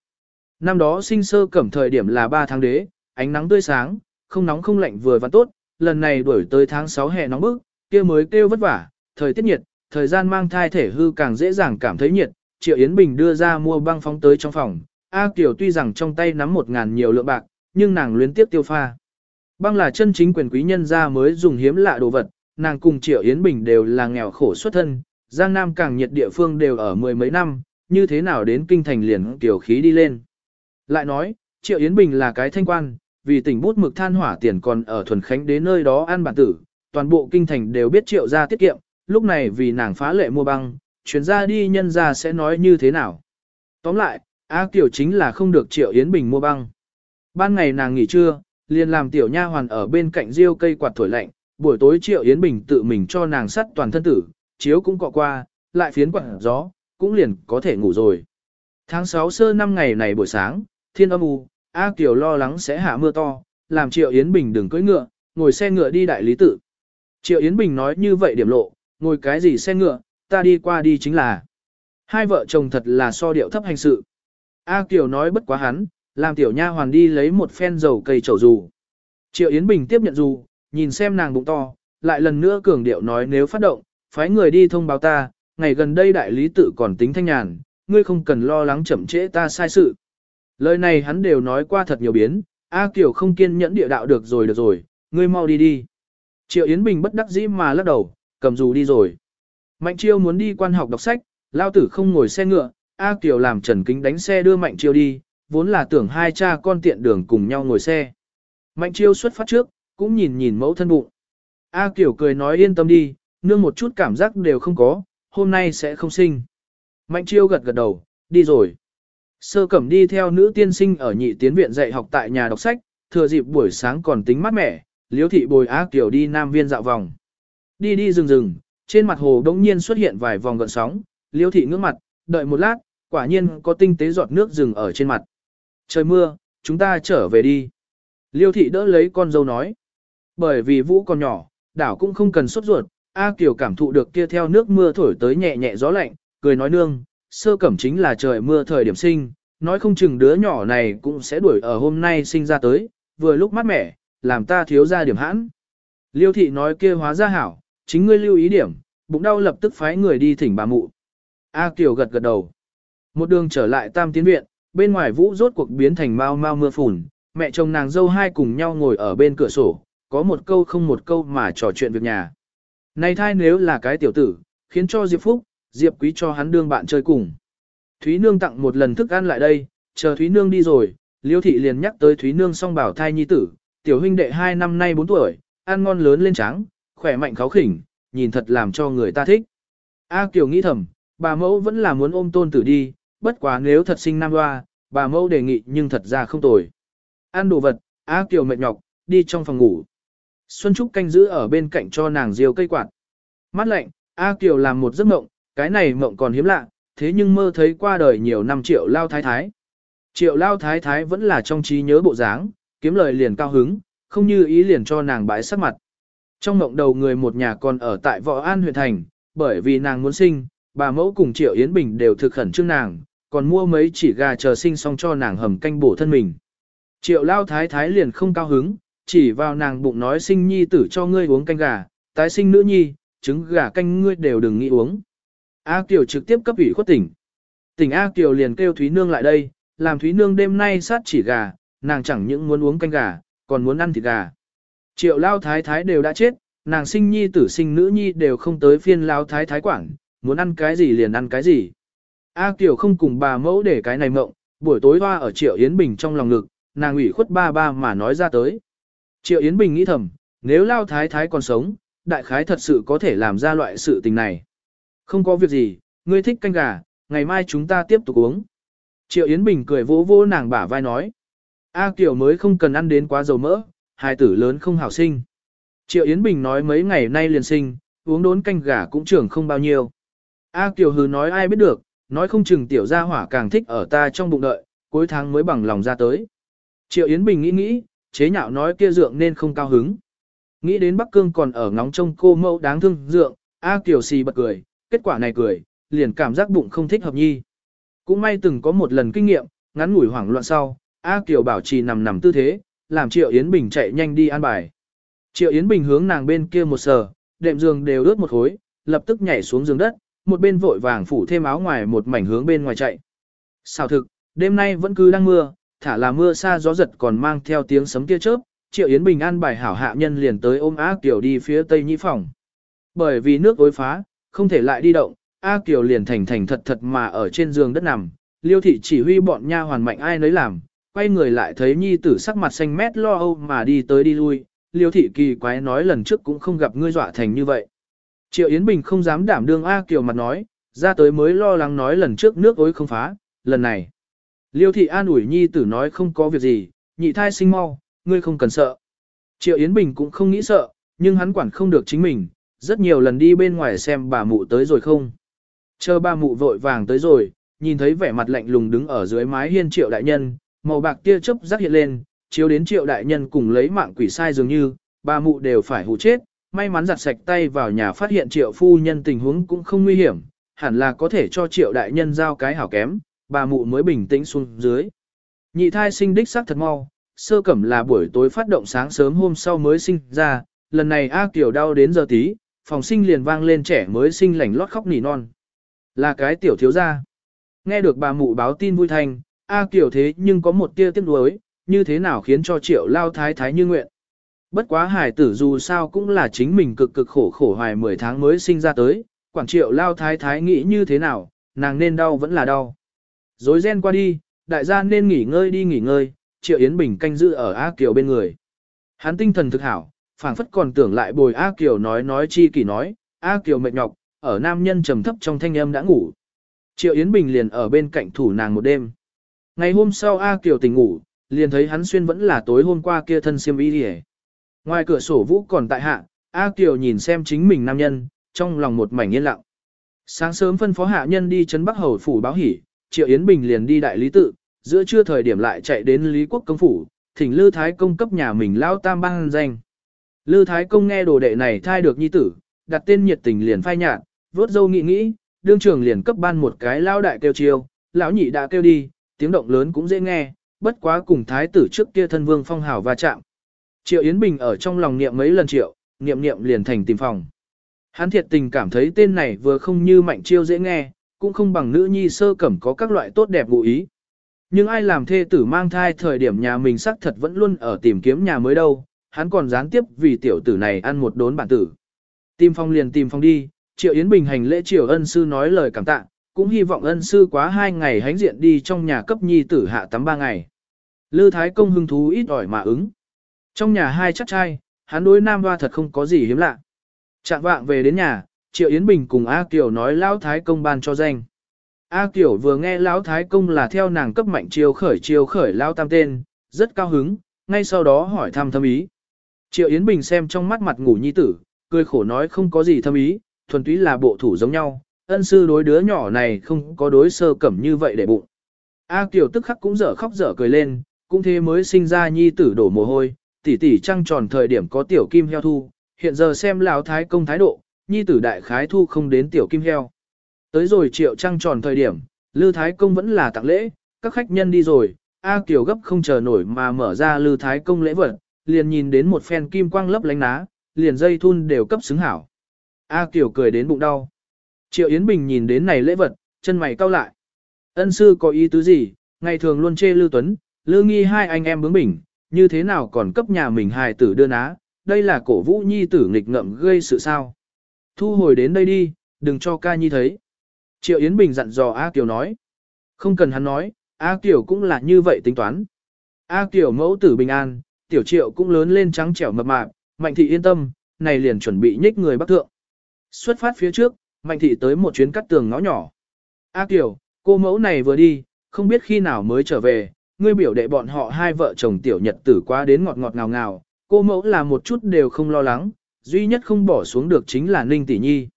Năm đó sinh sơ cẩm thời điểm là 3 tháng đế, ánh nắng tươi sáng, không nóng không lạnh vừa và tốt, lần này đuổi tới tháng 6 hè nóng bức, kia mới kêu vất vả, thời tiết nhiệt, thời gian mang thai thể hư càng dễ dàng cảm thấy nhiệt, Triệu Yến Bình đưa ra mua băng phóng tới trong phòng, A Kiều tuy rằng trong tay nắm một ngàn nhiều lượng bạc, nhưng nàng luyến tiếp tiêu pha. Băng là chân chính quyền quý nhân gia mới dùng hiếm lạ đồ vật, nàng cùng Triệu Yến Bình đều là nghèo khổ xuất thân, Giang Nam càng nhiệt địa phương đều ở mười mấy năm, như thế nào đến kinh thành liền tiểu khí đi lên. Lại nói, Triệu Yến Bình là cái thanh quan, vì tỉnh bút mực than hỏa tiền còn ở thuần khánh đến nơi đó ăn bản tử, toàn bộ kinh thành đều biết Triệu gia tiết kiệm, lúc này vì nàng phá lệ mua băng, chuyến ra đi nhân ra sẽ nói như thế nào. Tóm lại, A Kiều chính là không được Triệu Yến Bình mua băng. Ban ngày nàng nghỉ trưa, liền làm tiểu nha hoàn ở bên cạnh riêu cây quạt thổi lạnh, buổi tối Triệu Yến Bình tự mình cho nàng sắt toàn thân tử, chiếu cũng cọ qua, lại phiến quạt gió, cũng liền có thể ngủ rồi. Tháng 6 sơ năm ngày này buổi sáng, thiên âm u, A Kiều lo lắng sẽ hạ mưa to, làm Triệu Yến Bình đừng cưỡi ngựa, ngồi xe ngựa đi đại lý tự. Triệu Yến Bình nói như vậy điểm lộ, ngồi cái gì xe ngựa, ta đi qua đi chính là. Hai vợ chồng thật là so điệu thấp hành sự. A Kiều nói bất quá hắn, làm tiểu nha hoàn đi lấy một phen dầu cây trầu dù. Triệu Yến Bình tiếp nhận dù, nhìn xem nàng bụng to, lại lần nữa cường điệu nói nếu phát động, phái người đi thông báo ta, ngày gần đây đại lý tự còn tính thanh nhàn, ngươi không cần lo lắng chậm trễ ta sai sự. Lời này hắn đều nói qua thật nhiều biến, A Kiều không kiên nhẫn địa đạo được rồi được rồi, ngươi mau đi đi. Triệu Yến Bình bất đắc dĩ mà lắc đầu, cầm dù đi rồi. Mạnh Chiêu muốn đi quan học đọc sách, lao tử không ngồi xe ngựa, A Kiều làm Trần Kính đánh xe đưa Mạnh Chiêu đi, vốn là tưởng hai cha con tiện đường cùng nhau ngồi xe. Mạnh Chiêu xuất phát trước, cũng nhìn nhìn mẫu thân bụng. A Kiều cười nói yên tâm đi, nương một chút cảm giác đều không có, hôm nay sẽ không sinh. Mạnh Chiêu gật gật đầu, đi rồi. Sơ Cẩm đi theo nữ tiên sinh ở nhị tiến viện dạy học tại nhà đọc sách, thừa dịp buổi sáng còn tính mát mẻ, liếu thị bồi Á Kiều đi Nam Viên dạo vòng. Đi đi rừng rừng, trên mặt hồ đống nhiên xuất hiện vài vòng gợn sóng, liêu thị ngước mặt, đợi một lát, quả nhiên có tinh tế giọt nước rừng ở trên mặt. Trời mưa, chúng ta trở về đi. Liêu thị đỡ lấy con dâu nói. Bởi vì vũ còn nhỏ, đảo cũng không cần sốt ruột, A Kiều cảm thụ được kia theo nước mưa thổi tới nhẹ nhẹ gió lạnh, cười nói nương, sơ cẩm chính là trời mưa thời điểm sinh, nói không chừng đứa nhỏ này cũng sẽ đuổi ở hôm nay sinh ra tới, vừa lúc mát mẻ, làm ta thiếu ra điểm hãn. Liêu thị nói kia hóa ra hảo, chính ngươi lưu ý điểm, bụng đau lập tức phái người đi thỉnh bà mụ. A Kiều gật gật đầu. Một đường trở lại tam tiến viện, bên ngoài vũ rốt cuộc biến thành mau mau mưa phùn, mẹ chồng nàng dâu hai cùng nhau ngồi ở bên cửa sổ, có một câu không một câu mà trò chuyện việc nhà. Này thai nếu là cái tiểu tử, khiến cho Diệp Phúc, Diệp Quý cho hắn đương bạn chơi cùng. Thúy Nương tặng một lần thức ăn lại đây, chờ Thúy Nương đi rồi, Liêu Thị liền nhắc tới Thúy Nương song bảo thai nhi tử, tiểu huynh đệ hai năm nay 4 tuổi, ăn ngon lớn lên trắng, khỏe mạnh kháo khỉnh, nhìn thật làm cho người ta thích. A Kiều nghĩ thầm, bà mẫu vẫn là muốn ôm tôn tử đi, bất quá nếu thật sinh nam hoa, bà mẫu đề nghị nhưng thật ra không tồi. Ăn đồ vật, A Kiều mệt nhọc, đi trong phòng ngủ. Xuân Trúc canh giữ ở bên cạnh cho nàng diều cây quạt. Mắt lạnh, A Kiều làm một giấc mộng, cái này mộng còn hiếm lạ, thế nhưng mơ thấy qua đời nhiều năm triệu lao thái thái. Triệu lao thái thái vẫn là trong trí nhớ bộ dáng, kiếm lời liền cao hứng, không như ý liền cho nàng bãi sắc mặt. Trong mộng đầu người một nhà còn ở tại Võ An huyện thành, bởi vì nàng muốn sinh, bà mẫu cùng Triệu Yến Bình đều thực khẩn trước nàng, còn mua mấy chỉ gà chờ sinh xong cho nàng hầm canh bổ thân mình. Triệu lao thái thái liền không cao hứng, chỉ vào nàng bụng nói sinh nhi tử cho ngươi uống canh gà, tái sinh nữ nhi, trứng gà canh ngươi đều đừng nghĩ uống. A Kiều trực tiếp cấp ủy khuất tỉnh. Tỉnh A Kiều liền kêu Thúy Nương lại đây, làm Thúy Nương đêm nay sát chỉ gà, nàng chẳng những muốn uống canh gà, còn muốn ăn thịt gà. Triệu lao thái thái đều đã chết, nàng sinh nhi tử sinh nữ nhi đều không tới phiên lao thái thái quản, muốn ăn cái gì liền ăn cái gì. A Kiều không cùng bà mẫu để cái này mộng, buổi tối hoa ở Triệu Yến Bình trong lòng ngực, nàng ủy khuất ba ba mà nói ra tới. Triệu Yến Bình nghĩ thầm, nếu lao thái thái còn sống, đại khái thật sự có thể làm ra loại sự tình này. Không có việc gì, ngươi thích canh gà, ngày mai chúng ta tiếp tục uống. Triệu Yến Bình cười vỗ vỗ nàng bả vai nói. A Kiều mới không cần ăn đến quá dầu mỡ, hai tử lớn không hảo sinh. Triệu Yến Bình nói mấy ngày nay liền sinh, uống đốn canh gà cũng trưởng không bao nhiêu. A Kiều hừ nói ai biết được, nói không chừng tiểu gia hỏa càng thích ở ta trong bụng đợi, cuối tháng mới bằng lòng ra tới. Triệu Yến Bình nghĩ nghĩ, chế nhạo nói kia dượng nên không cao hứng. Nghĩ đến Bắc Cương còn ở ngóng trông cô mẫu đáng thương dượng, A Kiều xì bật cười, kết quả này cười, liền cảm giác bụng không thích hợp nhi. Cũng may từng có một lần kinh nghiệm, ngắn ngủi hoảng loạn sau, A Kiều bảo trì nằm nằm tư thế, làm Triệu Yến Bình chạy nhanh đi an bài. Triệu Yến Bình hướng nàng bên kia một sờ, đệm giường đều ướt một khối, lập tức nhảy xuống giường đất, một bên vội vàng phủ thêm áo ngoài một mảnh hướng bên ngoài chạy. Sao thực, đêm nay vẫn cứ đang mưa, thả là mưa xa gió giật còn mang theo tiếng sấm kia chớp, Triệu Yến Bình an bài hảo hạ nhân liền tới ôm A Kiều đi phía tây nhĩ phòng. Bởi vì nước ối phá, không thể lại đi động, A Kiều liền thành thành thật thật mà ở trên giường đất nằm, Liêu thị chỉ huy bọn nha hoàn mạnh ai nấy làm, quay người lại thấy nhi tử sắc mặt xanh mét lo âu mà đi tới đi lui, Liêu thị kỳ quái nói lần trước cũng không gặp ngươi dọa thành như vậy. Triệu Yến Bình không dám đảm đương A Kiều mặt nói, ra tới mới lo lắng nói lần trước nước ối không phá, lần này. Liêu thị an ủi nhi tử nói không có việc gì, nhị thai sinh mau, ngươi không cần sợ. Triệu Yến Bình cũng không nghĩ sợ, nhưng hắn quản không được chính mình, rất nhiều lần đi bên ngoài xem bà mụ tới rồi không. Chờ bà mụ vội vàng tới rồi, nhìn thấy vẻ mặt lạnh lùng đứng ở dưới mái hiên triệu đại nhân, màu bạc tia chớp rắc hiện lên, chiếu đến triệu đại nhân cùng lấy mạng quỷ sai dường như, bà mụ đều phải hụ chết, may mắn giặt sạch tay vào nhà phát hiện triệu phu nhân tình huống cũng không nguy hiểm, hẳn là có thể cho triệu đại nhân giao cái hảo kém, bà mụ mới bình tĩnh xuống dưới. Nhị thai sinh đích xác thật mau, sơ cẩm là buổi tối phát động sáng sớm hôm sau mới sinh ra, lần này A Kiều đau đến giờ tí, phòng sinh liền vang lên trẻ mới sinh lành lót khóc nỉ non. Là cái tiểu thiếu gia. Nghe được bà mụ báo tin vui thành, A Kiều thế nhưng có một tia tiếc nuối, như thế nào khiến cho triệu lao thái thái như nguyện. Bất quá hải tử dù sao cũng là chính mình cực cực khổ khổ hoài 10 tháng mới sinh ra tới, quảng triệu lao thái thái nghĩ như thế nào, nàng nên đau vẫn là đau. Dối ren qua đi, đại gia nên nghỉ ngơi đi nghỉ ngơi, triệu Yến Bình canh giữ ở A Kiều bên người. Hắn tinh thần thực hảo, phảng phất còn tưởng lại bồi A Kiều nói nói chi kỳ nói, A Kiều mệt nhọc, ở nam nhân trầm thấp trong thanh âm đã ngủ. Triệu Yến Bình liền ở bên cạnh thủ nàng một đêm. Ngày hôm sau A Kiều tỉnh ngủ, liền thấy hắn xuyên vẫn là tối hôm qua kia thân xiêm y đi Ngoài cửa sổ vũ còn tại hạ, A Kiều nhìn xem chính mình nam nhân, trong lòng một mảnh yên lặng. Sáng sớm phân phó hạ nhân đi chấn Bắc Hầu phủ báo hỉ, Triệu Yến Bình liền đi đại lý tự, giữa trưa thời điểm lại chạy đến Lý Quốc công phủ, thỉnh Lư Thái công cấp nhà mình lao tam ban danh. Lư Thái công nghe đồ đệ này thai được nhi tử, đặt tên nhiệt tình liền phai nhạt, vớt dâu nghĩ nghĩ, đương trường liền cấp ban một cái lao đại kêu chiêu, lão nhị đã kêu đi, tiếng động lớn cũng dễ nghe, bất quá cùng thái tử trước kia thân vương phong hào va chạm. Triệu Yến Bình ở trong lòng niệm mấy lần triệu, niệm niệm liền thành tìm phòng. Hắn thiệt tình cảm thấy tên này vừa không như mạnh chiêu dễ nghe, cũng không bằng nữ nhi sơ cẩm có các loại tốt đẹp ngụ ý. Nhưng ai làm thê tử mang thai thời điểm nhà mình xác thật vẫn luôn ở tìm kiếm nhà mới đâu, hắn còn gián tiếp vì tiểu tử này ăn một đốn bản tử. Tìm phong liền tìm phong đi, Triệu Yến Bình hành lễ Triều ân sư nói lời cảm tạ, cũng hy vọng ân sư quá hai ngày hánh diện đi trong nhà cấp nhi tử hạ tắm ba ngày. Lư Thái Công hưng thú ít ỏi mà ứng. Trong nhà hai chắc trai, hắn đối nam hoa thật không có gì hiếm lạ. Trạng vạng về đến nhà, Triệu Yến Bình cùng A Kiều nói Lão Thái Công ban cho danh. A Kiều vừa nghe Lão Thái Công là theo nàng cấp mạnh chiêu khởi chiêu khởi Lão Tam tên, rất cao hứng, ngay sau đó hỏi thăm thâm ý. Triệu Yến Bình xem trong mắt mặt ngủ nhi tử, cười khổ nói không có gì thâm ý, thuần túy là bộ thủ giống nhau, ân sư đối đứa nhỏ này không có đối sơ cẩm như vậy để bụng. A Kiều tức khắc cũng dở khóc dở cười lên, cũng thế mới sinh ra nhi tử đổ mồ hôi, tỷ tỷ trăng tròn thời điểm có tiểu kim heo thu, hiện giờ xem lão thái công thái độ, nhi tử đại khái thu không đến tiểu kim heo. Tới rồi triệu trăng tròn thời điểm, Lư Thái Công vẫn là tặng lễ, các khách nhân đi rồi, A Kiều gấp không chờ nổi mà mở ra Lư Thái Công lễ vật, liền nhìn đến một phen kim quang lấp lánh ná, liền dây thun đều cấp xứng hảo. A Kiều cười đến bụng đau. Triệu Yến Bình nhìn đến này lễ vật, chân mày cau lại. Ân sư có ý tứ gì, ngày thường luôn chê Lưu Tuấn, Lưu Nghi hai anh em bướng bỉnh, như thế nào còn cấp nhà mình hài tử đưa ná, đây là cổ vũ nhi tử nghịch ngợm gây sự sao. Thu hồi đến đây đi, đừng cho ca nhi thấy. Triệu Yến Bình dặn dò A Kiều nói. Không cần hắn nói, A Kiều cũng là như vậy tính toán. A Kiều mẫu tử bình an, tiểu triệu cũng lớn lên trắng trẻo mập mạp, mạnh thị yên tâm, này liền chuẩn bị nhích người bắc thượng. Xuất phát phía trước, mạnh thị tới một chuyến cắt tường ngõ nhỏ. A Kiều, cô mẫu này vừa đi, không biết khi nào mới trở về, ngươi biểu đệ bọn họ hai vợ chồng tiểu nhật tử quá đến ngọt ngọt ngào ngào, cô mẫu là một chút đều không lo lắng, duy nhất không bỏ xuống được chính là Ninh Tỷ Nhi.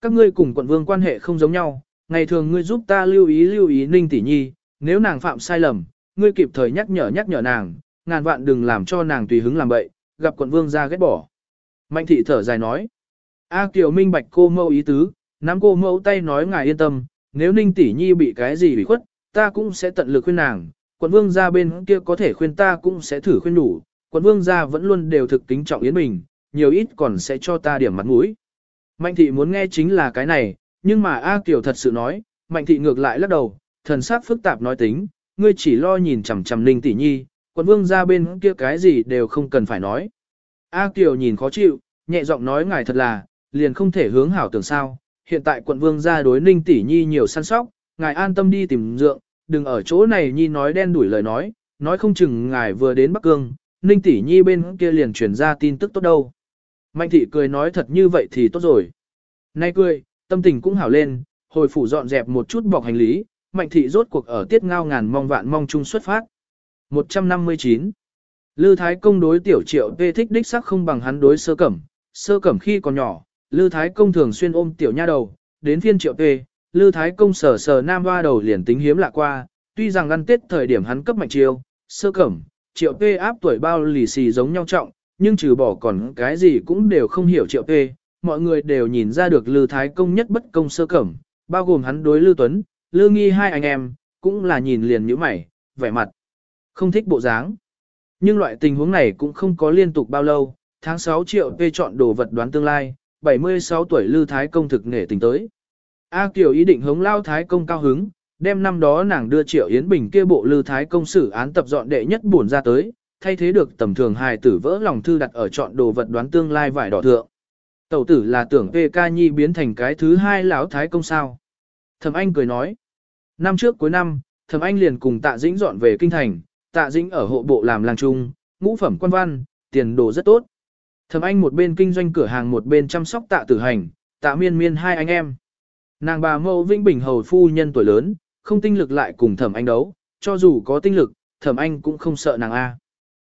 Các ngươi cùng quận vương quan hệ không giống nhau, ngày thường ngươi giúp ta lưu ý lưu ý Ninh Tỷ Nhi, nếu nàng phạm sai lầm, ngươi kịp thời nhắc nhở nhắc nhở nàng, ngàn vạn đừng làm cho nàng tùy hứng làm bậy, gặp quận vương ra ghét bỏ. Mạnh thị thở dài nói, A Kiều minh bạch cô mẫu ý tứ, nắm cô mẫu tay nói ngài yên tâm, nếu Ninh Tỷ Nhi bị cái gì bị khuất, ta cũng sẽ tận lực khuyên nàng, quận vương ra bên kia có thể khuyên ta cũng sẽ thử khuyên đủ, quận vương gia vẫn luôn đều thực kính trọng Yến Bình, nhiều ít còn sẽ cho ta điểm mặt mũi. Mạnh thị muốn nghe chính là cái này, nhưng mà A Kiều thật sự nói, Mạnh thị ngược lại lắc đầu, thần sắc phức tạp nói tính, ngươi chỉ lo nhìn chằm chằm Ninh tỷ nhi, quận vương ra bên kia cái gì đều không cần phải nói. A Kiều nhìn khó chịu, nhẹ giọng nói ngài thật là, liền không thể hướng hảo tưởng sao, hiện tại quận vương gia đối Ninh tỷ nhi nhiều săn sóc, ngài an tâm đi tìm dượng, đừng ở chỗ này nhi nói đen đuổi lời nói, nói không chừng ngài vừa đến Bắc Cương, Ninh tỷ nhi bên kia liền truyền ra tin tức tốt đâu. Mạnh thị cười nói thật như vậy thì tốt rồi. Nay cười, tâm tình cũng hảo lên, hồi phủ dọn dẹp một chút bọc hành lý, mạnh thị rốt cuộc ở tiết ngao ngàn mong vạn mong chung xuất phát. 159. Lư Thái Công đối tiểu triệu Tê thích đích sắc không bằng hắn đối sơ cẩm, sơ cẩm khi còn nhỏ, Lư Thái Công thường xuyên ôm tiểu nha đầu, đến phiên triệu Tê, Lư Thái Công sờ sờ nam hoa đầu liền tính hiếm lạ qua, tuy rằng ăn tết thời điểm hắn cấp mạnh chiêu, sơ cẩm, triệu tê áp tuổi bao lì xì giống nhau trọng, nhưng trừ bỏ còn cái gì cũng đều không hiểu triệu tê, mọi người đều nhìn ra được Lư Thái Công nhất bất công sơ cẩm, bao gồm hắn đối Lư Tuấn, Lư Nghi hai anh em, cũng là nhìn liền như mày, vẻ mặt, không thích bộ dáng. Nhưng loại tình huống này cũng không có liên tục bao lâu, tháng 6 triệu P chọn đồ vật đoán tương lai, 76 tuổi Lư Thái Công thực nghệ tình tới. A Kiều ý định hống lao Thái Công cao hứng, đem năm đó nàng đưa Triệu Yến Bình kia bộ lư thái công xử án tập dọn đệ nhất buồn ra tới, thay thế được tầm thường hài tử vỡ lòng thư đặt ở chọn đồ vật đoán tương lai vải đỏ thượng. Tẩu tử là tưởng PK Nhi biến thành cái thứ hai lão thái công sao. Thẩm Anh cười nói, năm trước cuối năm, Thẩm Anh liền cùng Tạ Dĩnh dọn về kinh thành, Tạ Dĩnh ở hộ bộ làm làng trung, ngũ phẩm quan văn, tiền đồ rất tốt. Thẩm Anh một bên kinh doanh cửa hàng một bên chăm sóc Tạ Tử Hành, Tạ Miên Miên hai anh em. Nàng bà mẫu Vĩnh Bình hầu phu nhân tuổi lớn, không tinh lực lại cùng thẩm anh đấu, cho dù có tinh lực, thẩm anh cũng không sợ nàng A.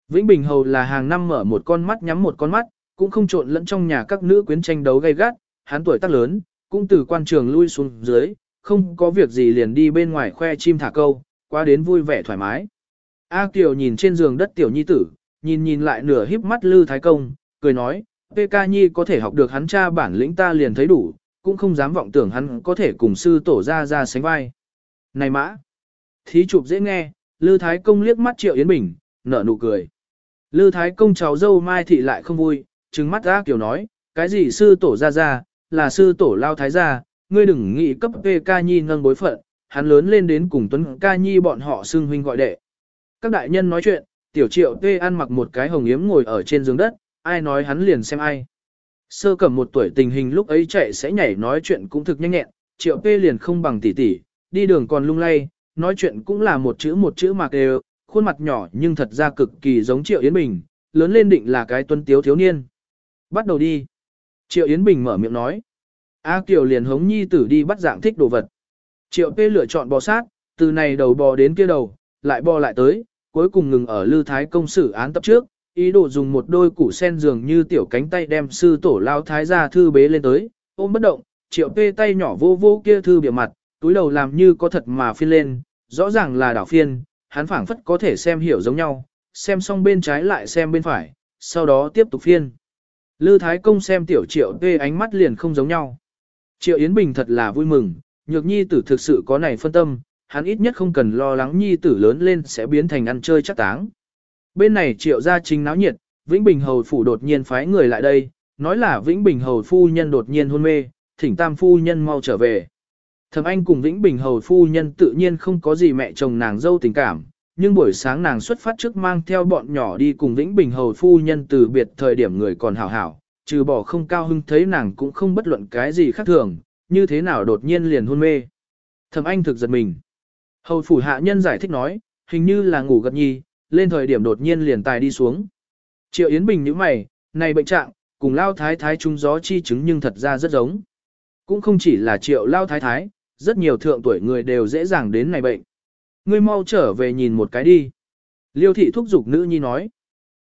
Vĩnh Bình Hầu là hàng năm mở một con mắt nhắm một con mắt, cũng không trộn lẫn trong nhà các nữ quyến tranh đấu gay gắt, hắn tuổi tác lớn, cũng từ quan trường lui xuống dưới, không có việc gì liền đi bên ngoài khoe chim thả câu, qua đến vui vẻ thoải mái. A Kiều nhìn trên giường đất tiểu nhi tử, nhìn nhìn lại nửa híp mắt Lư Thái Công, cười nói, PK Nhi có thể học được hắn cha bản lĩnh ta liền thấy đủ, cũng không dám vọng tưởng hắn có thể cùng sư tổ ra ra sánh vai. Này mã! Thí chụp dễ nghe, Lư Thái Công liếc mắt Triệu Yến Bình, nở nụ cười. Lư Thái Công cháu dâu Mai Thị lại không vui, trừng mắt A Kiều nói, cái gì sư tổ ra ra, là sư tổ lao thái gia, ngươi đừng nghĩ cấp PK Nhi nâng bối phận, hắn lớn lên đến cùng Tuấn Ca Nhi bọn họ xưng huynh gọi đệ. Các đại nhân nói chuyện, tiểu triệu tê ăn mặc một cái hồng yếm ngồi ở trên giường đất, ai nói hắn liền xem ai. Sơ cầm một tuổi tình hình lúc ấy chạy sẽ nhảy nói chuyện cũng thực nhanh nhẹn, triệu tê liền không bằng tỷ tỷ, đi đường còn lung lay, nói chuyện cũng là một chữ một chữ mạc đều, khuôn mặt nhỏ nhưng thật ra cực kỳ giống triệu Yến Bình, lớn lên định là cái tuân tiếu thiếu niên. Bắt đầu đi. Triệu Yến Bình mở miệng nói. A Kiều liền hống nhi tử đi bắt dạng thích đồ vật. Triệu P lựa chọn bò sát, từ này đầu bò đến kia đầu, lại bò lại tới, cuối cùng ngừng ở Lư Thái công xử án tập trước, ý đồ dùng một đôi củ sen dường như tiểu cánh tay đem sư tổ lao thái gia thư bế lên tới, ôm bất động, Triệu tê tay nhỏ vô vô kia thư bìa mặt, túi đầu làm như có thật mà phiên lên, rõ ràng là đảo phiên, hắn phảng phất có thể xem hiểu giống nhau, xem xong bên trái lại xem bên phải, sau đó tiếp tục phiên. Lư Thái Công xem tiểu triệu tê ánh mắt liền không giống nhau. Triệu Yến Bình thật là vui mừng, nhược nhi tử thực sự có này phân tâm, hắn ít nhất không cần lo lắng nhi tử lớn lên sẽ biến thành ăn chơi chắc táng. Bên này triệu gia chính náo nhiệt, Vĩnh Bình Hầu Phủ đột nhiên phái người lại đây, nói là Vĩnh Bình Hầu Phu Nhân đột nhiên hôn mê, thỉnh Tam Phu Nhân mau trở về. Thầm Anh cùng Vĩnh Bình Hầu Phu Nhân tự nhiên không có gì mẹ chồng nàng dâu tình cảm, nhưng buổi sáng nàng xuất phát trước mang theo bọn nhỏ đi cùng Vĩnh Bình Hầu Phu Nhân từ biệt thời điểm người còn hảo hảo, trừ bỏ không cao hưng thấy nàng cũng không bất luận cái gì khác thường, như thế nào đột nhiên liền hôn mê. Thẩm Anh thực giật mình. Hầu phủ hạ nhân giải thích nói, hình như là ngủ gật nhi, lên thời điểm đột nhiên liền tài đi xuống. Triệu Yến Bình nhíu mày, này bệnh trạng, cùng lao thái thái trung gió chi chứng nhưng thật ra rất giống. Cũng không chỉ là triệu lao thái thái, rất nhiều thượng tuổi người đều dễ dàng đến này bệnh. Ngươi mau trở về nhìn một cái đi. Liêu thị thúc giục nữ nhi nói.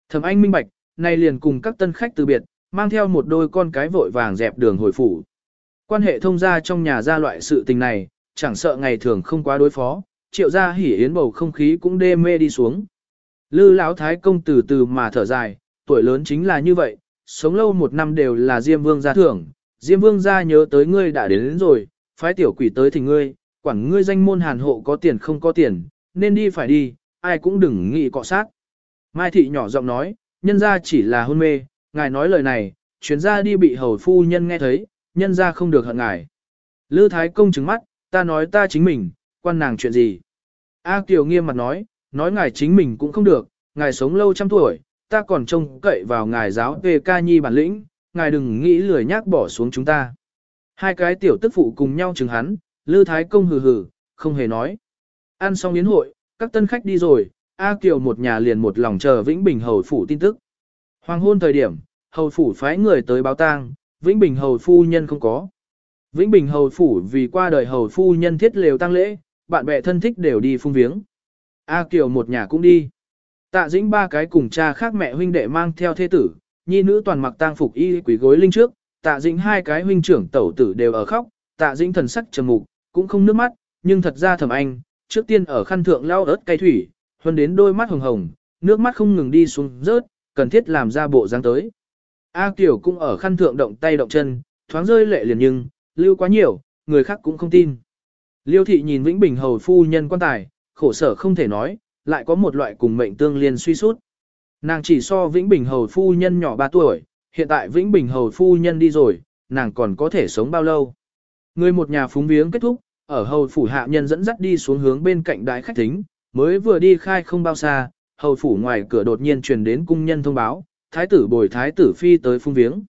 Thẩm Anh minh bạch, này liền cùng các tân khách từ biệt, mang theo một đôi con cái vội vàng dẹp đường hồi phủ. Quan hệ thông gia trong nhà gia loại sự tình này, chẳng sợ ngày thường không quá đối phó, triệu gia hỉ yến bầu không khí cũng đê mê đi xuống. Lư lão thái công từ từ mà thở dài, tuổi lớn chính là như vậy, sống lâu một năm đều là Diêm Vương gia thưởng, Diêm Vương gia nhớ tới ngươi đã đến, đến rồi, phái tiểu quỷ tới thì ngươi, quản ngươi danh môn hàn hộ có tiền không có tiền, nên đi phải đi, ai cũng đừng nghĩ cọ sát. Mai thị nhỏ giọng nói, nhân gia chỉ là hôn mê, ngài nói lời này, chuyến ra đi bị hầu phu nhân nghe thấy, nhân gia không được hận ngài. Lư Thái Công trừng mắt, ta nói ta chính mình, quan nàng chuyện gì. A Kiều nghiêm mặt nói, nói ngài chính mình cũng không được, ngài sống lâu trăm tuổi, ta còn trông cậy vào ngài giáo về ca nhi bản lĩnh, ngài đừng nghĩ lười nhác bỏ xuống chúng ta. Hai cái tiểu tức phụ cùng nhau chừng hắn, Lư Thái Công hừ hừ, không hề nói. Ăn xong yến hội, các tân khách đi rồi, A Kiều một nhà liền một lòng chờ Vĩnh Bình Hầu Phủ tin tức. Hoàng hôn thời điểm, Hầu Phủ phái người tới báo tang, Vĩnh Bình Hầu Phu Nhân không có. Vĩnh Bình Hầu Phủ vì qua đời Hầu Phu Nhân thiết lều tăng lễ, bạn bè thân thích đều đi phung viếng. A Kiều một nhà cũng đi. Tạ dĩnh ba cái cùng cha khác mẹ huynh đệ mang theo thế tử, nhi nữ toàn mặc tang phục y quý gối linh trước, tạ dĩnh hai cái huynh trưởng tẩu tử đều ở khóc, tạ dĩnh thần sắc trầm mục, cũng không nước mắt, nhưng thật ra thầm anh, trước tiên ở khăn thượng lau ớt cay thủy, huân đến đôi mắt hồng hồng, nước mắt không ngừng đi xuống rớt, cần thiết làm ra bộ dáng tới. A Kiều cũng ở khăn thượng động tay động chân, thoáng rơi lệ liền nhưng, lưu quá nhiều, người khác cũng không tin. Liêu thị nhìn Vĩnh Bình hầu phu nhân quan tài, khổ sở không thể nói, lại có một loại cùng mệnh tương liên suy sút. Nàng chỉ so Vĩnh Bình hầu phu nhân nhỏ 3 tuổi, hiện tại Vĩnh Bình hầu phu nhân đi rồi, nàng còn có thể sống bao lâu. Người một nhà phúng viếng kết thúc, ở hầu phủ hạ nhân dẫn dắt đi xuống hướng bên cạnh đại khách thính, mới vừa đi khai không bao xa, hầu phủ ngoài cửa đột nhiên truyền đến cung nhân thông báo, thái tử bồi thái tử phi tới phung viếng.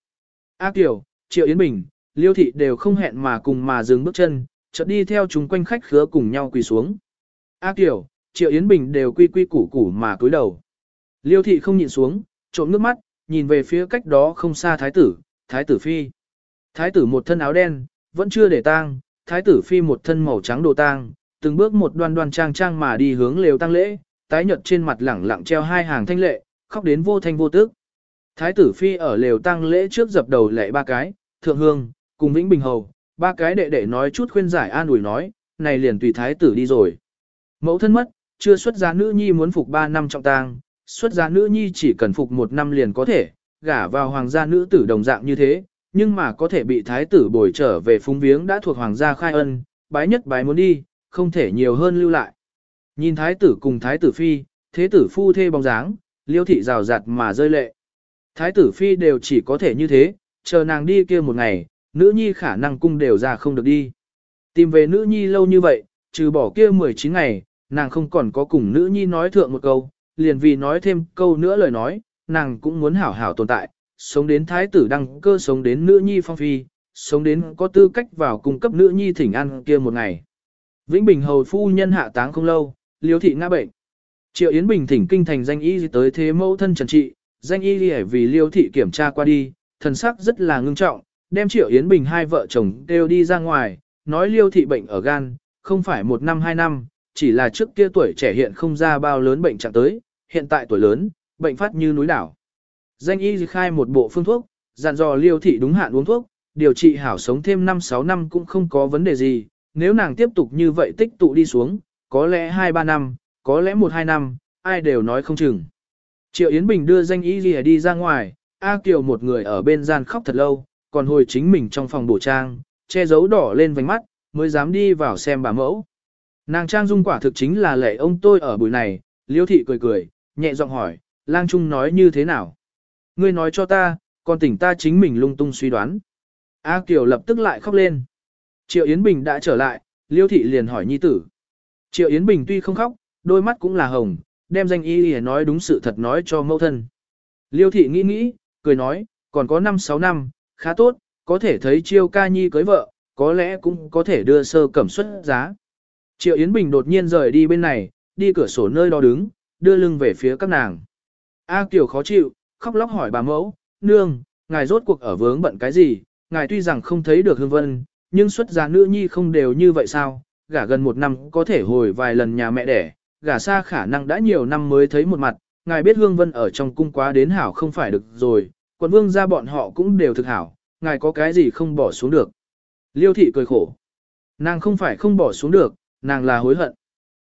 A Kiều, Triệu Yến Bình, Liêu Thị đều không hẹn mà cùng mà dừng bước chân, chợt đi theo chúng quanh khách khứa cùng nhau quỳ xuống. A Kiều, Triệu Yến Bình đều quy quy củ củ mà cúi đầu. Liêu Thị không nhịn xuống, trộm nước mắt, nhìn về phía cách đó không xa thái tử, thái tử phi. Thái tử một thân áo đen, vẫn chưa để tang, thái tử phi một thân màu trắng đồ tang, từng bước một đoan đoan trang trang mà đi hướng lều tang lễ, tái nhợt trên mặt lẳng lặng treo hai hàng thanh lệ, khóc đến vô thanh vô tức. Thái tử phi ở lều tăng lễ trước dập đầu lệ ba cái, thượng hương, cùng Vĩnh Bình Hầu, ba cái đệ đệ nói chút khuyên giải an ủi nói, này liền tùy thái tử đi rồi. Mẫu thân mất, chưa xuất giá nữ nhi muốn phục ba năm trọng tang, xuất giá nữ nhi chỉ cần phục một năm liền có thể, gả vào hoàng gia nữ tử đồng dạng như thế, nhưng mà có thể bị thái tử bồi trở về phúng viếng đã thuộc hoàng gia khai ân, bái nhất bái muốn đi, không thể nhiều hơn lưu lại. Nhìn thái tử cùng thái tử phi, thế tử phu thê bóng dáng, liêu thị rào rạt mà rơi lệ. Thái tử phi đều chỉ có thể như thế, chờ nàng đi kia một ngày, nữ nhi khả năng cung đều ra không được đi. Tìm về nữ nhi lâu như vậy, trừ bỏ kia 19 ngày, nàng không còn có cùng nữ nhi nói thượng một câu, liền vì nói thêm câu nữa lời nói, nàng cũng muốn hảo hảo tồn tại, sống đến thái tử đăng cơ sống đến nữ nhi phong phi, sống đến có tư cách vào cung cấp nữ nhi thỉnh ăn kia một ngày. Vĩnh Bình hầu phu nhân hạ táng không lâu, liếu thị ngã bệnh. Triệu Yến Bình thỉnh kinh thành danh y tới thế mẫu thân trần trị, danh y vì liêu thị kiểm tra qua đi, thần sắc rất là ngưng trọng, đem Triệu Yến Bình hai vợ chồng đều đi ra ngoài, nói liêu thị bệnh ở gan, không phải một năm hai năm, chỉ là trước kia tuổi trẻ hiện không ra bao lớn bệnh trạng tới, hiện tại tuổi lớn, bệnh phát như núi đảo. Danh y khai một bộ phương thuốc, dặn dò liêu thị đúng hạn uống thuốc, điều trị hảo sống thêm 5-6 năm cũng không có vấn đề gì, nếu nàng tiếp tục như vậy tích tụ đi xuống, có lẽ 2-3 năm, có lẽ 1-2 năm, ai đều nói không chừng. Triệu Yến Bình đưa danh y đi ra ngoài, A Kiều một người ở bên gian khóc thật lâu, còn hồi chính mình trong phòng bổ trang, che giấu đỏ lên vành mắt, mới dám đi vào xem bà mẫu. Nàng trang dung quả thực chính là lệ ông tôi ở buổi này, liêu thị cười cười, nhẹ giọng hỏi, lang trung nói như thế nào? Ngươi nói cho ta, còn tỉnh ta chính mình lung tung suy đoán. A Kiều lập tức lại khóc lên. Triệu Yến Bình đã trở lại, liêu thị liền hỏi nhi tử. Triệu Yến Bình tuy không khóc, đôi mắt cũng là hồng, đem danh y nói đúng sự thật nói cho mẫu thân. Liêu thị nghĩ nghĩ, cười nói, còn có 5-6 năm, khá tốt, có thể thấy chiêu ca nhi cưới vợ, có lẽ cũng có thể đưa sơ cẩm xuất giá. Triệu Yến Bình đột nhiên rời đi bên này, đi cửa sổ nơi đó đứng, đưa lưng về phía các nàng. A Kiều khó chịu, khóc lóc hỏi bà mẫu, nương, ngài rốt cuộc ở vướng bận cái gì, ngài tuy rằng không thấy được hương vân, nhưng xuất gia nữ nhi không đều như vậy sao, gả gần một năm có thể hồi vài lần nhà mẹ đẻ, gả xa khả năng đã nhiều năm mới thấy một mặt, ngài biết hương vân ở trong cung quá đến hảo không phải được rồi, quận vương ra bọn họ cũng đều thực hảo, ngài có cái gì không bỏ xuống được. Liêu thị cười khổ. Nàng không phải không bỏ xuống được, nàng là hối hận.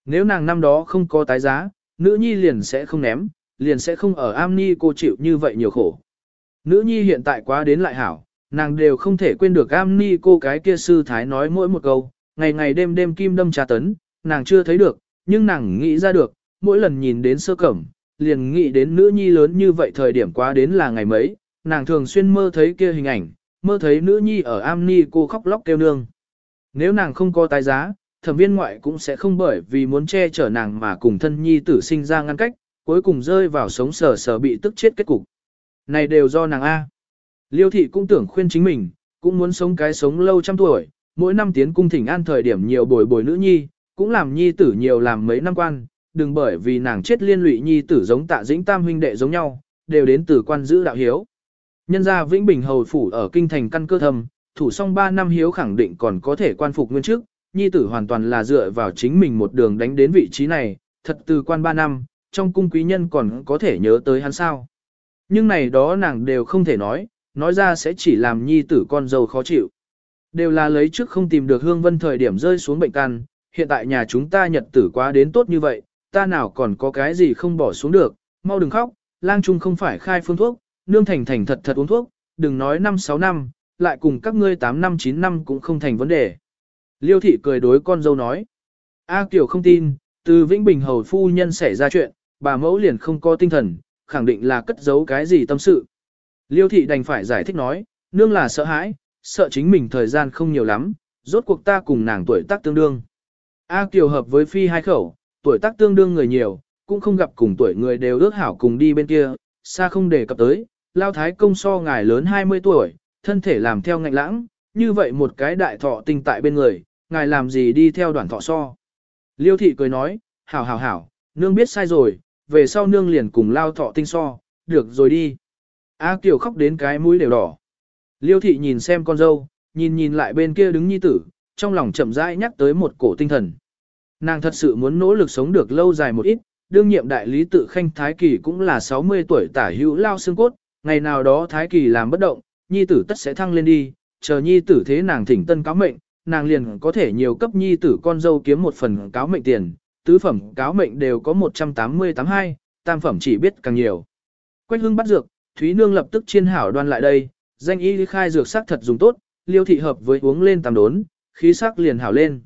Nếu nàng năm đó không có tái giá, nữ nhi liền sẽ không ném, liền sẽ không ở am ni cô chịu như vậy nhiều khổ. Nữ nhi hiện tại quá đến lại hảo, nàng đều không thể quên được am ni cô cái kia sư thái nói mỗi một câu, ngày ngày đêm đêm kim đâm trà tấn, nàng chưa thấy được, nhưng nàng nghĩ ra được, mỗi lần nhìn đến sơ cẩm, liền nghĩ đến nữ nhi lớn như vậy thời điểm quá đến là ngày mấy, nàng thường xuyên mơ thấy kia hình ảnh, mơ thấy nữ nhi ở am ni cô khóc lóc kêu nương. Nếu nàng không có tái giá, thẩm viên ngoại cũng sẽ không bởi vì muốn che chở nàng mà cùng thân nhi tử sinh ra ngăn cách, cuối cùng rơi vào sống sờ sờ bị tức chết kết cục. Này đều do nàng A. Liêu thị cũng tưởng khuyên chính mình, cũng muốn sống cái sống lâu trăm tuổi, mỗi năm tiến cung thỉnh an thời điểm nhiều bồi bồi nữ nhi, cũng làm nhi tử nhiều làm mấy năm quan, đừng bởi vì nàng chết liên lụy nhi tử giống tạ dĩnh tam huynh đệ giống nhau, đều đến từ quan giữ đạo hiếu. Nhân gia Vĩnh Bình hầu phủ ở kinh thành căn cơ thầm, thủ xong 3 năm hiếu khẳng định còn có thể quan phục nguyên chức, nhi tử hoàn toàn là dựa vào chính mình một đường đánh đến vị trí này, thật từ quan 3 năm, trong cung quý nhân còn có thể nhớ tới hắn sao. Nhưng này đó nàng đều không thể nói, nói ra sẽ chỉ làm nhi tử con dâu khó chịu. Đều là lấy trước không tìm được hương vân thời điểm rơi xuống bệnh căn, hiện tại nhà chúng ta nhật tử quá đến tốt như vậy, ta nào còn có cái gì không bỏ xuống được, mau đừng khóc, lang trung không phải khai phương thuốc, nương thành thành thật thật uống thuốc, đừng nói 5-6 năm, lại cùng các ngươi 8 năm 9 năm cũng không thành vấn đề. Liêu thị cười đối con dâu nói. A Kiều không tin, từ Vĩnh Bình hầu phu nhân xảy ra chuyện, bà mẫu liền không có tinh thần, khẳng định là cất giấu cái gì tâm sự. Liêu thị đành phải giải thích nói, nương là sợ hãi, sợ chính mình thời gian không nhiều lắm, rốt cuộc ta cùng nàng tuổi tác tương đương. A Kiều hợp với Phi hai khẩu, tuổi tác tương đương người nhiều, cũng không gặp cùng tuổi người đều ước hảo cùng đi bên kia, xa không để cập tới, lao thái công so ngài lớn 20 tuổi, thân thể làm theo ngạnh lãng, như vậy một cái đại thọ tinh tại bên người, ngài làm gì đi theo đoàn thọ so. Liêu thị cười nói, hảo hảo hảo, nương biết sai rồi, về sau nương liền cùng lao thọ tinh so, được rồi đi. A Kiều khóc đến cái mũi đều đỏ. Liêu thị nhìn xem con dâu, nhìn nhìn lại bên kia đứng nhi tử, trong lòng chậm rãi nhắc tới một cổ tinh thần. Nàng thật sự muốn nỗ lực sống được lâu dài một ít, đương nhiệm đại lý tự khanh Thái Kỳ cũng là 60 tuổi tả hữu lao xương cốt, ngày nào đó Thái Kỳ làm bất động, nhi tử tất sẽ thăng lên đi, chờ nhi tử thế nàng thỉnh tân cáo mệnh, nàng liền có thể nhiều cấp nhi tử con dâu kiếm một phần cáo mệnh tiền, tứ phẩm cáo mệnh đều có 188 tam phẩm chỉ biết càng nhiều. Quách hưng bắt dược, Thúy Nương lập tức chiên hảo đoan lại đây, danh y khai dược sắc thật dùng tốt, liêu thị hợp với uống lên tam đốn, khí sắc liền hảo lên.